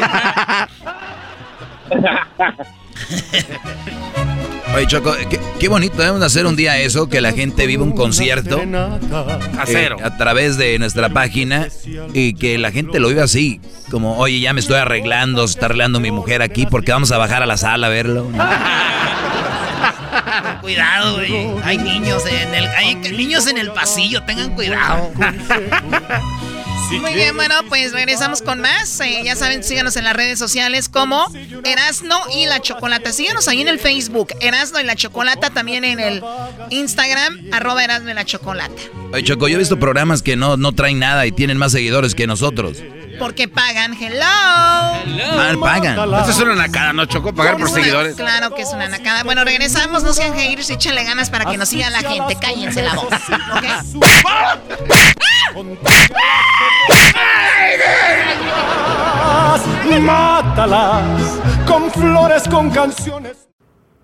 [SPEAKER 7] *laughs*
[SPEAKER 10] Oye, Choco, qué, bonito debemos hacer un día eso, que la gente viva un concierto eh, a través de nuestra página y que la gente lo viva así, como, oye, ya me estoy arreglando, se está arreglando mi mujer aquí porque vamos a bajar a la sala a verlo. *laughs*
[SPEAKER 7] cuidado, güey. Hay niños en el, hay niños en el pasillo, tengan cuidado.
[SPEAKER 2] Muy bien, bueno, pues regresamos con más. Eh, ya saben, síganos en las redes sociales como Erasno y la Chocolata. Síganos ahí en el Facebook, Erasno y la Chocolata, también en el Instagram, arroba Erasno y la Chocolata.
[SPEAKER 10] Oye, Choco, yo he visto programas que no, no traen nada y tienen más seguidores que nosotros.
[SPEAKER 2] Porque pagan, hello.
[SPEAKER 10] Mal pagan.
[SPEAKER 8] Esto es una nacada, ¿no, Choco? Pagar por seguidores.
[SPEAKER 2] Claro que es una nacada. Bueno, regresamos, no sean haters, échenle ganas para que nos siga la gente. Cállense la voz.
[SPEAKER 34] Mátalas con flores, con canciones.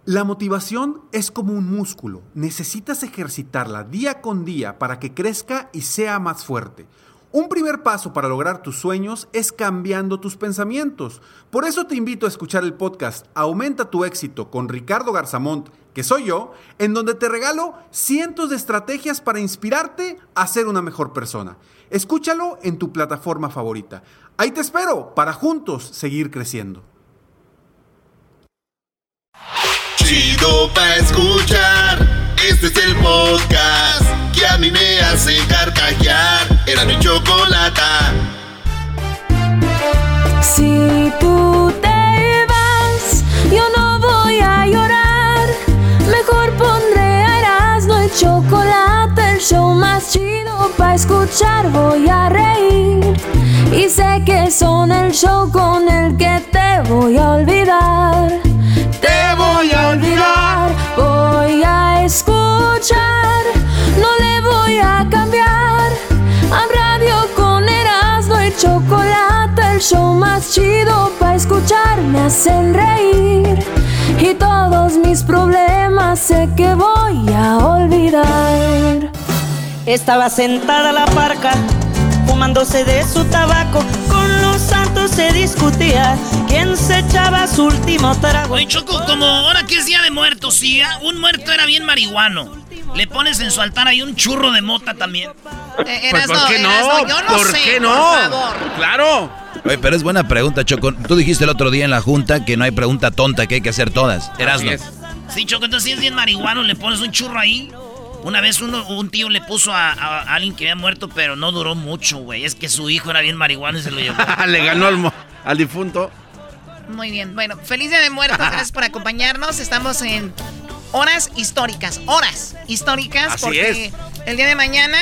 [SPEAKER 34] La motivación es como un músculo. Necesitas ejercitarla día con día para que crezca y sea más fuerte. Un primer paso para lograr tus sueños es cambiando tus pensamientos. Por eso te invito a escuchar el podcast Aumenta tu éxito con Ricardo Garzamont, que soy yo, en donde te regalo cientos de estrategias para inspirarte a ser una mejor persona. Escúchalo en tu plataforma favorita. Ahí te espero para juntos seguir creciendo.
[SPEAKER 4] Chido para escuchar. Este es el podcast que a mí me hace carcajear. Era mi chocolate.
[SPEAKER 6] Si tú te vas, yo no voy a llorar. Mejor pondré a Erasmo y chocolate, el show más chido para escuchar. Voy a reír y sé que son el show con el que te voy a olvidar. Te voy a olvidar, voy a escuchar, no le voy a cambiar. A radio con Erasmo y chocolate, el show más chido para escuchar, me hacen reír. Y todos mis problemas sé que voy a olvidar.
[SPEAKER 24] Estaba sentada la parca, fumándose de su tabaco. Se discutía quién se echaba su último trago.
[SPEAKER 7] Oye, Choco, como ahora que es día de muertos, sí, ah, un muerto era bien marihuano. Le pones en su altar ahí un churro de mota también.
[SPEAKER 2] Eh,
[SPEAKER 8] Pues, ¿por
[SPEAKER 2] Erasno,
[SPEAKER 8] qué no?
[SPEAKER 2] Yo no
[SPEAKER 8] ¿Por
[SPEAKER 2] sé,
[SPEAKER 8] qué
[SPEAKER 2] por
[SPEAKER 8] no?
[SPEAKER 2] favor.
[SPEAKER 8] Claro.
[SPEAKER 10] Oye, pero es buena pregunta, Choco. Tú dijiste el otro día en la junta que no hay pregunta tonta, que hay que hacer todas. Erasno.
[SPEAKER 7] Sí, Choco, entonces si es bien marihuano, le pones un churro ahí. Una vez uno, un tío le puso a, a- a alguien que había muerto, pero no duró mucho, güey. Es que su hijo era bien marihuano y se lo llevó. *laughs*
[SPEAKER 8] Le ganó al, difunto.
[SPEAKER 2] Muy bien, bueno, feliz día de muertos, *laughs* gracias por acompañarnos. Estamos en horas históricas, horas históricas,
[SPEAKER 8] Así
[SPEAKER 2] porque
[SPEAKER 8] es.
[SPEAKER 2] el día de mañana,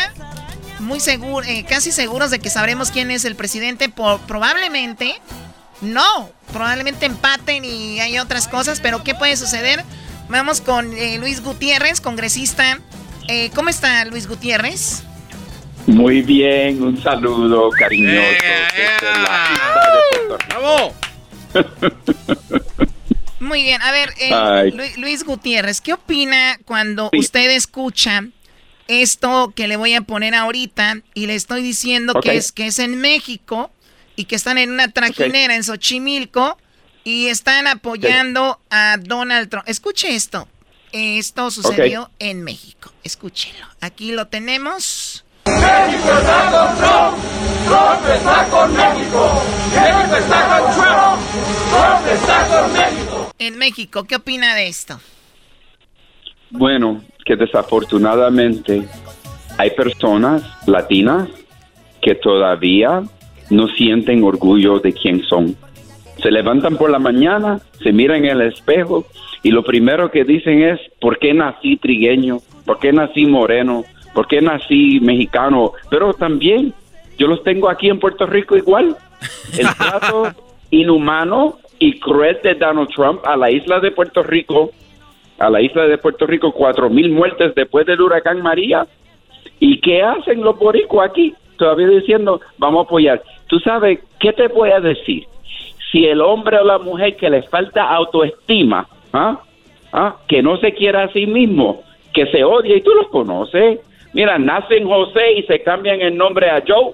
[SPEAKER 2] muy seguro, eh, casi seguros de que sabremos quién es el presidente, por, probablemente, no, probablemente empaten y hay otras cosas, pero ¿qué puede suceder? Vamos con eh, Luis Gutiérrez, congresista. Eh, ¿Cómo está Luis Gutiérrez?
[SPEAKER 25] Muy bien, un saludo cariñoso. Puerto Rico. *laughs*
[SPEAKER 2] Muy bien, a ver, eh,
[SPEAKER 25] Ay.
[SPEAKER 2] Lu- Luis Gutiérrez, ¿qué opina cuando usted escucha esto que le voy a poner ahorita y le estoy diciendo
[SPEAKER 25] Ok.
[SPEAKER 2] que es que es en México y que están en una trajinera en Xochimilco y están apoyando a Donald Trump? Escuche esto. Esto sucedió en México. Escúchelo. Aquí lo tenemos.
[SPEAKER 29] México está con Trump, Trump está con México. México está con Trump, Trump está con México.
[SPEAKER 2] En México, ¿qué opina de esto?
[SPEAKER 25] Bueno, que desafortunadamente hay personas latinas que todavía no sienten orgullo de quién son. Se levantan por la mañana, se miran en el espejo y lo primero que dicen es, ¿por qué nací trigueño? ¿Por qué nací moreno? ¿Por qué nací mexicano? Pero también yo los tengo aquí en Puerto Rico igual. El trato *laughs* inhumano y cruel de Donald Trump a la isla de Puerto Rico a la isla de Puerto Rico, cuatro mil muertes después del huracán María. ¿Y qué hacen los boricuas aquí? Todavía diciendo, vamos a apoyar. Tú sabes, ¿qué te voy a decir? Si el hombre o la mujer que le falta autoestima, ¿ah? ¿Ah? que no se quiera a sí mismo, que se odia, y tú los conoces. Mira, nacen José y se cambian el nombre a Joe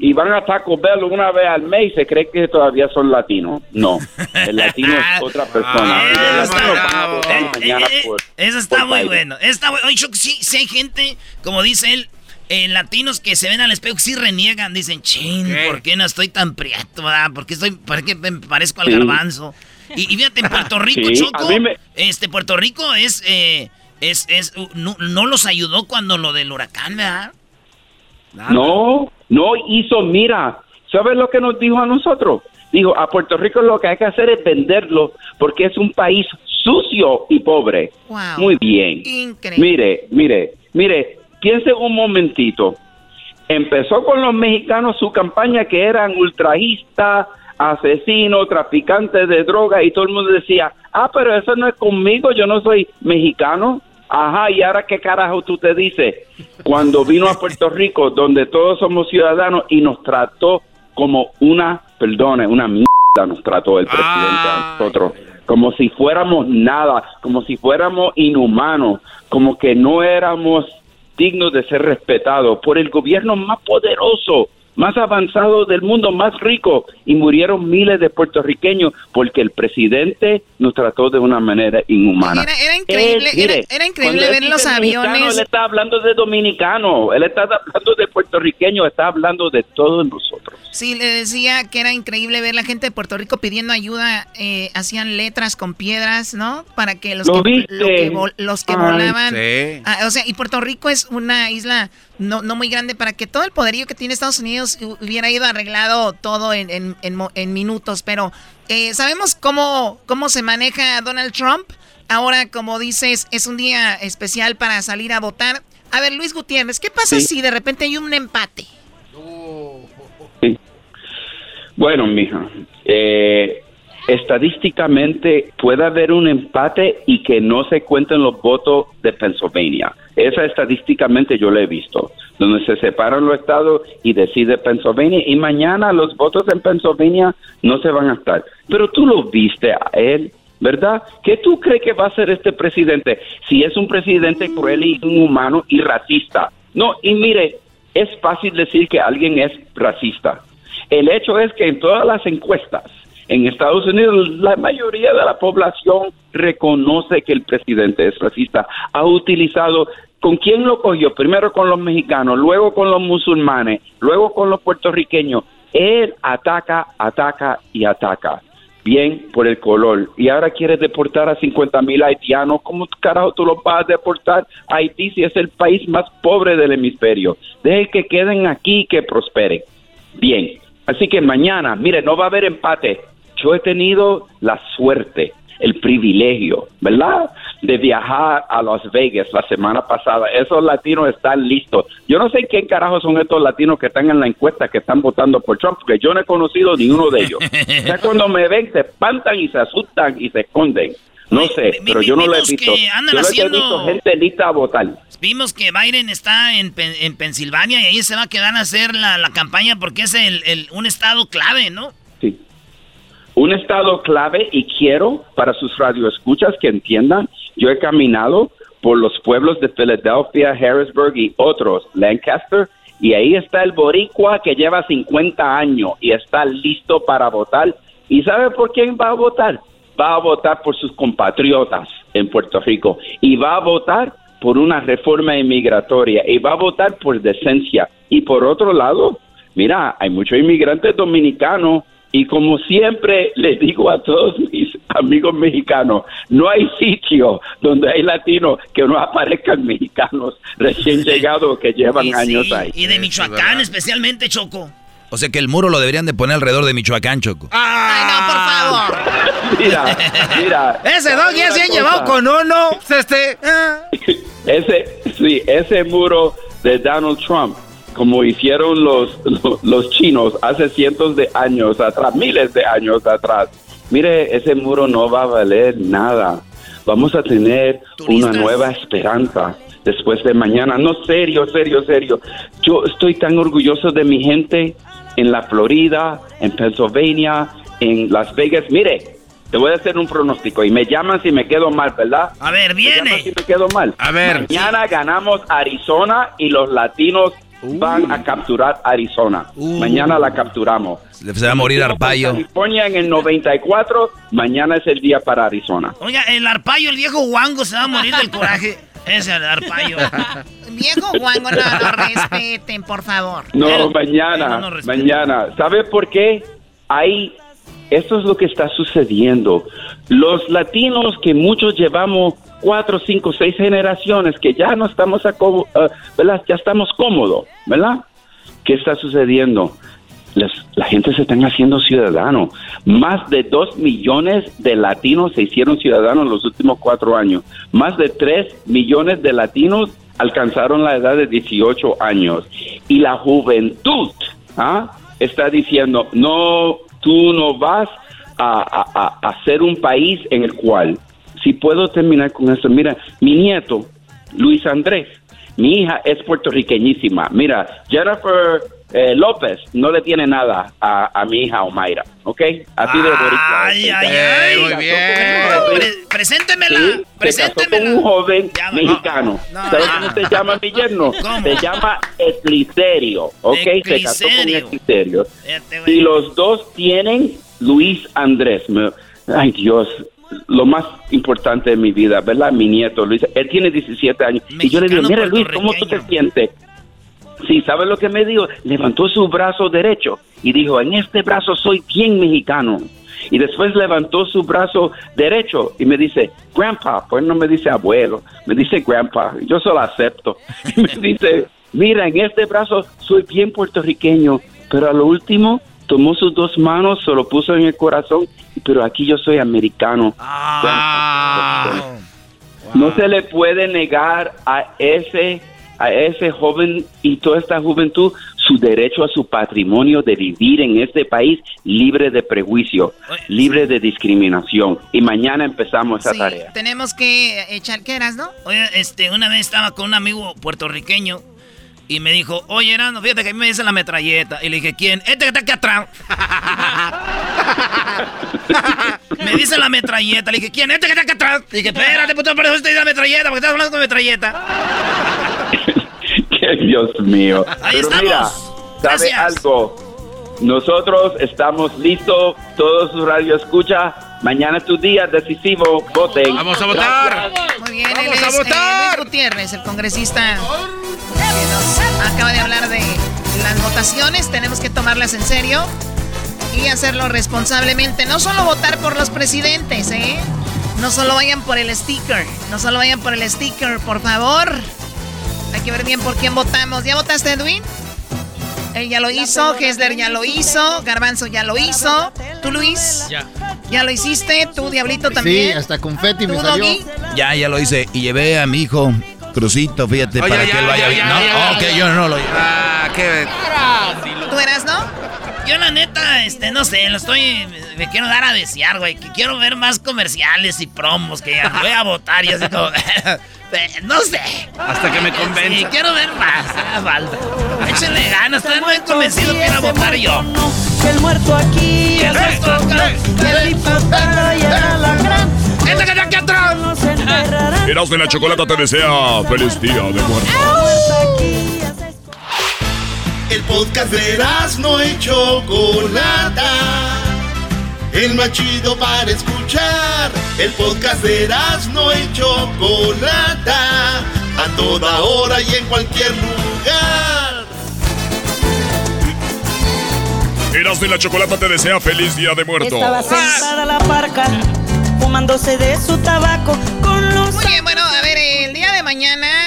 [SPEAKER 25] y van a Taco Bell una vez al mes y se cree que todavía son latinos. No, el latino es *laughs* otra persona. Y los latinos van a votar mañana por-
[SPEAKER 7] Eso está muy bueno. Está Oye, sí, sí hay gente, como dice él, eh, latinos que se ven al espejo, sí reniegan, dicen, chin, ¿por qué no estoy tan prieto? verdad? ¿Por qué, estoy, ¿Por qué me parezco al
[SPEAKER 25] Sí.
[SPEAKER 7] garbanzo? Y, y fíjate, en *laughs* Puerto Rico,
[SPEAKER 25] Sí,
[SPEAKER 7] Choco,
[SPEAKER 25] me-
[SPEAKER 7] este, Puerto Rico es, eh, es, es, uh, no, no los ayudó cuando lo del huracán, ¿verdad?
[SPEAKER 25] No, no hizo, mira, ¿sabes lo que nos dijo a nosotros? Dijo, a Puerto Rico lo que hay que hacer es venderlo porque es un país sucio y pobre.
[SPEAKER 2] Wow.
[SPEAKER 25] Muy bien.
[SPEAKER 2] Increíble.
[SPEAKER 25] Mire, mire, mire, piense un momentito. Empezó con los mexicanos su campaña que eran ultrajistas, asesinos, traficantes de droga y todo el mundo decía, ah, pero eso no es conmigo, yo no soy mexicano. Ajá, y ahora qué carajo tú te dices cuando vino a Puerto Rico, donde todos somos ciudadanos y nos trató como una, perdone, una mierda nos trató el presidente a nosotros, como si fuéramos nada, como si fuéramos inhumanos, como que no éramos dignos de ser respetados por el gobierno más poderoso, más avanzado del mundo, más rico, y murieron miles de puertorriqueños porque el presidente nos trató de una manera inhumana.
[SPEAKER 2] Era, era increíble,
[SPEAKER 25] Él, mire,
[SPEAKER 2] era, era increíble
[SPEAKER 25] cuando
[SPEAKER 2] ver los aviones.
[SPEAKER 25] Él está hablando de dominicano, él está hablando de puertorriqueño, está hablando de todos nosotros.
[SPEAKER 2] Sí, le decía que era increíble ver la gente de Puerto Rico pidiendo ayuda. eh, hacían letras con piedras, ¿no? Para que los
[SPEAKER 25] ¿Lo
[SPEAKER 2] que, lo que vol- los que
[SPEAKER 25] Ay,
[SPEAKER 2] volaban.
[SPEAKER 8] sí.
[SPEAKER 2] Ah, o sea, y Puerto Rico es una isla no, no muy grande para que todo el poderío que tiene Estados Unidos hu- hubiera ido arreglado todo en, en- en mo- en minutos. Pero eh, sabemos cómo, cómo se maneja Donald Trump. Ahora, como dices, es un día especial para salir a votar. A ver, Luis Gutiérrez, ¿qué pasa
[SPEAKER 25] Sí.
[SPEAKER 2] si de repente hay un empate?
[SPEAKER 25] Bueno, mija, eh, estadísticamente puede haber un empate y que no se cuenten los votos de Pennsylvania. Esa estadísticamente yo la he visto, donde se separan los estados y decide Pennsylvania y mañana los votos en Pennsylvania no se van a estar. Pero tú lo viste a él. ¿Verdad? ¿Qué tú crees que va a ser este presidente si es un presidente cruel y inhumano y racista? No, y mire, es fácil decir que alguien es racista. El hecho es que en todas las encuestas en Estados Unidos la mayoría de la población reconoce que el presidente es racista. Ha utilizado ¿Con quién lo cogió? Primero con los mexicanos, luego con los musulmanes, luego con los puertorriqueños. Él ataca, ataca y ataca. Bien, por el color. Y ahora quiere deportar a 50 mil haitianos. ¿Cómo carajo tú los vas a deportar a Haití si es el país más pobre del hemisferio? Deje que queden aquí y que prosperen. Bien, así que mañana, mire, no va a haber empate. Yo he tenido la suerte, el privilegio, ¿verdad? De viajar a Las Vegas la semana pasada. Esos latinos están listos. Yo no sé quién carajo son estos latinos que están en la encuesta, que están votando por Trump, porque yo no he conocido ni uno de ellos. *laughs* o sea, cuando me ven, se espantan y se asustan y se esconden. No sé, pero yo no lo he visto.
[SPEAKER 7] que andan
[SPEAKER 25] Yo lo he
[SPEAKER 7] haciendo-
[SPEAKER 25] visto gente lista a votar.
[SPEAKER 7] Vimos que Biden está en, Pen- en Pensilvania y ahí se va a quedar a hacer la, la campaña porque es el, el- un estado clave, ¿no?
[SPEAKER 25] Un estado clave y quiero para sus radioescuchas que entiendan, yo he caminado por los pueblos de Filadelfia, Harrisburg y otros, Lancaster, y ahí está el boricua que lleva 50 años y está listo para votar. ¿Y sabe por quién va a votar? Va a votar por sus compatriotas en Puerto Rico y va a votar por una reforma inmigratoria y va a votar por decencia. Y por otro lado, mira, hay muchos inmigrantes dominicanos y como siempre les digo a todos mis amigos mexicanos, no hay sitio donde hay latinos que no aparezcan mexicanos recién *laughs* llegados que llevan
[SPEAKER 7] Y sí,
[SPEAKER 25] años ahí.
[SPEAKER 7] Y de Michoacán especialmente, Choco.
[SPEAKER 10] O sea que el muro lo deberían de poner alrededor de Michoacán, Choco.
[SPEAKER 2] Ay, no, por favor. *laughs*
[SPEAKER 25] Mira, mira.
[SPEAKER 33] Ese dog ya se ha
[SPEAKER 25] Una
[SPEAKER 33] llevado con uno. Este. *laughs*
[SPEAKER 25] Ese, sí, ese muro de Donald Trump, como hicieron los, los, *laughs* los chinos hace cientos de años atrás, miles de años atrás. Mire, ese muro no va a valer nada. Vamos a tener una nueva esperanza después de mañana. No, serio, serio, serio. Yo estoy tan orgulloso de mi gente en la Florida, en Pennsylvania, en Las Vegas. Mire, te voy a hacer un pronóstico y me llaman si me quedo mal, ¿verdad?
[SPEAKER 7] A ver,
[SPEAKER 25] Me llaman
[SPEAKER 7] viene.
[SPEAKER 25] si me quedo mal.
[SPEAKER 8] A ver.
[SPEAKER 25] Mañana ganamos Arizona y los latinos van a capturar Arizona. Mañana la capturamos.
[SPEAKER 10] Se va a morir Arpaio.
[SPEAKER 25] California en el 94, mañana es el día para Arizona.
[SPEAKER 7] Oiga, el arpayo, el viejo guango se va a morir del coraje. Ese el arpayo. *laughs*
[SPEAKER 2] Viejo guango, no, no respeten, por favor.
[SPEAKER 25] No, mañana, mañana. ¿Sabe por qué? Ahí, esto es lo que está sucediendo. Los latinos que muchos llevamos cuatro, cinco, seis generaciones que ya no estamos, aco- eh, ¿verdad? Ya estamos cómodos, ¿verdad? ¿Qué está sucediendo? La gente se están haciendo ciudadanos. Más de dos millones de latinos se hicieron ciudadanos en los últimos cuatro años. Más de tres millones de latinos alcanzaron la edad de 18 años. Y la juventud ¿ah? está diciendo, no, tú no vas a, a- a- a ser un país en el cual, si puedo terminar con esto, mira, mi nieto, Luis Andrés, mi hija es puertorriqueñísima. Mira, Jennifer eh, López no le tiene nada a, a mi hija Omaira, ¿ok? Así de boricua.
[SPEAKER 7] Ay, ay,
[SPEAKER 25] Eh,
[SPEAKER 7] ay.
[SPEAKER 25] muy bien.
[SPEAKER 7] Pre- Preséntemela.
[SPEAKER 25] Sí, se casó
[SPEAKER 7] preséntemela.
[SPEAKER 25] con un joven
[SPEAKER 7] Ya, no.
[SPEAKER 25] mexicano.
[SPEAKER 7] No,
[SPEAKER 25] ¿Sabes
[SPEAKER 7] no.
[SPEAKER 25] cómo se llama mi yerno?
[SPEAKER 7] ¿Cómo?
[SPEAKER 25] Se llama Ecliserio. ¿Ok? Se casó con
[SPEAKER 7] Ecliserio. Fíjate, güey.
[SPEAKER 25] Y los dos tienen Luis Andrés. Ay, Dios. Lo más importante de mi vida, ¿verdad? Mi nieto, Luis. Él tiene 17 años. y yo le digo, mira, Luis, ¿cómo tú te sientes? Sí, ¿sabes lo que me dijo? Levantó su brazo derecho y dijo, en este brazo soy bien mexicano. Y después levantó su brazo derecho y me dice, grandpa, pues no me dice abuelo, me dice grandpa, yo solo acepto. *laughs* Y me dice, mira, en este brazo soy bien puertorriqueño, pero a lo último tomó sus dos manos, se lo puso en el corazón, pero aquí yo soy americano. No se le puede negar a ese a ese joven y toda esta juventud su derecho a su patrimonio de vivir en este país libre de prejuicio, libre de discriminación. Y mañana empezamos esa
[SPEAKER 2] Sí,
[SPEAKER 25] tarea.
[SPEAKER 2] tenemos que echar, ¿qué eras, no?
[SPEAKER 7] Oye, este, una vez estaba con un amigo puertorriqueño y me dijo, oye, Erano, fíjate que a mí me dice la metralleta. Y le dije, ¿quién? Este que está aquí atrás. *laughs* me dice la metralleta. Le dije, ¿quién? Este que está aquí atrás. Le dije, espérate, puto, pero este dice la metralleta, porque estás hablando con metralleta. *laughs*
[SPEAKER 25] Que Dios mío.
[SPEAKER 7] Ahí
[SPEAKER 25] Pero
[SPEAKER 7] estamos.
[SPEAKER 25] mira, ¿sabe
[SPEAKER 7] Gracias.
[SPEAKER 25] algo? Nosotros estamos listos, todos su radio escucha. Mañana es tu día decisivo, voten.
[SPEAKER 8] Vamos a votar.
[SPEAKER 2] Muy bien,
[SPEAKER 8] ¡Vamos
[SPEAKER 2] él
[SPEAKER 8] a
[SPEAKER 2] es, eh,
[SPEAKER 8] votar!
[SPEAKER 2] Luis Gutiérrez, el congresista que nos acaba de hablar de las votaciones. Tenemos que tomarlas en serio y hacerlo responsablemente. No solo votar por los presidentes, ¿eh? No solo vayan por el sticker. No solo vayan por el sticker, por favor. Hay que ver bien por quién votamos. ¿Ya votaste, Edwin? Él ya lo hizo, Hesler ya lo hizo, Garbanzo ya lo hizo. ¿Tú, Luis?
[SPEAKER 35] Ya.
[SPEAKER 2] ¿Ya lo hiciste? ¿Tú, Diablito, también?
[SPEAKER 35] Sí, hasta confeti me
[SPEAKER 2] ¿Tú,
[SPEAKER 35] salió.
[SPEAKER 2] Doggy?
[SPEAKER 10] Ya, ya lo hice. Y llevé a mi hijo, Crucito, fíjate,
[SPEAKER 8] Oye,
[SPEAKER 10] para
[SPEAKER 8] ya,
[SPEAKER 10] que él vaya
[SPEAKER 8] ya,
[SPEAKER 10] bien.
[SPEAKER 8] ya,
[SPEAKER 10] no,
[SPEAKER 8] ya,
[SPEAKER 10] ok,
[SPEAKER 8] ya.
[SPEAKER 10] yo no lo llevé.
[SPEAKER 8] Ah, qué.
[SPEAKER 2] ¿Tú eras, no?
[SPEAKER 7] Yo la neta, este, no sé, lo estoy, me quiero dar a desear, güey, que quiero ver más comerciales y promos, que ya *laughs* voy a votar y así como, *laughs* no sé.
[SPEAKER 8] Hasta que me convenza.
[SPEAKER 7] Sí, quiero ver más, ah, falta. Échenle ganas, estoy muy convencido que a votar yo.
[SPEAKER 24] Que el muerto aquí, el resto acá, el diputado y el alacrán.
[SPEAKER 7] ¡Este que está aquí atrás!
[SPEAKER 17] Erasmo y la Chocolata te desea feliz día de muerte.
[SPEAKER 4] El podcast de no y Chocolata. El más chido para escuchar. El podcast de no y Chocolata. A toda hora y en cualquier lugar.
[SPEAKER 17] Erasmo y la Chocolata te desea feliz día de muerto.
[SPEAKER 24] Estaba sentada la parca, fumándose de su tabaco con los...
[SPEAKER 2] Muy bien, bueno, a ver, el día de mañana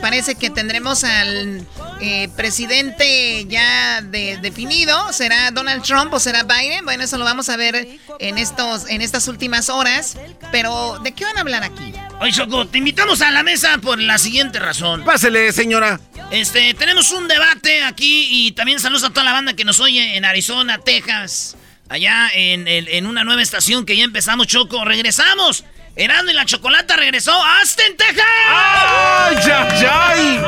[SPEAKER 2] parece que tendremos al eh, presidente ya de- definido. ¿Será Donald Trump o será Biden? Bueno, eso lo vamos a ver en, estos, en estas últimas horas. Pero, ¿de qué van a hablar aquí?
[SPEAKER 7] Oye, Choco, te invitamos a la mesa por la siguiente razón.
[SPEAKER 8] Pásele, señora.
[SPEAKER 7] Este, tenemos un debate aquí y también saludos a toda la banda que nos oye en Arizona, Texas, allá en, en- en una nueva estación que ya empezamos, Choco. Regresamos. Erasmo y la Chocolata regresó a Austin, Texas.
[SPEAKER 8] ¡Ay, ay, ay!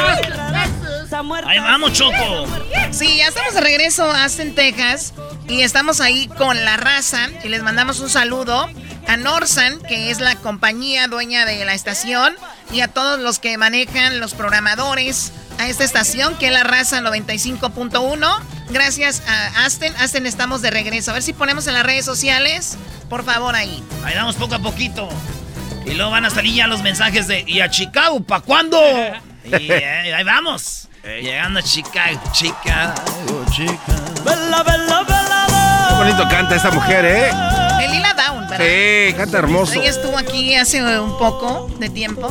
[SPEAKER 7] Ahí vamos, Choco.
[SPEAKER 2] Sí, ya estamos de regreso a Austin, Texas. Y estamos ahí con la raza. Y les mandamos un saludo a Norsan, que es la compañía dueña de la estación. Y a todos los que manejan los programadores a esta estación, que es la raza 95.1. Gracias a Aston. Aston, estamos de regreso. A ver si ponemos en las redes sociales. Por favor, ahí.
[SPEAKER 7] Ahí vamos poco a poquito. Y luego van a salir ya los mensajes de ¿y a Chicago? ¿Pa' cuándo? Y eh, ahí vamos. Llegando a Chicago, Chicago, Chicago.
[SPEAKER 24] Bella, bella, bella,
[SPEAKER 8] Qué bonito canta esta mujer, ¿eh?
[SPEAKER 2] El Lila Down, ¿verdad?
[SPEAKER 8] Sí, canta hermoso.
[SPEAKER 2] Ella estuvo aquí hace un poco de tiempo.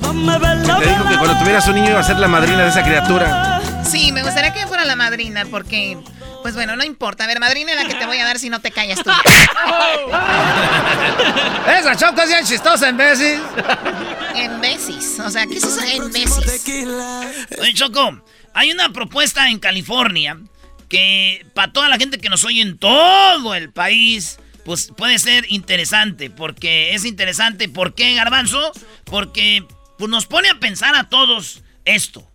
[SPEAKER 8] Te dijo que cuando tuvieras un niño iba a ser la madrina de esa criatura.
[SPEAKER 2] Sí, me gustaría que fuera la madrina, porque, pues bueno, no importa. A ver, madrina es la que te voy a dar si no te callas tú. *laughs*
[SPEAKER 35] Esa choco es bien chistosa en veces.
[SPEAKER 2] En veces. O sea, ¿qué es eso en veces?
[SPEAKER 7] Oye, Choco, hay una propuesta en California que para toda la gente que nos oye en todo el país, pues puede ser interesante. Porque es interesante. ¿Por qué, Garbanzo? Porque pues, nos pone a pensar a todos esto.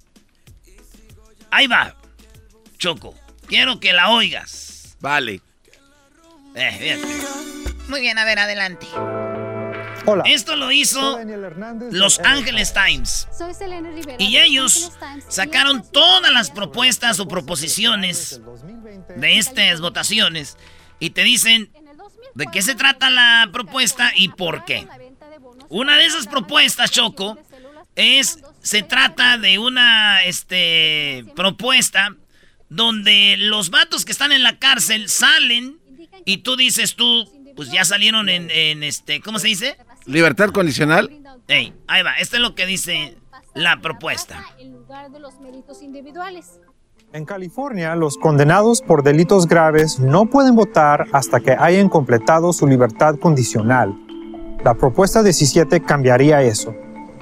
[SPEAKER 7] Ahí va, Choco. Quiero que la oigas.
[SPEAKER 8] Vale.
[SPEAKER 7] Eh, fíjate.
[SPEAKER 2] Muy bien, a ver, adelante.
[SPEAKER 36] Hola.
[SPEAKER 7] Esto lo hizo Los Angeles Times. Y ellos sacaron todas las propuestas o proposiciones de estas votaciones y te dicen de qué se trata la propuesta y por qué. Una de esas propuestas, Choco, es se trata de una este propuesta donde los vatos que están en la cárcel salen y tú dices tú, pues ya salieron en, en este, ¿cómo se dice?
[SPEAKER 8] Libertad condicional.
[SPEAKER 7] Ey, ahí va, esto es lo que dice la propuesta.
[SPEAKER 37] En lugar de los méritos individuales.
[SPEAKER 36] En California, los condenados por delitos graves no pueden votar hasta que hayan completado su libertad condicional. La propuesta 17 cambiaría eso,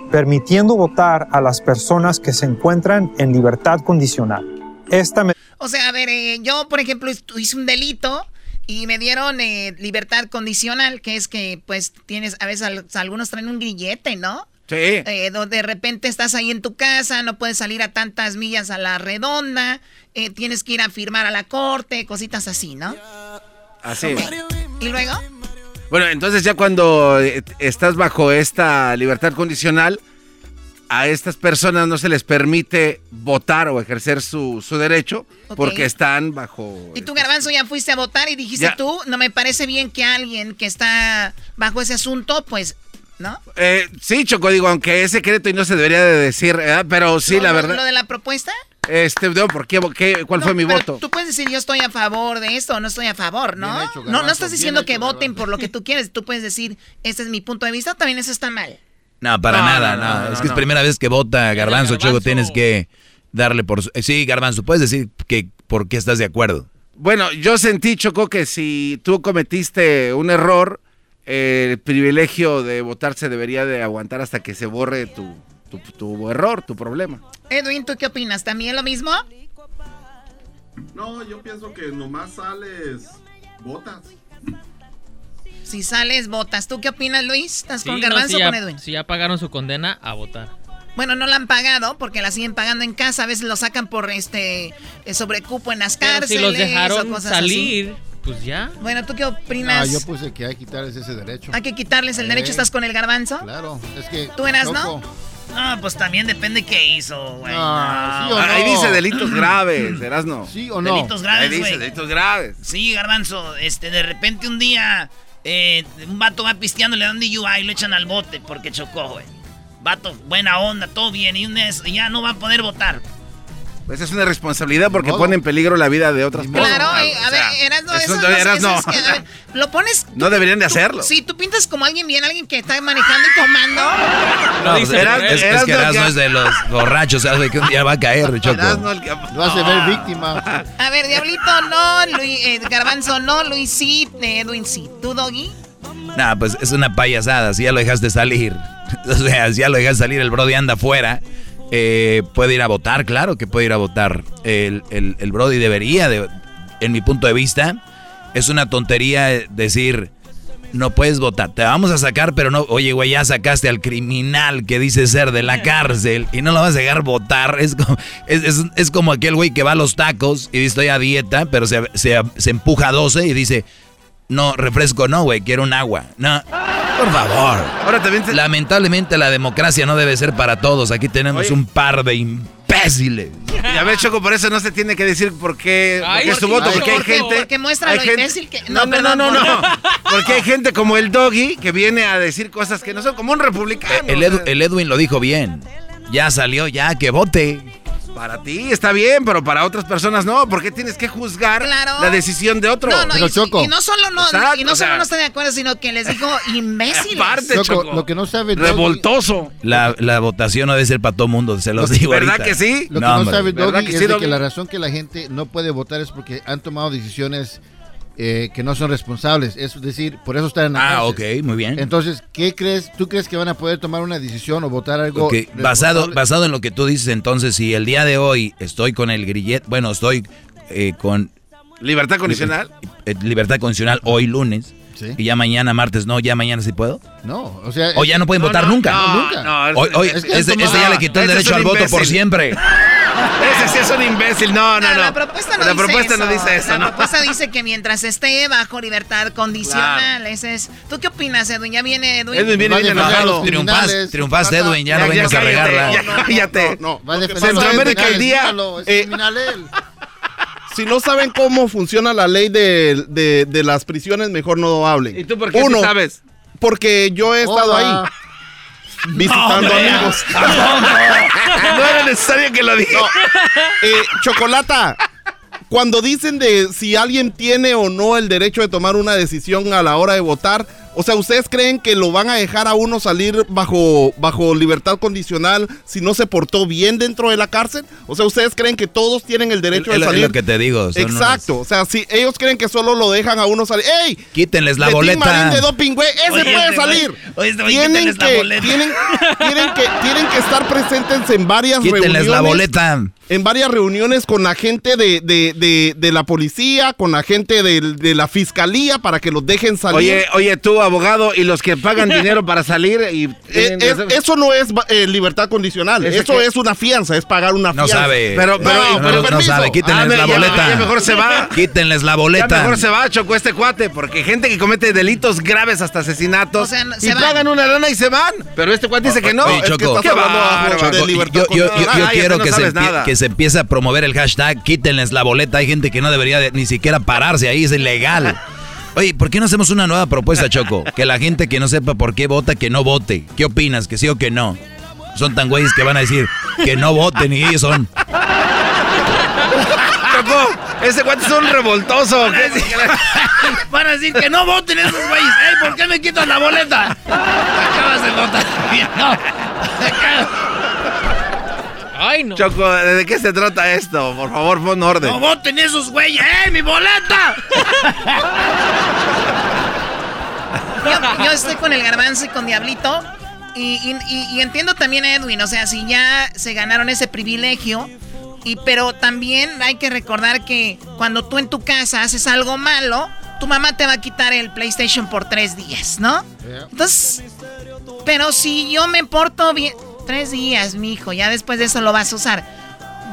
[SPEAKER 36] permitiendo votar a las personas que se encuentran en libertad condicional. Esta me-
[SPEAKER 2] O sea, a ver, eh, yo, por ejemplo, hice un delito y me dieron eh, libertad condicional, que es que, pues, tienes, a veces al- algunos traen un grillete, ¿no?
[SPEAKER 8] Sí.
[SPEAKER 2] Eh, donde de repente estás ahí en tu casa, no puedes salir a tantas millas a la redonda, eh, tienes que ir a firmar a la corte, cositas así, ¿no?
[SPEAKER 8] Así.
[SPEAKER 2] Y luego,
[SPEAKER 8] Bueno, entonces ya cuando eh, estás bajo esta libertad condicional, a estas personas no se les permite votar o ejercer su, su derecho porque están bajo...
[SPEAKER 2] y tú, Garbanzo, ya fuiste a votar y dijiste
[SPEAKER 8] Ya.
[SPEAKER 2] tú, no me parece bien que alguien que está bajo ese asunto, pues, ¿no?
[SPEAKER 8] Eh, sí, Choco, digo, aunque es secreto y no se debería de decir, ¿verdad? pero sí, la verdad...
[SPEAKER 2] Lo de la propuesta.
[SPEAKER 8] Este, no, ¿por qué, qué- ¿Cuál fue mi voto?
[SPEAKER 2] Tú puedes decir yo estoy a favor de esto o no estoy a favor, ¿no?
[SPEAKER 8] Hecho,
[SPEAKER 2] no, no estás diciendo
[SPEAKER 8] hecho,
[SPEAKER 2] que voten por lo que *laughs* tú quieres. Tú puedes decir, este es mi punto de vista, también eso está mal.
[SPEAKER 10] No, para
[SPEAKER 8] No,
[SPEAKER 10] nada,
[SPEAKER 8] no,
[SPEAKER 10] no.
[SPEAKER 8] no,
[SPEAKER 10] es que
[SPEAKER 8] no.
[SPEAKER 10] es primera vez que vota Garbanzo, Choco, tienes que darle por... su- eh, Sí, Garbanzo, puedes decir que por qué estás de acuerdo.
[SPEAKER 8] Bueno, yo sentí, Choco, que si tú cometiste un error, eh, el privilegio de votar se debería de aguantar hasta que se borre tu, tu, tu error, tu problema.
[SPEAKER 2] Edwin, ¿tú qué opinas? ¿También lo mismo?
[SPEAKER 4] No, yo pienso que nomás sales, votas.
[SPEAKER 2] Si sales, votas. ¿Tú qué opinas, Luis? ¿Estás
[SPEAKER 38] Sí,
[SPEAKER 2] con
[SPEAKER 38] no,
[SPEAKER 2] Garbanzo
[SPEAKER 38] si
[SPEAKER 2] o
[SPEAKER 38] ya-
[SPEAKER 2] con Edwin?
[SPEAKER 38] Si ya pagaron su condena, a votar.
[SPEAKER 2] Bueno, no la han pagado porque la siguen pagando en casa. A veces lo sacan por este eh, sobrecupo en las
[SPEAKER 38] Pero
[SPEAKER 2] cárceles.
[SPEAKER 38] si los
[SPEAKER 2] o
[SPEAKER 38] dejaron
[SPEAKER 2] cosas
[SPEAKER 38] salir,
[SPEAKER 2] así.
[SPEAKER 38] pues ya.
[SPEAKER 2] Bueno, ¿tú qué
[SPEAKER 21] Ah,
[SPEAKER 2] opinas?
[SPEAKER 21] yo puse que hay que quitarles ese derecho.
[SPEAKER 2] Hay que quitarles el
[SPEAKER 21] Eh,
[SPEAKER 2] derecho. ¿Estás con el Garbanzo?
[SPEAKER 21] Claro, es que.
[SPEAKER 2] ¿Tú eras, no?
[SPEAKER 7] No, pues también depende qué hizo, güey.
[SPEAKER 21] Ah,
[SPEAKER 7] No.
[SPEAKER 21] ¿sí o no?
[SPEAKER 8] Ahí dice delitos graves, Erasno.
[SPEAKER 21] ¿Sí o no?
[SPEAKER 7] Delitos graves,
[SPEAKER 8] Ahí dice delitos graves.
[SPEAKER 7] Sí, Garbanzo, este, de repente un día eh, un vato va pisteando, le dan DUI y lo echan al bote porque chocó, güey. Vato, buena onda, todo bien, y ya no va a poder votar.
[SPEAKER 8] Pues es una responsabilidad porque pone en peligro la vida de otras personas.
[SPEAKER 2] Claro, eh,
[SPEAKER 8] O
[SPEAKER 2] a ver,
[SPEAKER 8] sea, eso
[SPEAKER 2] eso,
[SPEAKER 8] no-
[SPEAKER 2] no, sé,
[SPEAKER 8] Erasno.
[SPEAKER 2] eso es que, a ver, lo pones... *laughs*
[SPEAKER 8] No deberían de hacerlo.
[SPEAKER 2] Sí, tú pintas como alguien bien, alguien que está manejando y tomando.
[SPEAKER 10] No,
[SPEAKER 38] dice
[SPEAKER 10] pues,
[SPEAKER 38] Eras-
[SPEAKER 10] es, que Erasmo
[SPEAKER 8] ya-
[SPEAKER 10] es de los borrachos, ¿sabes? Que un día va a caer, *laughs* Choco.
[SPEAKER 8] Erasno el que-
[SPEAKER 21] Lo hace ver víctima.
[SPEAKER 2] A ver, Diablito, no, Luis, eh, Garbanzo, no, Luis, sí, eh, Edwin, sí. ¿Tú, Doggy?
[SPEAKER 10] Nah, pues es una payasada, si ya lo dejaste salir. *laughs* O sea, si ya lo dejaste salir, el Brody anda afuera. Eh, puede ir a votar, claro que puede ir a votar. El, el, el Brody debería, de, en mi punto de vista, es una tontería decir, no puedes votar, te vamos a sacar, pero no, oye, güey, ya sacaste al criminal que dice ser de la cárcel y no lo vas a dejar votar. Es como, es, es- es como aquel güey que va a los tacos y dice, estoy a dieta, pero se, se, se empuja a 12 y dice, no, refresco no, güey, quiero un agua. No, por favor.
[SPEAKER 8] Ahora también te-
[SPEAKER 10] Lamentablemente la democracia no debe ser para todos. Aquí tenemos
[SPEAKER 8] Oye.
[SPEAKER 10] un par de imbéciles.
[SPEAKER 8] Ya ves, Choco, por eso no se tiene que decir por qué,
[SPEAKER 38] Ay,
[SPEAKER 8] por qué su voto, porque hay
[SPEAKER 2] porque-
[SPEAKER 8] gente...
[SPEAKER 2] porque muestra
[SPEAKER 8] hay
[SPEAKER 2] lo
[SPEAKER 8] gente-
[SPEAKER 2] imbécil que-
[SPEAKER 8] No,
[SPEAKER 2] no,
[SPEAKER 8] no, no, no, no. Porque hay gente como el Doggy que viene a decir cosas que no son como un republicano.
[SPEAKER 10] El, Edu- el Edwin lo dijo bien. Ya salió, ya, que vote.
[SPEAKER 8] Para ti está bien, pero para otras personas no. ¿Por qué tienes que juzgar
[SPEAKER 2] Claro.
[SPEAKER 8] la decisión de otro?
[SPEAKER 2] No, no,
[SPEAKER 21] Pero
[SPEAKER 2] y,
[SPEAKER 21] Choco.
[SPEAKER 2] y no solo no,
[SPEAKER 8] Exacto,
[SPEAKER 2] y no
[SPEAKER 8] o
[SPEAKER 2] solo
[SPEAKER 8] sea.
[SPEAKER 2] no estoy de acuerdo, sino que les dijo *laughs* imbéciles.
[SPEAKER 8] Aparte,
[SPEAKER 21] Choco,
[SPEAKER 8] Choco.
[SPEAKER 21] lo que no sabe Doggy-
[SPEAKER 8] Revoltoso.
[SPEAKER 10] La, la votación no debe ser para todo mundo, se los *laughs* digo
[SPEAKER 8] ¿Verdad
[SPEAKER 10] ahorita.
[SPEAKER 8] que sí?
[SPEAKER 21] Lo que
[SPEAKER 10] No,
[SPEAKER 21] sabe
[SPEAKER 8] ¿Verdad
[SPEAKER 21] Doggy
[SPEAKER 8] que
[SPEAKER 21] es
[SPEAKER 8] sí,
[SPEAKER 21] de
[SPEAKER 8] Doggy?
[SPEAKER 21] que la razón que la gente no puede votar es porque han tomado decisiones eh, que no son responsables. Es decir, por eso están en la
[SPEAKER 10] Ah,
[SPEAKER 21] cárcel.
[SPEAKER 10] ok, muy bien.
[SPEAKER 21] Entonces, ¿qué crees? ¿Tú crees que van a poder tomar una decisión o votar algo?
[SPEAKER 10] Ok, basado, basado en lo que tú dices, entonces, si el día de hoy estoy con el grillet, bueno, estoy eh, con
[SPEAKER 8] Libertad condicional.
[SPEAKER 10] eh, libertad condicional hoy lunes, Y ya mañana, martes, no, ya mañana sí puedo.
[SPEAKER 21] No, o sea.
[SPEAKER 10] O ya no pueden votar nunca.
[SPEAKER 21] No, nunca.
[SPEAKER 10] Hoy, hoy,
[SPEAKER 21] Es que
[SPEAKER 10] este, este
[SPEAKER 21] no-
[SPEAKER 10] ya le quitó el derecho al voto por siempre. *laughs*
[SPEAKER 8] Ese sí es un imbécil. No, no, no.
[SPEAKER 2] la propuesta no,
[SPEAKER 8] La
[SPEAKER 2] dice,
[SPEAKER 8] propuesta
[SPEAKER 2] eso.
[SPEAKER 8] no dice eso,
[SPEAKER 2] La
[SPEAKER 8] ¿no?
[SPEAKER 2] propuesta dice que mientras esté bajo libertad condicional, ese es. ¿Tú qué opinas, Edwin? Ya viene Edwin.
[SPEAKER 8] Edwin viene bien enojado.
[SPEAKER 10] Triunfas, triunfaste, Edwin, ya, no vengas a regarla.
[SPEAKER 8] cállate. *laughs*
[SPEAKER 21] No, va a defender
[SPEAKER 39] Centroamérica el día, eh,
[SPEAKER 21] criminal él.
[SPEAKER 39] Si no saben cómo funciona la ley de, de- de las prisiones, mejor no hablen.
[SPEAKER 8] ¿Y tú por qué sí
[SPEAKER 39] Uno,
[SPEAKER 8] sabes?
[SPEAKER 39] Porque yo he estado
[SPEAKER 21] Hola.
[SPEAKER 39] ahí. Visitando
[SPEAKER 8] No,
[SPEAKER 39] amigos. *laughs*
[SPEAKER 8] No era necesario que lo dijera.
[SPEAKER 39] No. Eh, Chocolata, cuando dicen de si alguien tiene o no el derecho de tomar una decisión a la hora de votar, o sea, ¿ustedes creen que lo van a dejar a uno salir bajo, bajo libertad condicional si no se portó bien dentro de la cárcel? O sea, ¿ustedes creen que todos tienen el derecho
[SPEAKER 10] Es
[SPEAKER 39] de
[SPEAKER 10] lo- es
[SPEAKER 39] salir?
[SPEAKER 10] lo que te digo.
[SPEAKER 39] Exacto, o sea, si ellos creen que solo lo dejan a uno salir, ¡ey!
[SPEAKER 10] Quítenles la
[SPEAKER 39] Betín
[SPEAKER 10] boleta.
[SPEAKER 39] Marín de doping, güey, ese
[SPEAKER 7] Oye,
[SPEAKER 39] puede
[SPEAKER 7] este
[SPEAKER 39] salir.
[SPEAKER 7] oye, este güey,
[SPEAKER 39] tienen,
[SPEAKER 7] quítenles la
[SPEAKER 39] que,
[SPEAKER 7] boleta.
[SPEAKER 39] tienen, tienen que, tienen que estar presentes en varias
[SPEAKER 10] Quítenles
[SPEAKER 39] reuniones.
[SPEAKER 10] la boleta.
[SPEAKER 39] En varias reuniones con la gente de, de, de, de la policía, con la gente de, de la fiscalía para que los dejen salir.
[SPEAKER 8] Oye, oye, tú, abogado, y los que pagan *laughs* dinero para salir y...
[SPEAKER 39] Eh, es- eso no es eh, libertad condicional,
[SPEAKER 8] ¿Ese
[SPEAKER 39] eso
[SPEAKER 8] qué?
[SPEAKER 39] es una fianza, es pagar una
[SPEAKER 10] No
[SPEAKER 39] fianza.
[SPEAKER 10] sabe.
[SPEAKER 8] Pero- pero-
[SPEAKER 10] no,
[SPEAKER 8] pero
[SPEAKER 10] no
[SPEAKER 8] permiso.
[SPEAKER 10] sabe. Quítenles
[SPEAKER 8] Ah,
[SPEAKER 10] la
[SPEAKER 8] ya-
[SPEAKER 10] boleta.
[SPEAKER 8] ya mejor se va. *laughs*
[SPEAKER 10] Quítenles la
[SPEAKER 8] Ya
[SPEAKER 10] boleta.
[SPEAKER 8] mejor se va, chocó este cuate, porque gente que comete delitos graves hasta asesinatos
[SPEAKER 2] O sea, no-
[SPEAKER 8] y
[SPEAKER 2] se van.
[SPEAKER 8] pagan una lana y se van. Pero este cuate dice que no.
[SPEAKER 10] Oye,
[SPEAKER 8] Es que
[SPEAKER 10] Choco,
[SPEAKER 8] estás hablando
[SPEAKER 39] Choco,
[SPEAKER 8] bajo
[SPEAKER 39] de libertad
[SPEAKER 10] yo, yo- yo- yo
[SPEAKER 8] Cállate,
[SPEAKER 10] quiero
[SPEAKER 8] no
[SPEAKER 10] que, se que se empiece a promover el hashtag quítenles la boleta. Hay gente que no debería de- ni siquiera pararse ahí, es ilegal. Oye, ¿por qué no hacemos una nueva propuesta, Choco? Que la gente que no sepa por qué vota, que no vote. ¿Qué opinas? ¿Que sí o que no? Son tan güeyes que van a decir que no voten y ellos son.
[SPEAKER 8] Chocó, ese cuate es un revoltoso. *laughs*
[SPEAKER 7] Van a decir que no voten esos güeyes. ¡Ey, ¿por qué me quitan la boleta? Acabas de votar. *laughs* No.
[SPEAKER 38] Ay, no.
[SPEAKER 8] Choco, ¿de qué se trata esto? Por favor, pon orden.
[SPEAKER 7] No voten esos güeyes. ¡Ey, mi boleta! *laughs*
[SPEAKER 2] Yo, yo estoy con el garbanzo y con Diablito. Y, y- y- y entiendo también a Edwin, o sea, si ya se ganaron ese privilegio. Y, pero también hay que recordar que cuando tú en tu casa haces algo malo, tu mamá te va a quitar el PlayStation por tres días, ¿no? Entonces, pero si yo me porto bien, tres días, mi hijo, ya después de eso lo vas a usar.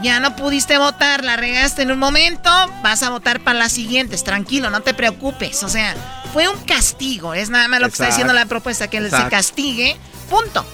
[SPEAKER 2] Ya no pudiste votar, la regaste en un momento, vas a votar para las siguientes, tranquilo, no te preocupes. O sea, fue un castigo, es nada más lo que está diciendo la propuesta, que se
[SPEAKER 8] Exacto.
[SPEAKER 2] castigue, punto.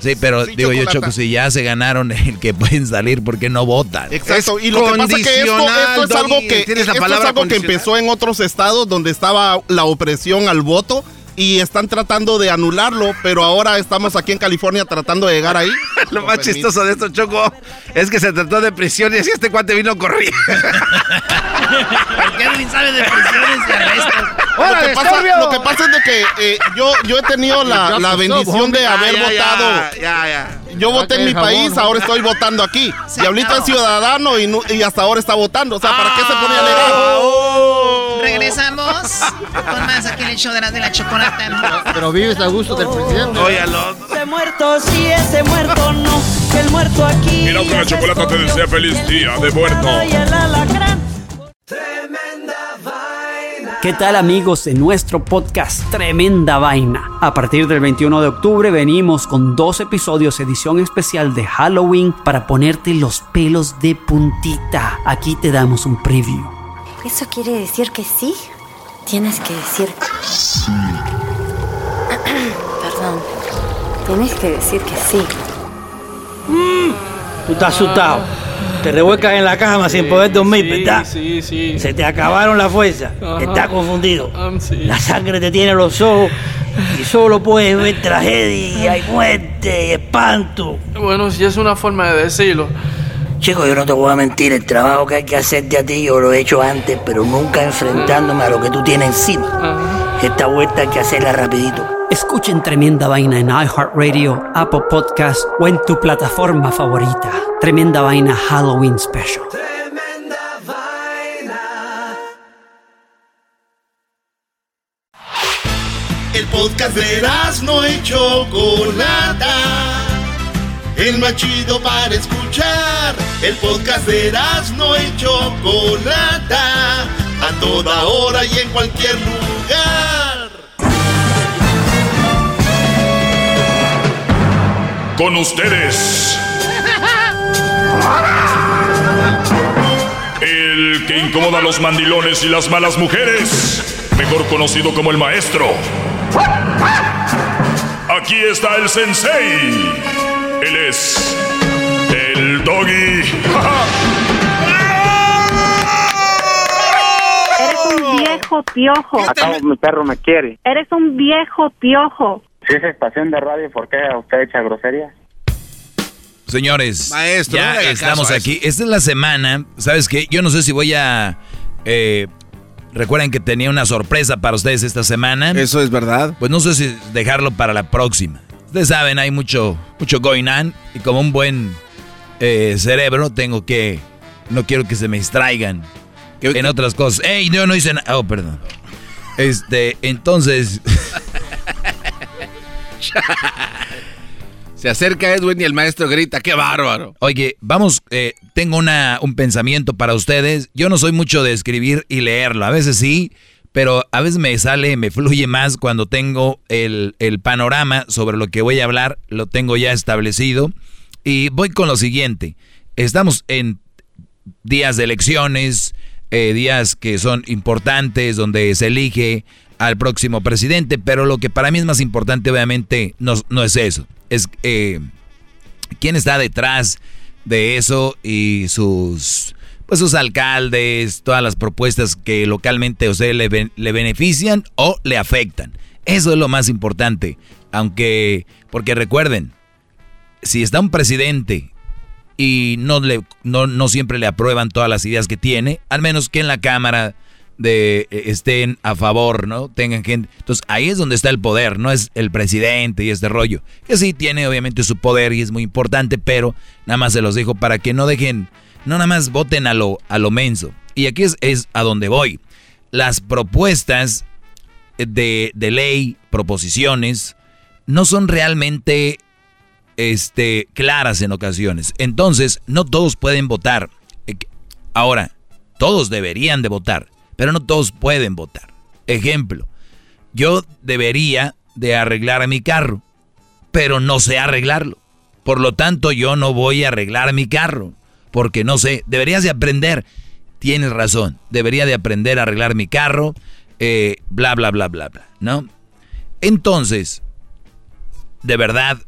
[SPEAKER 10] Sí, pero
[SPEAKER 39] Sí,
[SPEAKER 10] digo yo,
[SPEAKER 39] Chocolata.
[SPEAKER 10] Choco, si ya se ganaron *laughs* el que pueden salir, ¿por qué no votan?
[SPEAKER 39] Exacto, y lo que pasa es que esto, esto es algo que
[SPEAKER 8] ¿tienes la
[SPEAKER 39] esto es algo que empezó en otros estados donde estaba la opresión al voto y están tratando de anularlo, pero ahora estamos aquí en California tratando de llegar ahí. *laughs*
[SPEAKER 8] Lo más
[SPEAKER 39] permiso.
[SPEAKER 8] chistoso de esto, Choco, es que se trató de prisiones y este cuate vino corriendo.
[SPEAKER 7] Porque Edwin sabe de prisiones y arrestos.
[SPEAKER 39] Lo que, pasa, lo que pasa es de que eh, yo, yo he tenido la, la bendición de haber
[SPEAKER 8] Ya,
[SPEAKER 39] votado.
[SPEAKER 8] Ya, ya.
[SPEAKER 39] Yo voté en mi
[SPEAKER 21] jabón,
[SPEAKER 39] país,
[SPEAKER 21] ¿no?
[SPEAKER 39] ahora estoy votando aquí.
[SPEAKER 2] Se
[SPEAKER 39] Diablito
[SPEAKER 2] acabó.
[SPEAKER 39] es ciudadano y, y hasta ahora está votando. O sea, ¿para qué se pone a alegar?
[SPEAKER 8] Oh.
[SPEAKER 2] Regresamos con más aquí en el show de la, de la chocolata.
[SPEAKER 21] Pero vives a gusto del presidente.
[SPEAKER 8] Óyalo.
[SPEAKER 24] Ese muerto sí, ese muerto no. El muerto aquí.
[SPEAKER 17] Mira que
[SPEAKER 24] ya
[SPEAKER 17] la chocolata te desea feliz día de muerto.
[SPEAKER 24] Y el alacrán.
[SPEAKER 40] ¿Qué tal amigos de nuestro podcast Tremenda Vaina? A partir del 21 de octubre venimos con dos episodios edición especial de Halloween para ponerte los pelos de puntita. Aquí te damos un preview.
[SPEAKER 41] ¿Eso quiere decir que sí? Tienes que decir... *clears throat* Perdón. Tienes que decir que sí.
[SPEAKER 35] Tú estás asustado. Te revuelcas en la cama sin poder dormir, ¿verdad?
[SPEAKER 42] Sí, sí.
[SPEAKER 35] Se te acabaron las fuerzas. Estás confundido.
[SPEAKER 42] Um, sí.
[SPEAKER 35] La sangre te tiene en los ojos y solo puedes ver tragedia y muerte y espanto.
[SPEAKER 42] Bueno, si es una forma de decirlo.
[SPEAKER 35] Chico, yo no te voy a mentir, el trabajo que hay que hacerte a ti yo lo he hecho antes, pero nunca enfrentándome a lo que tú tienes encima. Esta vuelta hay que hacerla rapidito.
[SPEAKER 40] Escuchen Tremenda Vaina en iHeartRadio, Apple Podcast o en tu plataforma favorita. Tremenda Vaina Halloween Special.
[SPEAKER 4] El podcast de no y Chocolata el más chido para escuchar. El podcast de Erasmo y Chocolata, a toda hora y en cualquier lugar.
[SPEAKER 17] Con ustedes. El que incomoda a los mandilones y las malas mujeres, mejor conocido como el maestro. Aquí está el sensei él es el doggy. *laughs*
[SPEAKER 43] Eres un viejo piojo.
[SPEAKER 44] Acá mi perro me quiere.
[SPEAKER 43] Eres un viejo piojo.
[SPEAKER 44] Si es estación de radio, ¿por qué usted echa groserías?
[SPEAKER 10] Señores,
[SPEAKER 8] Maestro,
[SPEAKER 10] ya estamos aquí. Esta es la semana. ¿Sabes qué? Yo no sé si voy a... eh, Recuerden que tenía una sorpresa para ustedes esta semana.
[SPEAKER 8] Eso es verdad.
[SPEAKER 10] Pues no sé si dejarlo para la próxima. Ustedes saben, hay mucho, mucho going on. Y como un buen eh, cerebro, tengo que... No quiero que se me distraigan en otras cosas. ¡Ey! Yo no hice nada. Oh, perdón. Este, entonces... *laughs*
[SPEAKER 8] Se acerca Edwin y el maestro grita, ¡qué bárbaro!
[SPEAKER 10] Oye, vamos, eh, tengo una, un pensamiento para ustedes. Yo no soy mucho de escribir y leerlo. A veces sí, pero a veces me sale, me fluye más cuando tengo el, el panorama sobre lo que voy a hablar, lo tengo ya establecido. Y voy con lo siguiente. Estamos en días de elecciones, eh, días que son importantes, donde se elige al próximo presidente, pero lo que para mí es más importante obviamente no, no es eso, es eh, quién está detrás de eso y sus pues sus alcaldes, todas las propuestas que localmente a usted le, ben- le benefician o le afectan. Eso es lo más importante, aunque porque recuerden, si está un presidente y no, le, no, no siempre le aprueban todas las ideas que tiene, al menos que en la Cámara de, eh, estén a favor, ¿no? Tengan gente. Entonces ahí es donde está el poder, no es el presidente y este rollo. Que sí tiene obviamente su poder y es muy importante, pero nada más se los dijo para que no dejen, no nada más voten a lo, a lo menso. Y aquí es, es a donde voy. Las propuestas de, de ley, proposiciones, no son realmente este, claras en ocasiones. Entonces, no todos pueden votar. Eh, Ahora, todos deberían de votar, pero no todos pueden votar. Ejemplo, yo debería de arreglar mi carro, pero no sé arreglarlo. Por lo tanto, yo no voy a arreglar mi carro, porque no sé, deberías de aprender. Tienes razón, debería de aprender a arreglar mi carro, eh, bla, bla, bla, bla, bla, ¿no? Entonces, de verdad,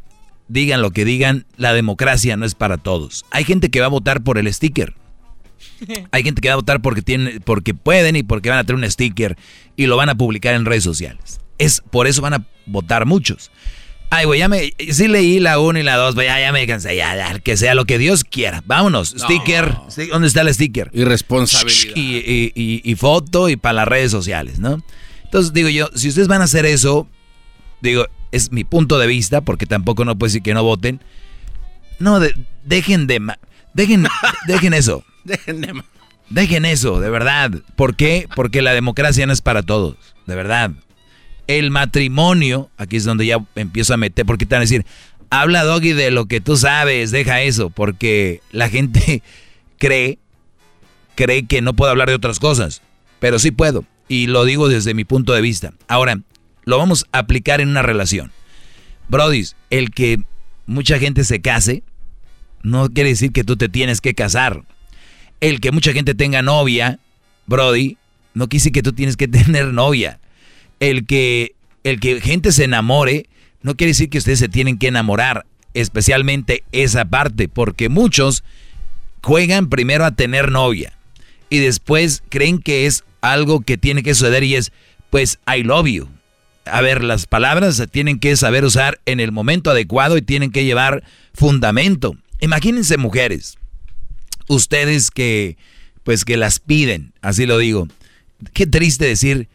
[SPEAKER 10] digan lo que digan, la democracia no es para todos. Hay gente que va a votar por el sticker. *laughs* Hay gente que va a votar porque tienen, porque pueden y porque van a tener un sticker y lo van a publicar en redes sociales. Es por eso van a votar muchos. Ay, güey, ya me, sí leí la 1 y la 2, ya, ya me cansé, ya, ya, que sea lo que Dios quiera. Vámonos,
[SPEAKER 8] No.
[SPEAKER 10] sticker, ¿dónde está el sticker?
[SPEAKER 8] Irresponsabilidad.
[SPEAKER 10] Y, y- y- y foto y para las redes sociales, ¿no? Entonces digo yo, si ustedes van a hacer eso, digo, es mi punto de vista, porque tampoco no puedo decir que no voten. No, de- dejen de... Dejen, *laughs* dejen eso.
[SPEAKER 8] Dejen de
[SPEAKER 10] Dejen eso, de verdad. ¿Por qué? Porque la democracia no es para todos, de verdad. El matrimonio, aquí es donde ya empiezo a meter, porque te van a decir, habla Doggy de lo que tú sabes, deja eso, porque la gente *laughs* cree, cree que no puedo hablar de otras cosas, pero sí puedo, y lo digo desde mi punto de vista. Ahora, lo vamos a aplicar en una relación. Brody, el que mucha gente se case, no quiere decir que tú te tienes que casar el que mucha gente tenga novia, Brody, no quiere decir que tú tienes que *laughs* tener novia. El que, el que gente se enamore, no quiere decir que ustedes se tienen que enamorar, especialmente esa parte, porque muchos juegan primero a tener novia y después creen que es algo que tiene que suceder y es, pues, I love you. A ver, las palabras se tienen que saber usar en el momento adecuado y tienen que llevar fundamento. Imagínense mujeres, ustedes que, pues que las piden, así lo digo. Qué triste decir,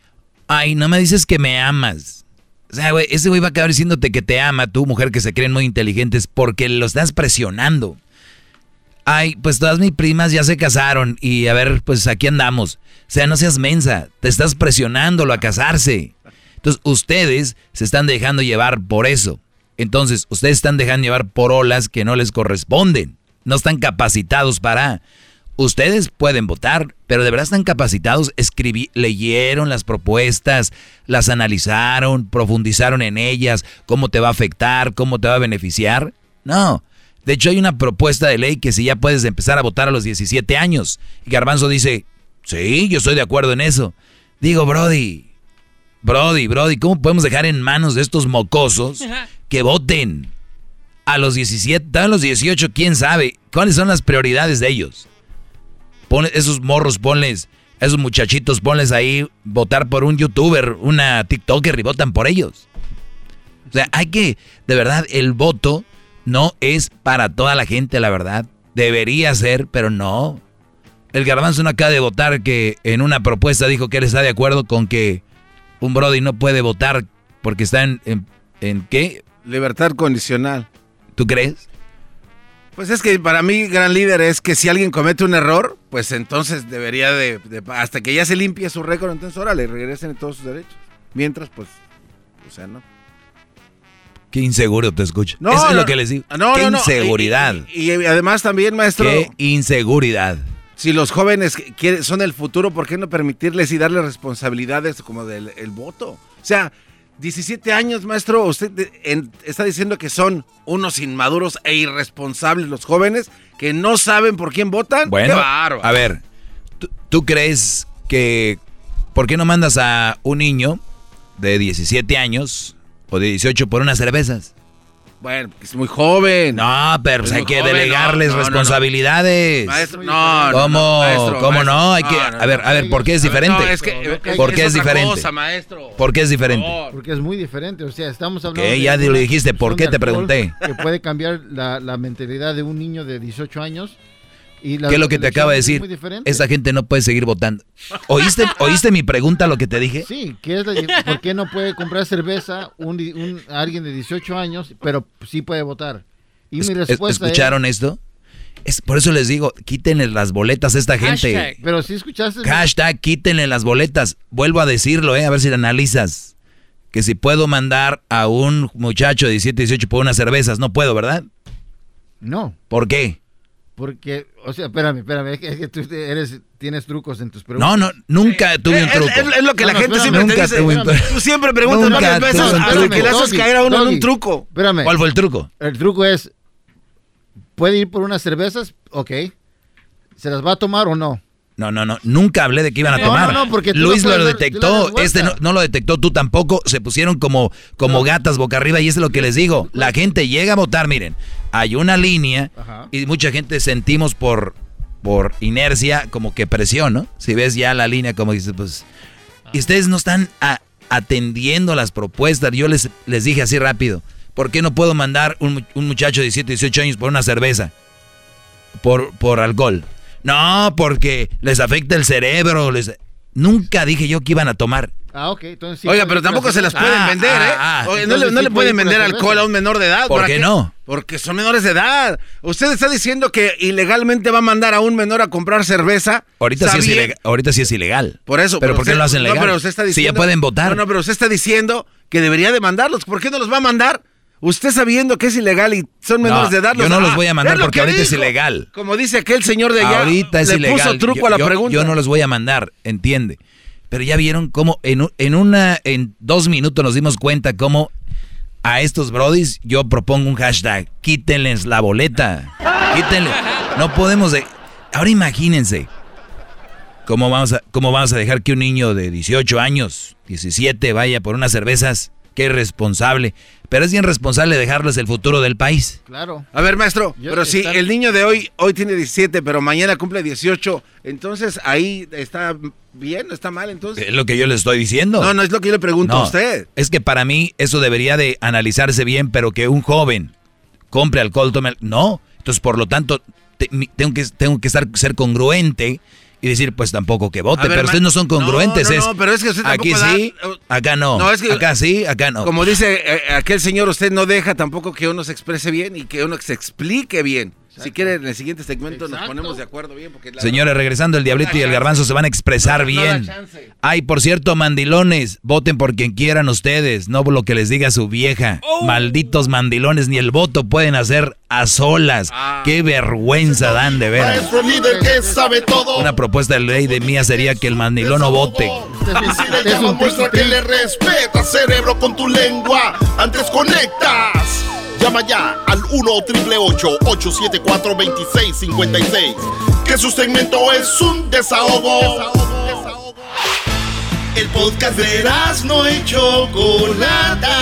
[SPEAKER 10] ay, no me dices que me amas. O sea, güey, ese güey va a acabar diciéndote que te ama, tú, mujer que se creen muy inteligentes, porque lo estás presionando. Ay, pues todas mis primas ya se casaron y a ver, pues aquí andamos. O sea, no seas mensa, te estás presionándolo a casarse. Entonces, ustedes se están dejando llevar por eso. Entonces, ustedes están dejando llevar por olas que no les corresponden. No están capacitados para. Ustedes pueden votar, pero de verdad están capacitados. Escribí, leyeron las propuestas, las analizaron, profundizaron en ellas, cómo te va a afectar, cómo te va a beneficiar. No. De hecho, hay una propuesta de ley que si ya puedes empezar a votar a los 17 años. Y Garbanzo dice, sí, yo estoy de acuerdo en eso. Digo, Brody, Brody, Brody, ¿cómo podemos dejar en manos de estos mocosos que voten? A los 17, a los 18, quién sabe. ¿Cuáles son las prioridades de ellos? Pon esos morros, ponles, esos muchachitos, ponles ahí votar por un youtuber, una TikToker y votan por ellos. O sea, hay que, de verdad, el voto no es para toda la gente, la verdad. Debería ser, pero no. El garbanzo no acaba de votar que en una propuesta dijo que él está de acuerdo con que un Brody no puede votar porque está en, en, en qué?
[SPEAKER 8] Libertad condicional.
[SPEAKER 10] ¿Tú crees?
[SPEAKER 8] Pues es que para mí, gran líder, es que si alguien comete un error, pues entonces debería de, de- hasta que ya se limpie su récord, entonces órale, regresen todos sus derechos. Mientras, pues, o sea, no.
[SPEAKER 10] Qué inseguro te escucho.
[SPEAKER 8] No,
[SPEAKER 10] Eso es lo que les digo.
[SPEAKER 8] no,
[SPEAKER 10] Qué inseguridad.
[SPEAKER 8] Y, y además también, maestro,
[SPEAKER 10] Qué inseguridad.
[SPEAKER 8] si los jóvenes quieren- son el futuro, ¿por qué no permitirles y darles responsabilidades como del el voto? O sea, 17 años, maestro, usted en- está diciendo que son unos inmaduros e irresponsables los jóvenes que no saben por quién votan.
[SPEAKER 10] Bueno, a ver, ¿tú, tú crees que... ¿Por qué no mandas a un niño de 17 años o de 18 por unas cervezas?
[SPEAKER 8] Bueno, es muy joven.
[SPEAKER 10] No, pero pues
[SPEAKER 8] Es
[SPEAKER 10] hay que
[SPEAKER 8] joven,
[SPEAKER 10] delegarles
[SPEAKER 8] no, no, no, no.
[SPEAKER 10] responsabilidades.
[SPEAKER 8] Maestro, no,
[SPEAKER 10] ¿Cómo?
[SPEAKER 8] no, maestro,
[SPEAKER 10] ¿Cómo
[SPEAKER 8] maestro.
[SPEAKER 10] no? Hay que, a ver, a ver, ¿por qué es diferente?
[SPEAKER 8] no, es que-
[SPEAKER 10] ¿Por qué
[SPEAKER 8] es
[SPEAKER 10] es diferente?
[SPEAKER 8] cosa, maestro.
[SPEAKER 10] ¿Por qué es diferente?
[SPEAKER 21] Porque es muy diferente, o sea, estamos hablando...
[SPEAKER 10] ¿Qué?
[SPEAKER 21] de
[SPEAKER 10] Ya lo dijiste, ¿por qué te pregunté?
[SPEAKER 21] Que puede cambiar la, la mentalidad de un niño de 18 años. Y la
[SPEAKER 10] ¿Qué es lo que te acaba de decir? Esa gente no puede seguir votando. ¿Oíste, *laughs* ¿Oíste mi pregunta, lo que te dije?
[SPEAKER 21] Sí, ¿qué es la ¿por qué no puede comprar cerveza un, alguien de 18 años, pero sí puede votar? Y mi
[SPEAKER 10] Es-
[SPEAKER 21] respuesta
[SPEAKER 10] ¿Escucharon esto? Es, por eso les digo, quítenle las boletas a esta gente.
[SPEAKER 21] Hashtag. Pero si escuchaste...
[SPEAKER 10] Hashtag, quítenle las boletas. Vuelvo a decirlo, eh, a ver si lo analizas. Que si puedo mandar a un muchacho de 17, 18 por unas cervezas, no puedo, ¿verdad?
[SPEAKER 21] No,
[SPEAKER 10] ¿Por qué?
[SPEAKER 21] Porque, o sea, espérame, espérame, es que, es que tú eres, tienes trucos en tus preguntas.
[SPEAKER 10] No, no, nunca tuve un truco.
[SPEAKER 21] es- es lo que la gente espérame,
[SPEAKER 10] siempre te dice.
[SPEAKER 21] espérame,
[SPEAKER 10] Tú
[SPEAKER 8] siempre preguntas
[SPEAKER 10] Nunca
[SPEAKER 8] varias veces
[SPEAKER 10] tuve truco.
[SPEAKER 8] que le haces caer a uno en un truco.
[SPEAKER 21] Espérame.
[SPEAKER 10] ¿Cuál fue el truco?
[SPEAKER 21] El truco es, ¿puede ir por unas cervezas? Ok. ¿Se las va a tomar o no?
[SPEAKER 10] No, no, no, nunca hablé de que iban a tomar.
[SPEAKER 21] no, no, porque
[SPEAKER 10] Luis lo detectó, este no, no lo detectó, tú tampoco. Se pusieron como, como gatas boca arriba y es lo que les digo. La gente llega a votar, miren, hay una línea
[SPEAKER 21] Ajá.
[SPEAKER 10] y mucha gente sentimos por, por inercia como que presión, ¿no? Si ves ya la línea como dices, pues... Y ustedes no están a- atendiendo las propuestas. Yo les, les dije así rápido, ¿por qué no puedo mandar un, un muchacho de 17, 18 años por una cerveza? Por, por alcohol. No, porque les afecta el cerebro. Les... Nunca dije yo que iban a tomar.
[SPEAKER 21] Ah, ok. Entonces sí
[SPEAKER 8] Oiga, pero tampoco se las pueden
[SPEAKER 10] Ah,
[SPEAKER 8] vender,
[SPEAKER 10] ah,
[SPEAKER 8] ¿eh?
[SPEAKER 10] ah.
[SPEAKER 8] Oye, no, le, no
[SPEAKER 21] sí
[SPEAKER 8] le
[SPEAKER 21] puede
[SPEAKER 8] pueden vender alcohol
[SPEAKER 21] cerveza.
[SPEAKER 8] a un menor de edad.
[SPEAKER 10] ¿Por
[SPEAKER 8] ¿para
[SPEAKER 10] qué no?
[SPEAKER 8] Porque son menores de edad. Usted está diciendo que ilegalmente va a mandar a un menor a comprar cerveza.
[SPEAKER 10] Ahorita sí, es ilegal, ahorita sí es ilegal.
[SPEAKER 8] Por eso.
[SPEAKER 10] ¿Pero por qué
[SPEAKER 8] usted-
[SPEAKER 10] lo hacen legal?
[SPEAKER 8] No, pero usted está
[SPEAKER 10] si
[SPEAKER 8] diciendo.
[SPEAKER 10] ya pueden votar.
[SPEAKER 8] No, no, pero usted está diciendo que debería de mandarlos. ¿Por qué no los va a mandar? Usted sabiendo que es ilegal y son menores
[SPEAKER 10] No,
[SPEAKER 8] de edad.
[SPEAKER 10] yo no los voy a mandar porque
[SPEAKER 8] que
[SPEAKER 10] ahorita es ilegal.
[SPEAKER 8] Como dice aquel señor de allá.
[SPEAKER 10] Ahorita es
[SPEAKER 8] le
[SPEAKER 10] ilegal.
[SPEAKER 8] puso truco
[SPEAKER 10] yo,
[SPEAKER 8] a la
[SPEAKER 10] yo-
[SPEAKER 8] pregunta.
[SPEAKER 10] yo no los voy a mandar, entiende. Pero ya vieron cómo en, en una, en dos minutos nos dimos cuenta cómo a estos brodis yo propongo un hashtag. Quítenles la boleta. Quítenle. No podemos de. Ahora imagínense. ¿Cómo vamos, a, ¿Cómo vamos a dejar que un niño de 18 años, 17, vaya por unas cervezas? Qué irresponsable. Pero es bien responsable dejarles el futuro del país.
[SPEAKER 21] Claro.
[SPEAKER 8] A ver, maestro,
[SPEAKER 21] Yo-
[SPEAKER 8] pero si el niño de hoy hoy tiene 17, pero mañana cumple 18, entonces ahí está bien, no está mal, entonces.
[SPEAKER 10] Es lo que yo le estoy diciendo.
[SPEAKER 8] No, no es lo que yo le pregunto
[SPEAKER 10] No,
[SPEAKER 8] a usted.
[SPEAKER 10] Es que para mí eso debería de analizarse bien, pero que un joven compre alcohol, tome... No, entonces por lo tanto te- tengo, que, tengo que estar, ser congruente y decir pues tampoco que vote,
[SPEAKER 8] ver,
[SPEAKER 10] pero
[SPEAKER 8] ma-
[SPEAKER 10] ustedes no son congruentes.
[SPEAKER 8] No, no,
[SPEAKER 10] es,
[SPEAKER 8] no, pero es que usted
[SPEAKER 10] aquí
[SPEAKER 8] da-
[SPEAKER 10] sí, acá no,
[SPEAKER 8] No, es que-
[SPEAKER 10] acá sí, acá no.
[SPEAKER 8] Como dice eh, aquel señor, usted no deja tampoco que uno se exprese bien y que uno se explique bien. Si quiere, en el siguiente segmento nos ponemos de acuerdo bien. Porque la-
[SPEAKER 10] Señores, regresando el diablito y el garbanzo se van a expresar
[SPEAKER 8] No,
[SPEAKER 10] bien. Ay, por cierto, mandilones, voten por quien quieran ustedes, no por lo que les diga su vieja.
[SPEAKER 8] Oh.
[SPEAKER 10] Malditos mandilones, ni el voto pueden hacer a solas.
[SPEAKER 8] Ah.
[SPEAKER 10] Qué vergüenza dan de
[SPEAKER 4] todo.
[SPEAKER 10] Una propuesta de ley de mía sería que el mandilón no vote.
[SPEAKER 4] Muestra que le respeta, cerebro, con tu lengua. Antes conectas. Llama ya al 1-888-874-2656. Que su segmento es un desahogo. El podcast de no y Chocolata.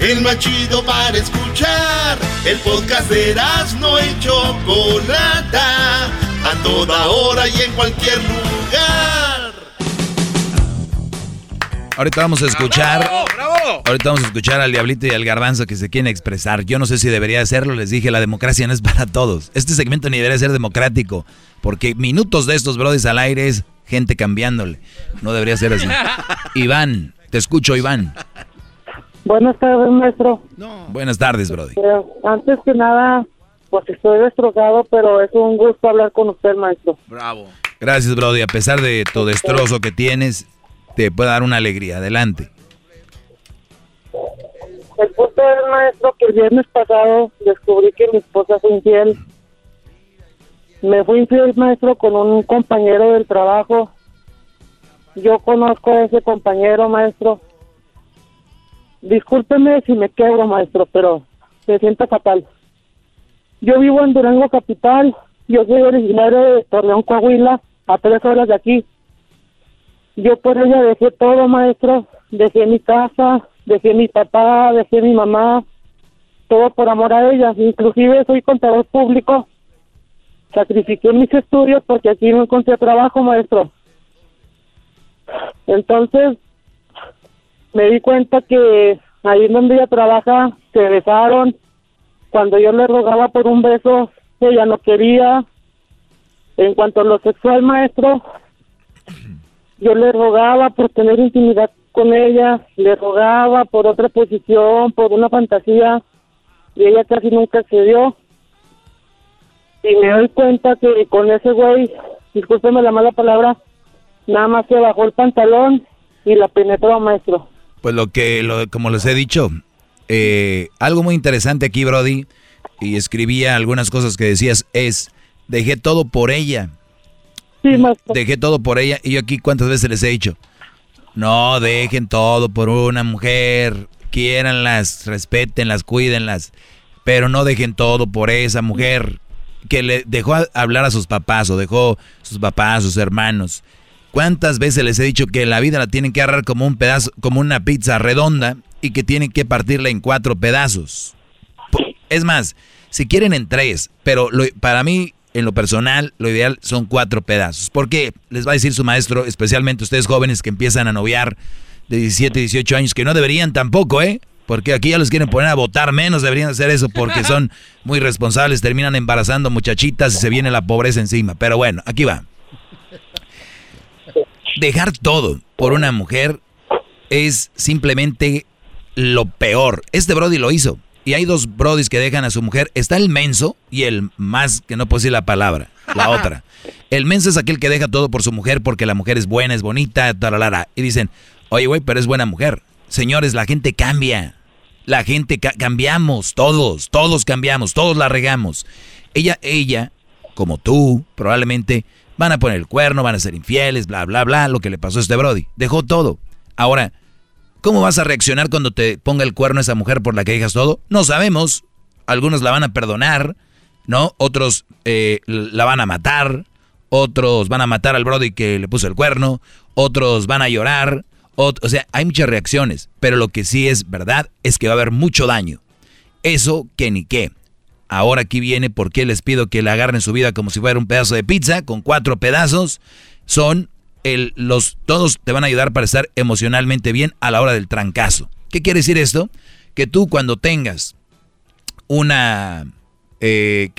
[SPEAKER 4] El más chido para escuchar. El podcast de no y Chocolata. A toda hora y en cualquier lugar.
[SPEAKER 10] Ahorita vamos a escuchar. Ahorita vamos a escuchar al Diablito y al Garbanzo que se quieren expresar. Yo no sé si debería hacerlo. Les dije, la democracia no es para todos. Este segmento ni debería ser democrático. Porque minutos de estos brodis al aire es gente cambiándole. No debería ser así. *laughs* Iván, te escucho, Iván.
[SPEAKER 45] Buenas tardes, maestro.
[SPEAKER 10] Buenas tardes, Brody.
[SPEAKER 45] Eh, antes que nada, pues estoy destrozado, pero es un gusto hablar con usted, maestro.
[SPEAKER 10] Bravo. Gracias, Brody. A pesar de tu destrozo que tienes, te puede dar una alegría. Adelante.
[SPEAKER 45] El punto es, maestro, que el viernes pasado descubrí que mi esposa fue infiel. Me fui infiel, maestro, con un compañero del trabajo. Yo conozco a ese compañero, maestro. Discúlpeme si me quebro, maestro, pero se siente fatal. Yo vivo en Durango Capital. Yo soy originario de Torreón, Coahuila, a tres horas de aquí. Yo por ella dejé todo, maestro. Dejé mi casa, dejé mi papá, dejé mi mamá. Todo por amor a ella. Inclusive soy contador público. Sacrifiqué mis estudios porque aquí no encontré trabajo, maestro. Entonces, me di cuenta que ahí donde ella trabaja se besaron. Cuando yo le rogaba por un beso, ella no quería. En cuanto a lo sexual, maestro, yo le rogaba por tener intimidad con ella, le rogaba por otra posición, por una fantasía, y ella casi nunca accedió. Y me doy cuenta que con ese güey, discúlpeme la mala palabra, nada más se bajó el pantalón y la penetró, maestro.
[SPEAKER 10] Pues lo que, lo, como les he dicho, eh, algo muy interesante aquí, Brody, y escribía algunas cosas que decías, es, dejé todo por ella.
[SPEAKER 45] Sí, maestro.
[SPEAKER 10] Dejé todo por ella, y yo aquí cuántas veces les he dicho, no dejen todo por una mujer, quiéranlas, respétenlas, cuídenlas, pero no dejen todo por esa mujer que le dejó hablar a sus papás o dejó sus papás, sus hermanos. ¿Cuántas veces les he dicho que la vida la tienen que agarrar como un pedazo, como una pizza redonda y que tienen que partirla en cuatro pedazos? Es más, si quieren en tres, pero para mí, en lo personal, lo ideal son cuatro pedazos. Porque les va a decir su maestro, especialmente ustedes jóvenes que empiezan a noviar de 17, 18 años, que no deberían tampoco, ¿eh? Porque aquí ya los quieren poner a votar menos, deberían hacer eso porque son muy responsables, terminan embarazando muchachitas y se viene la pobreza encima. Pero bueno, aquí va. Dejar todo por una mujer es simplemente lo peor. Este Brody lo hizo. Y hay dos Brodis que dejan a su mujer. Está el menso y el más, que no puedo decir la palabra, la *laughs* otra. El menso es aquel que deja todo por su mujer porque la mujer es buena, es bonita, talalala. Y dicen, oye, güey, pero es buena mujer. Señores, la gente cambia. La gente cambiamos, todos, todos cambiamos, todos la regamos. Ella, ella, como tú, probablemente van a poner el cuerno, van a ser infieles, bla, bla, bla, lo que le pasó a este Brody. Dejó todo. Ahora, ¿cómo vas a reaccionar cuando te ponga el cuerno esa mujer por la que dejas todo? No sabemos. Algunos la van a perdonar, ¿no? Otros eh, la van a matar. Otros van a matar al Brody que le puso el cuerno. Otros van a llorar. O, sea, hay muchas reacciones, pero lo que sí es verdad es que va a haber mucho daño. Eso que ni qué. Ahora aquí viene por qué les pido que la agarren su vida como si fuera un pedazo de pizza con cuatro pedazos. Son los, todos te van a ayudar para estar emocionalmente bien a la hora del trancazo. ¿Qué quiere decir esto? Que tú cuando tengas una, eh,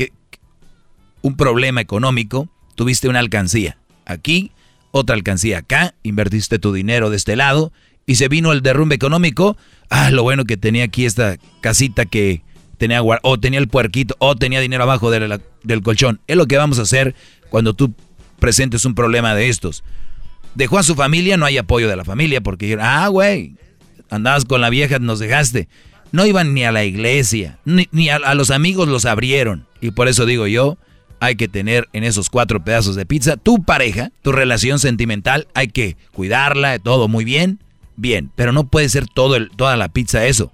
[SPEAKER 10] un problema económico, tuviste una alcancía. Aquí otra alcancía acá, invertiste tu dinero de este lado y se vino el derrumbe económico. Ah, lo bueno que tenía aquí esta casita que tenía o tenía el puerquito o tenía dinero abajo del colchón. Es lo que vamos a hacer cuando tú presentes un problema de estos. Dejó a su familia, no hay apoyo de la familia porque, ah, güey, andabas con la vieja, nos dejaste. No iban ni a la iglesia, ni, a los amigos los abrieron. Y por eso digo yo, hay que tener en esos cuatro pedazos de pizza. Tu pareja, tu relación sentimental, hay que cuidarla, todo muy bien, bien, pero no puede ser todo toda la pizza eso.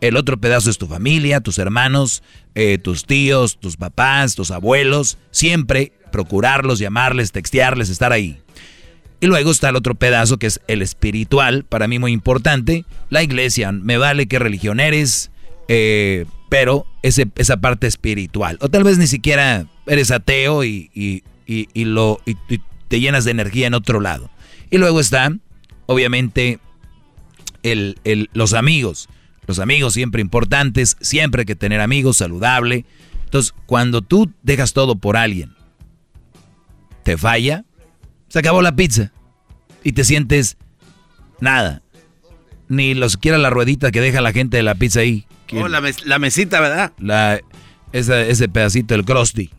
[SPEAKER 10] El otro pedazo es tu familia, tus hermanos, eh, tus tíos, tus papás, tus abuelos. Siempre procurarlos, llamarles, textearles, estar ahí. Y luego está el otro pedazo que es el espiritual, para mí muy importante. La iglesia, me vale qué religión eres, eh, pero ese, esa parte espiritual. O tal vez ni siquiera eres ateo y, y, y, lo, y, te llenas de energía en otro lado. Y luego está, obviamente, el, el, los amigos. Los amigos siempre importantes, siempre hay que tener amigos, saludable. Entonces, cuando tú dejas todo por alguien, te falla, se acabó la pizza. Y te sientes nada. Ni los quiera la ruedita que deja la gente de la pizza ahí.
[SPEAKER 8] Oh, la, mesita, ¿verdad?
[SPEAKER 10] La, ese pedacito, el crusty.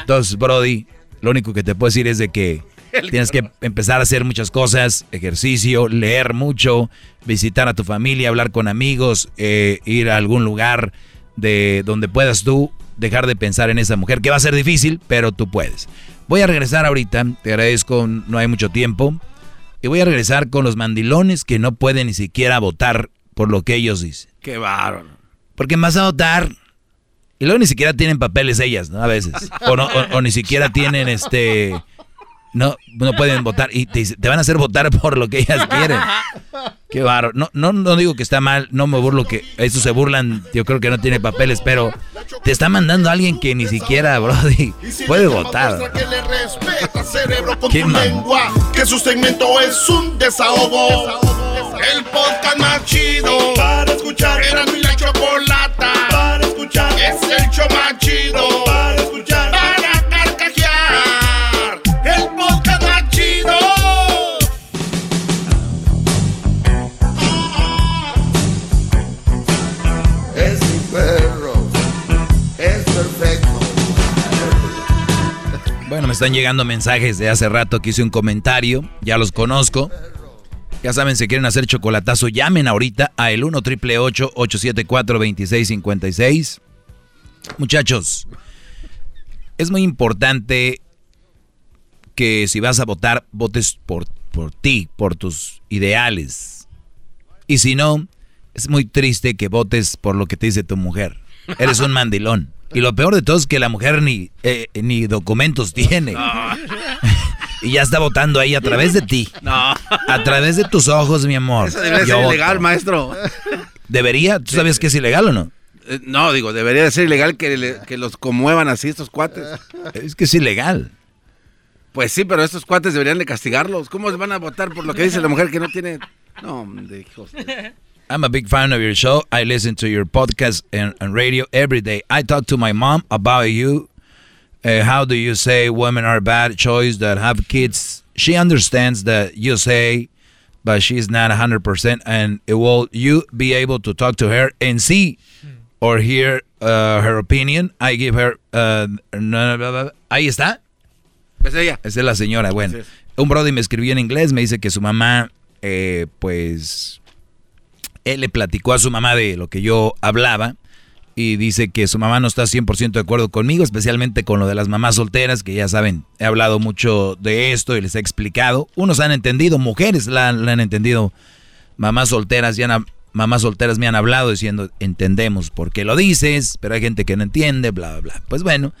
[SPEAKER 10] Entonces, Brody, lo único que te puedo decir es de que tienes que empezar a hacer muchas cosas, ejercicio, leer mucho, visitar a tu familia, hablar con amigos, eh, ir a algún lugar de donde puedas tú dejar de pensar en esa mujer, que va a ser difícil, pero tú puedes. Voy a regresar ahorita, te agradezco, no hay mucho tiempo. Y voy a regresar con los mandilones que no pueden ni siquiera votar por lo que ellos dicen.
[SPEAKER 8] Qué bárbaro.
[SPEAKER 10] Porque vas a votar. Y luego ni siquiera tienen papeles ellas, ¿no? A veces. O, no, o ni siquiera tienen este no, no pueden votar y te, van a hacer votar por lo que ellas quieren. Qué barro. No, no, no digo que está mal, no me burlo que eso se burlan, yo creo que no tiene papeles, pero te está mandando a alguien que ni siquiera, Brody, puede votar.
[SPEAKER 4] Que le respeta, cerebro, con tu lengua, que su segmento es un desahogo. El podcast más chido para escuchar. Era mi la chocolata para escuchar. Es el show más chido para
[SPEAKER 10] me están llegando mensajes de hace rato que hice un comentario, ya los conozco. Ya saben, si quieren hacer chocolatazo, llamen ahorita a el 1 triple 874 2656. Muchachos, es muy importante que si vas a votar, votes por, por ti, por tus ideales. Y si no, es muy triste que votes por lo que te dice tu mujer. Eres un mandilón. Y lo peor de todo es que la mujer ni, eh, ni documentos tiene. *laughs* y ya está votando ahí a través de ti.
[SPEAKER 8] No.
[SPEAKER 10] A través de tus ojos, mi amor.
[SPEAKER 8] Eso debería ser ilegal, maestro.
[SPEAKER 10] ¿Debería? ¿Tú sabes que es ilegal o no?
[SPEAKER 8] Eh, no, digo, debería ser ilegal que, que los conmuevan así estos cuates.
[SPEAKER 10] Es que es ilegal.
[SPEAKER 8] Pues sí, pero estos cuates deberían de castigarlos. ¿Cómo van a votar por lo que dice la mujer que no tiene... No, de hijos.
[SPEAKER 10] I'm a big fan of your show. I listen to your podcast and, and radio every day. I talk to my mom about you. Uh, how do you say women are bad choice that have kids? She understands that you say, but she's not 100%. And will you be able to talk to her and see or hear uh, her opinion? I give her. Uh, ahí está.
[SPEAKER 8] Es ella.
[SPEAKER 10] Esa es la señora. Bueno, un brother me escribió en inglés. Me dice que su mamá, eh, pues él le platicó a su mamá de lo que yo hablaba y dice que su mamá no está 100% de acuerdo conmigo, especialmente con lo de las mamás solteras, que ya saben, he hablado mucho de esto y les he explicado. Unos han entendido, mujeres la, han entendido, mamás solteras ya mamás solteras me han hablado diciendo, entendemos por qué lo dices, pero hay gente que no entiende, bla, bla, bla. Pues bueno,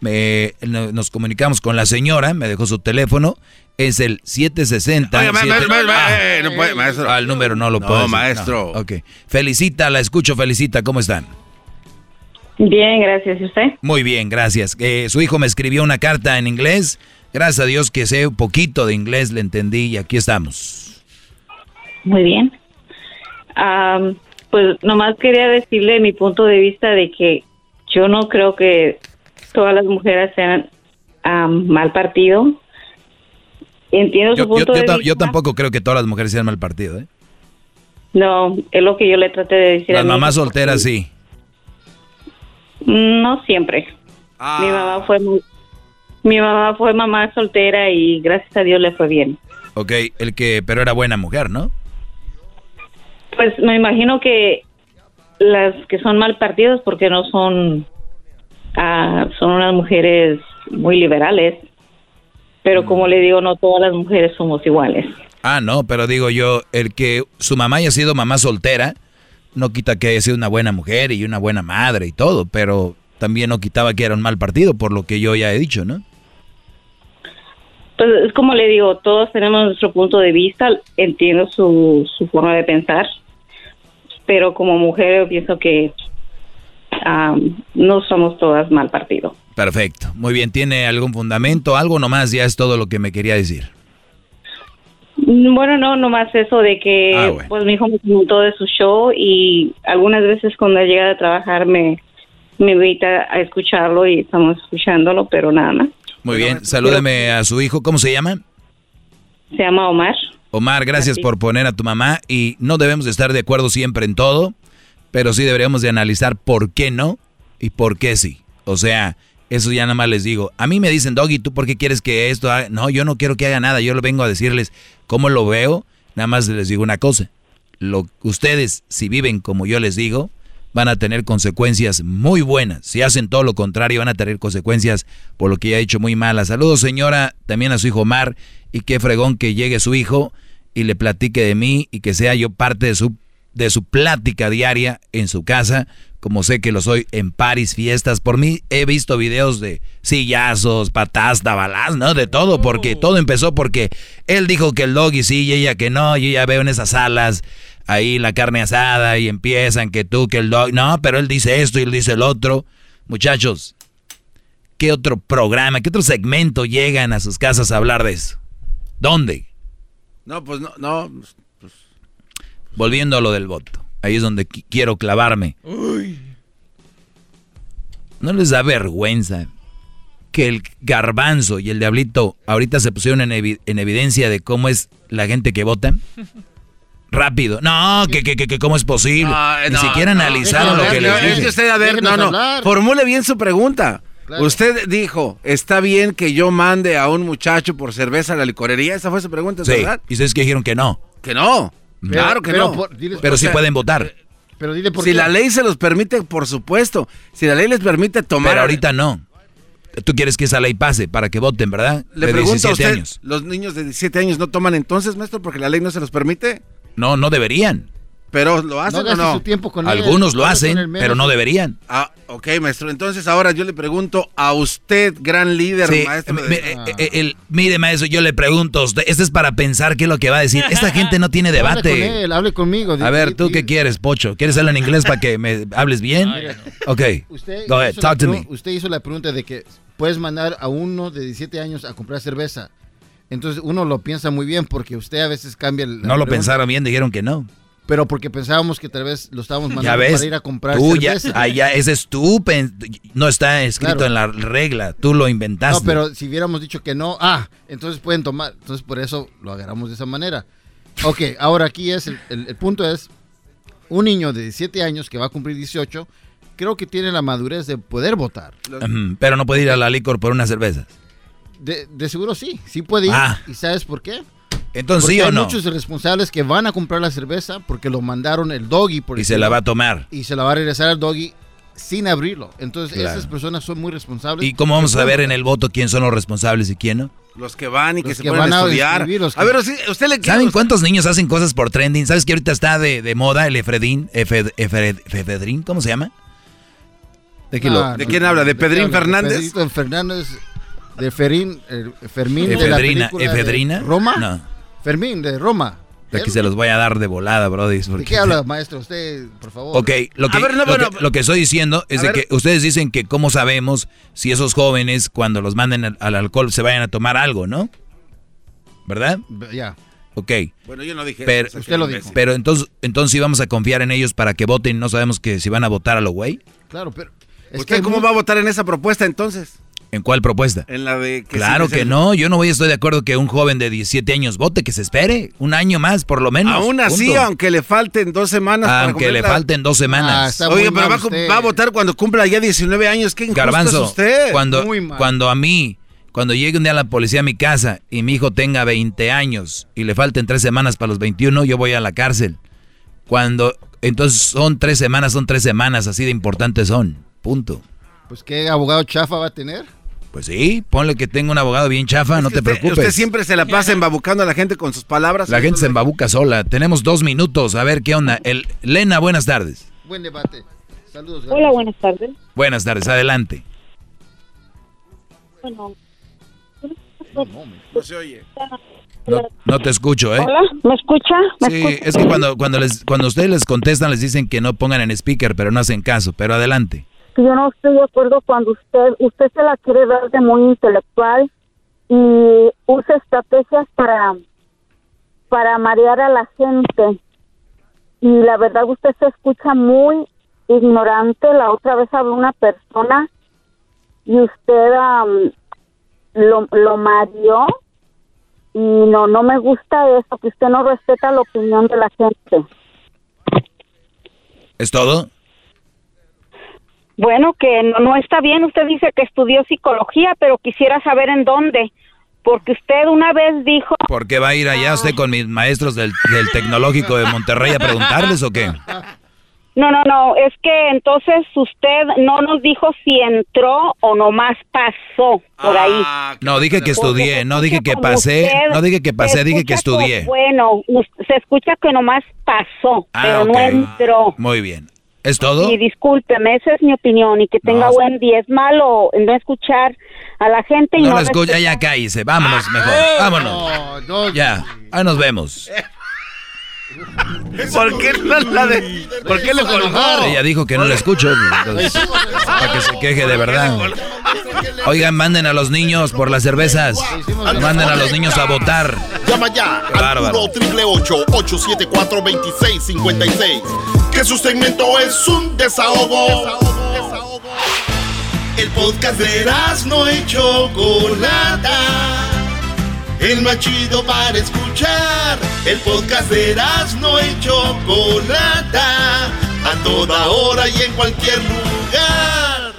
[SPEAKER 10] me, nos comunicamos con la señora, me dejó su teléfono es el 760. Oye,
[SPEAKER 8] ah, no puede, maestro.
[SPEAKER 10] Al número no lo puedo.
[SPEAKER 8] No, maestro.
[SPEAKER 10] ok. Felicita, la escucho, felicita. ¿Cómo están?
[SPEAKER 43] Bien, gracias. ¿Y usted?
[SPEAKER 10] Muy bien, gracias. Eh, su hijo me escribió una carta en inglés. Gracias a Dios que sé un poquito de inglés, le entendí y aquí estamos.
[SPEAKER 43] Muy bien. pues nomás quería decirle mi punto de vista de que yo no creo que todas las mujeres sean mal partido Entiendo su punto de vista.
[SPEAKER 10] Yo tampoco creo que todas las mujeres sean mal partido, ¿eh?
[SPEAKER 43] No, es lo que yo le traté de decir.
[SPEAKER 10] Las mamás solteras sí.
[SPEAKER 43] No siempre. Ah. Mi mamá fue mi mamá fue mamá soltera y gracias a Dios le fue bien.
[SPEAKER 10] Ok, el que, pero era buena mujer, ¿no?
[SPEAKER 43] Pues me imagino que las que son mal partidos porque no son, ah, son unas mujeres muy liberales. Pero como le digo, no todas las mujeres somos iguales.
[SPEAKER 10] Ah, no, pero digo yo, el que su mamá haya sido mamá soltera, No quita que haya sido una buena mujer y una buena madre y todo, pero también no quitaba que era un mal partido, por lo que yo ya he dicho, ¿no?
[SPEAKER 43] Pues es como le digo, todos tenemos nuestro punto de vista, entiendo su, su forma de pensar, pero como mujer yo pienso que am, no somos todas mal partido.
[SPEAKER 10] Perfecto. Muy bien, ¿tiene algún fundamento? Algo nomás, ya es todo lo que me quería decir.
[SPEAKER 43] Mm, Bueno, no, nomás eso de que
[SPEAKER 10] Ah, bueno.
[SPEAKER 43] pues mi hijo me comentó de su show y algunas veces cuando llega de trabajar me, me invita a escucharlo y estamos escuchándolo, pero nada más.
[SPEAKER 10] Muy bien, salúdeme a su hijo, ¿cómo se llama?
[SPEAKER 43] Se llama Omar.
[SPEAKER 10] Omar, gracias por poner a tu mamá y no debemos de estar de acuerdo siempre en todo, pero sí deberíamos de analizar por qué no y por qué sí. O sea, eso ya nada más les digo. A mí me dicen, Doggy, ¿tú por qué quieres que esto haga? No, yo no quiero que haga nada, yo le vengo a decirles cómo lo veo, nada más les digo una cosa. Lo, ustedes, si viven como yo les digo, van a tener consecuencias muy buenas. Si hacen todo lo contrario, van a tener consecuencias por lo que ya ha hecho muy malas. Saludos, señora, también a su hijo Omar. Y qué fregón que llegue su hijo y le platique de mí y que sea yo parte de su, de su plática diaria en su casa, como sé que lo soy en paris, fiestas. Por mí he visto videos de sillazos, patas, tabalás, ¿no? De todo, porque todo empezó porque él dijo que el doggy sí y ella que no. Yo ya veo en esas salas ahí la carne asada y empiezan que tú, que el dog. No, pero él dice esto y él dice el otro. Muchachos, ¿qué otro programa, qué otro segmento llegan a sus casas a hablar de eso? ¿Dónde?
[SPEAKER 8] No, pues no, no.
[SPEAKER 10] Volviendo a lo del voto. Ahí es donde qui- quiero clavarme. ¿No les da vergüenza que el garbanzo y el diablito ahorita se pusieron en, evi- en evidencia de cómo es la gente que vota? Rápido. No, que, que, que, que cómo es posible. Ni
[SPEAKER 8] no,
[SPEAKER 10] siquiera
[SPEAKER 8] no.
[SPEAKER 10] analizaron
[SPEAKER 8] No,
[SPEAKER 10] lo que les
[SPEAKER 8] Es
[SPEAKER 10] dije.
[SPEAKER 8] usted, a ver, no, no. Formule bien su pregunta.
[SPEAKER 21] Claro.
[SPEAKER 8] Usted dijo, ¿está bien que yo mande a un muchacho por cerveza a la licorería? Esa fue su pregunta,
[SPEAKER 10] Sí,
[SPEAKER 8] ¿verdad?
[SPEAKER 10] y ustedes que dijeron que no.
[SPEAKER 8] Que no. Claro que
[SPEAKER 21] pero
[SPEAKER 8] no.
[SPEAKER 21] por- diles
[SPEAKER 10] Pero sí pueden votar.
[SPEAKER 21] Pero dile por
[SPEAKER 8] si
[SPEAKER 21] qué.
[SPEAKER 8] la ley se los permite, por supuesto. Si la ley les permite tomar...
[SPEAKER 10] Pero ahorita no. Tú quieres que esa ley pase para que voten, ¿verdad?
[SPEAKER 8] Le
[SPEAKER 10] de
[SPEAKER 8] pregunto a
[SPEAKER 10] 17
[SPEAKER 8] usted,
[SPEAKER 10] años.
[SPEAKER 8] ¿los niños de 17 años no toman entonces, maestro, porque la ley no se los permite?
[SPEAKER 10] No, no deberían.
[SPEAKER 8] Pero lo hacen
[SPEAKER 21] No
[SPEAKER 8] o no?
[SPEAKER 21] su tiempo con él.
[SPEAKER 10] Algunos lo hacen, pero no deberían.
[SPEAKER 8] Ah, ok, maestro. Entonces ahora yo le pregunto a usted, gran líder,
[SPEAKER 10] Sí,
[SPEAKER 8] maestro. de-
[SPEAKER 10] eh, eh, el- mire, maestro, yo le pregunto a usted, este es para pensar qué es lo que va a decir. Esta gente no tiene *laughs*
[SPEAKER 21] Hable con
[SPEAKER 10] debate.
[SPEAKER 21] él, hable conmigo.
[SPEAKER 10] A ver, ¿tú qué quieres, Pocho? ¿Quieres hablar en inglés para que me hables bien? Ok,
[SPEAKER 21] Usted
[SPEAKER 10] go ahead,
[SPEAKER 21] hizo la
[SPEAKER 10] talk to
[SPEAKER 21] pregu-
[SPEAKER 10] me.
[SPEAKER 21] Usted hizo la pregunta de que puedes mandar a uno de 17 años a comprar cerveza. Entonces uno lo piensa muy bien porque usted a veces cambia el.
[SPEAKER 10] No lo
[SPEAKER 21] pregunta.
[SPEAKER 10] pensaron bien, dijeron que no.
[SPEAKER 21] Pero porque pensábamos que tal vez lo estábamos mandando
[SPEAKER 10] ves,
[SPEAKER 21] para ir a comprar
[SPEAKER 10] tú ya,
[SPEAKER 21] cerveza.
[SPEAKER 10] ah, ese es pen- no está escrito
[SPEAKER 21] Claro.
[SPEAKER 10] en la regla, tú lo inventaste.
[SPEAKER 21] No, pero si hubiéramos dicho que no, ah, entonces pueden tomar. Entonces por eso lo agarramos de esa manera. Ok, ahora aquí es, el, el- el punto es, un niño de 17 años que va a cumplir 18, creo que tiene la madurez de poder votar.
[SPEAKER 10] Pero no puede ir a la licor por una cerveza.
[SPEAKER 21] De, de seguro sí, sí puede ir.
[SPEAKER 10] Ah.
[SPEAKER 21] ¿Y sabes por qué?
[SPEAKER 10] Entonces,
[SPEAKER 21] porque
[SPEAKER 10] ¿sí o
[SPEAKER 21] hay
[SPEAKER 10] no?
[SPEAKER 21] muchos responsables que van a comprar la cerveza porque lo mandaron el doggy. Por
[SPEAKER 10] Y se la va a tomar.
[SPEAKER 21] Y se la va a regresar al doggy sin abrirlo. Entonces
[SPEAKER 10] Claro.
[SPEAKER 21] esas personas son muy responsables.
[SPEAKER 10] ¿Y cómo vamos a ver en el voto quién son los responsables y quién no?
[SPEAKER 8] Los que van y que
[SPEAKER 21] Los
[SPEAKER 8] se
[SPEAKER 21] que
[SPEAKER 8] ponen
[SPEAKER 21] van
[SPEAKER 8] a estudiar.
[SPEAKER 21] escribir, los que-
[SPEAKER 8] A ver, usted, le.
[SPEAKER 10] ¿Saben cuántos niños hacen cosas por trending? ¿Sabes que ahorita está de, de moda el efredín? Efed- efed- efedrín, ¿cómo se llama? De lo-
[SPEAKER 21] Ah,
[SPEAKER 8] ¿De
[SPEAKER 21] no,
[SPEAKER 8] quién habla? ¿De
[SPEAKER 21] qué
[SPEAKER 8] Pedrín
[SPEAKER 21] habla?
[SPEAKER 8] Fernández?
[SPEAKER 21] Pedrito Fernández, de Ferín, eh, Fermín de la
[SPEAKER 10] Efedrina,
[SPEAKER 21] de
[SPEAKER 10] efedrina.
[SPEAKER 21] Roma.
[SPEAKER 10] No.
[SPEAKER 21] Fermín de Roma.
[SPEAKER 10] De aquí se los voy a dar de volada, brody.
[SPEAKER 21] ¿De qué habla, maestro? Usted, por favor.
[SPEAKER 10] Ok, lo que,
[SPEAKER 21] A ver, no,
[SPEAKER 10] lo,
[SPEAKER 21] bueno,
[SPEAKER 10] que, lo que estoy diciendo es de
[SPEAKER 21] ver.
[SPEAKER 10] que ustedes dicen que cómo sabemos si esos jóvenes cuando los manden al, al alcohol se vayan a tomar algo, ¿no? ¿Verdad?
[SPEAKER 21] Ya.
[SPEAKER 10] Ok.
[SPEAKER 8] Bueno, yo no dije
[SPEAKER 10] Pero,
[SPEAKER 8] eso, Usted lo dijo.
[SPEAKER 10] Pero entonces, entonces sí vamos a confiar en ellos para que voten y no sabemos que si van a votar a lo güey.
[SPEAKER 21] Claro, pero. Es
[SPEAKER 8] ¿Usted
[SPEAKER 21] que
[SPEAKER 8] cómo va a votar en esa propuesta entonces?
[SPEAKER 10] ¿En cuál propuesta?
[SPEAKER 8] En la de... Que
[SPEAKER 10] claro
[SPEAKER 8] sí,
[SPEAKER 10] que
[SPEAKER 8] el-
[SPEAKER 10] no, yo no voy a estar de acuerdo que un joven de 17 años vote, que se espere un año más por lo menos.
[SPEAKER 8] Aún así,
[SPEAKER 10] punto.
[SPEAKER 8] aunque le falten dos semanas. para
[SPEAKER 10] Aunque
[SPEAKER 8] cumplir
[SPEAKER 10] le falten dos semanas.
[SPEAKER 8] Oye, pero va, a cu- va a votar cuando cumpla ya 19 años. ¿Qué
[SPEAKER 10] Garbanzo,
[SPEAKER 8] es usted?
[SPEAKER 10] cuando, cuando a mí, cuando llegue un día la policía a mi casa y mi hijo tenga 20 años y le falten tres semanas para los 21, yo voy a la cárcel. Cuando, entonces son tres semanas, son tres semanas, así de importantes son. Punto.
[SPEAKER 21] Pues qué abogado chafa va a tener.
[SPEAKER 10] Pues sí, ponle que tengo un abogado bien chafa, no te preocupes.
[SPEAKER 8] Usted siempre se la pasa embabucando a la gente con sus palabras.
[SPEAKER 10] La gente se embabuca sola. Tenemos dos minutos. A ver qué onda. El, Lena, buenas tardes.
[SPEAKER 21] Buen debate. Saludos.
[SPEAKER 46] Hola, buenas tardes.
[SPEAKER 10] Buenas tardes, adelante.
[SPEAKER 46] Bueno,
[SPEAKER 8] No se oye.
[SPEAKER 10] No, no te escucho, ¿eh?
[SPEAKER 46] Hola, ¿me escucha? ¿Me
[SPEAKER 10] Sí,
[SPEAKER 46] escucha?
[SPEAKER 10] es que cuando, cuando, les, cuando ustedes les contestan les dicen que no pongan en speaker, pero no hacen caso. Pero adelante.
[SPEAKER 46] Que yo no estoy de acuerdo cuando usted usted se la quiere dar de muy intelectual y usa estrategias para para marear a la gente. Y la verdad usted se escucha muy ignorante. La otra vez habló una persona y usted am, lo, lo mareó. Y no no me gusta eso que usted no respeta la opinión de la gente.
[SPEAKER 10] ¿Es todo?
[SPEAKER 46] Bueno, que no, no está bien. Usted dice que estudió psicología, pero quisiera saber en dónde. Porque usted una vez dijo...
[SPEAKER 10] ¿Por qué va a ir allá usted con mis maestros del, del Tecnológico de Monterrey a preguntarles o qué?
[SPEAKER 46] No, no, no. Es que entonces usted no nos dijo si entró o nomás pasó por ahí.
[SPEAKER 10] No, dije que estudié, no dije que pasé, no dije que pasé, dije que estudié.
[SPEAKER 46] bueno, se escucha que nomás pasó,
[SPEAKER 10] Ah,
[SPEAKER 46] pero no entró.
[SPEAKER 10] Muy bien. ¿Es todo?
[SPEAKER 46] Y discúlpeme, esa es mi opinión y que tenga
[SPEAKER 10] No.
[SPEAKER 46] buen día. Es malo no escuchar a la gente y no,
[SPEAKER 10] No lo escucha, ya cállese, vámonos mejor, vámonos. Ya, ahí nos vemos. *laughs*
[SPEAKER 8] ¿Por qué no la de, ¿Por qué le colgó?
[SPEAKER 10] Ella dijo que no la escucho, entonces, para que se queje de verdad. Oigan, manden a los niños por las cervezas. Manden a los niños a votar.
[SPEAKER 4] Llama ya al
[SPEAKER 10] bárbaro.
[SPEAKER 4] 1 874 2656 Que su segmento es un desahogo. El podcast de no y Chocolata. El más chido para escuchar. El podcast de no y Chocolata. A toda hora y en cualquier lugar.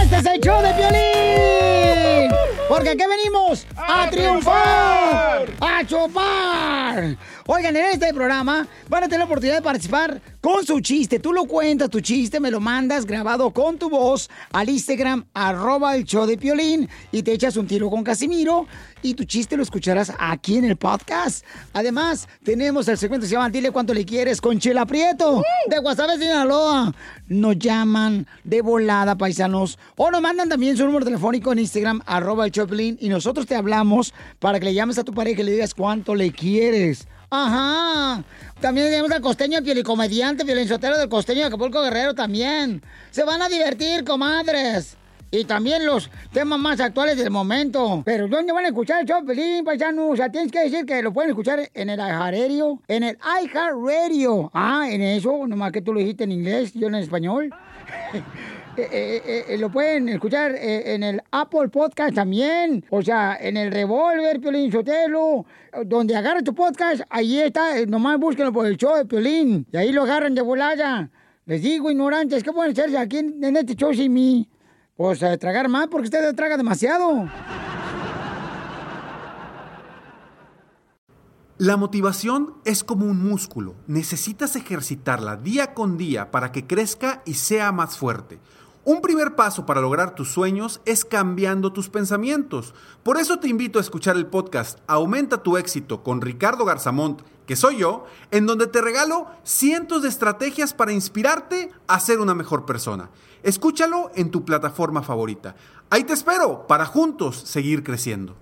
[SPEAKER 47] Este es el show de Piolín. Porque aquí venimos a, triunfar, a chupar. Oigan, en este programa van a tener la oportunidad de participar con su chiste. Tú lo cuentas, tu chiste, me lo mandas grabado con tu voz al Instagram, arroba el show de Piolín, y te echas un tiro con Casimiro, y tu chiste lo escucharás aquí en el podcast. Además, tenemos el segmento que se llama Dile cuánto le quieres con Chela Prieto, de Guasave, Sinaloa. Nos llaman de volada, paisanos, o nos mandan también su número telefónico en Instagram, arroba el Choplin, y nosotros te hablamos para que le llames a tu pareja y le digas cuánto le quieres. Ajá. También tenemos al costeño, el pielicomediante, violinsotero del costeño de Acapulco Guerrero también. Se van a divertir, comadres. Y también los temas más actuales del momento. Pero ¿dónde van a escuchar el show, Pelín, paisano? O sea, tienes que decir que lo pueden escuchar en el iHeartRadio. En el iHeartRadio. Ah, en eso, nomás que tú lo dijiste en inglés, yo en español. *laughs* Eh, eh, eh, lo pueden escuchar en el Apple Podcast también. O sea, en el Revolver, Piolín Sotelo. Donde agarra tu podcast, ahí está. Nomás búsquenlo por el show de Piolín. Y ahí lo agarran de volada. Les digo, ignorantes, ¿qué pueden hacerse aquí en, en este show sin mí? Pues eh, tragar más porque usted traga demasiado.
[SPEAKER 48] La motivación es como un músculo. Necesitas ejercitarla día con día para que crezca y sea más fuerte. Un primer paso para lograr tus sueños es cambiando tus pensamientos. Por eso te invito a escuchar el podcast Aumenta tu éxito con Ricardo Garzamont, que soy yo, en donde te regalo cientos de estrategias para inspirarte a ser una mejor persona. Escúchalo en tu plataforma favorita. Ahí te espero para juntos seguir creciendo.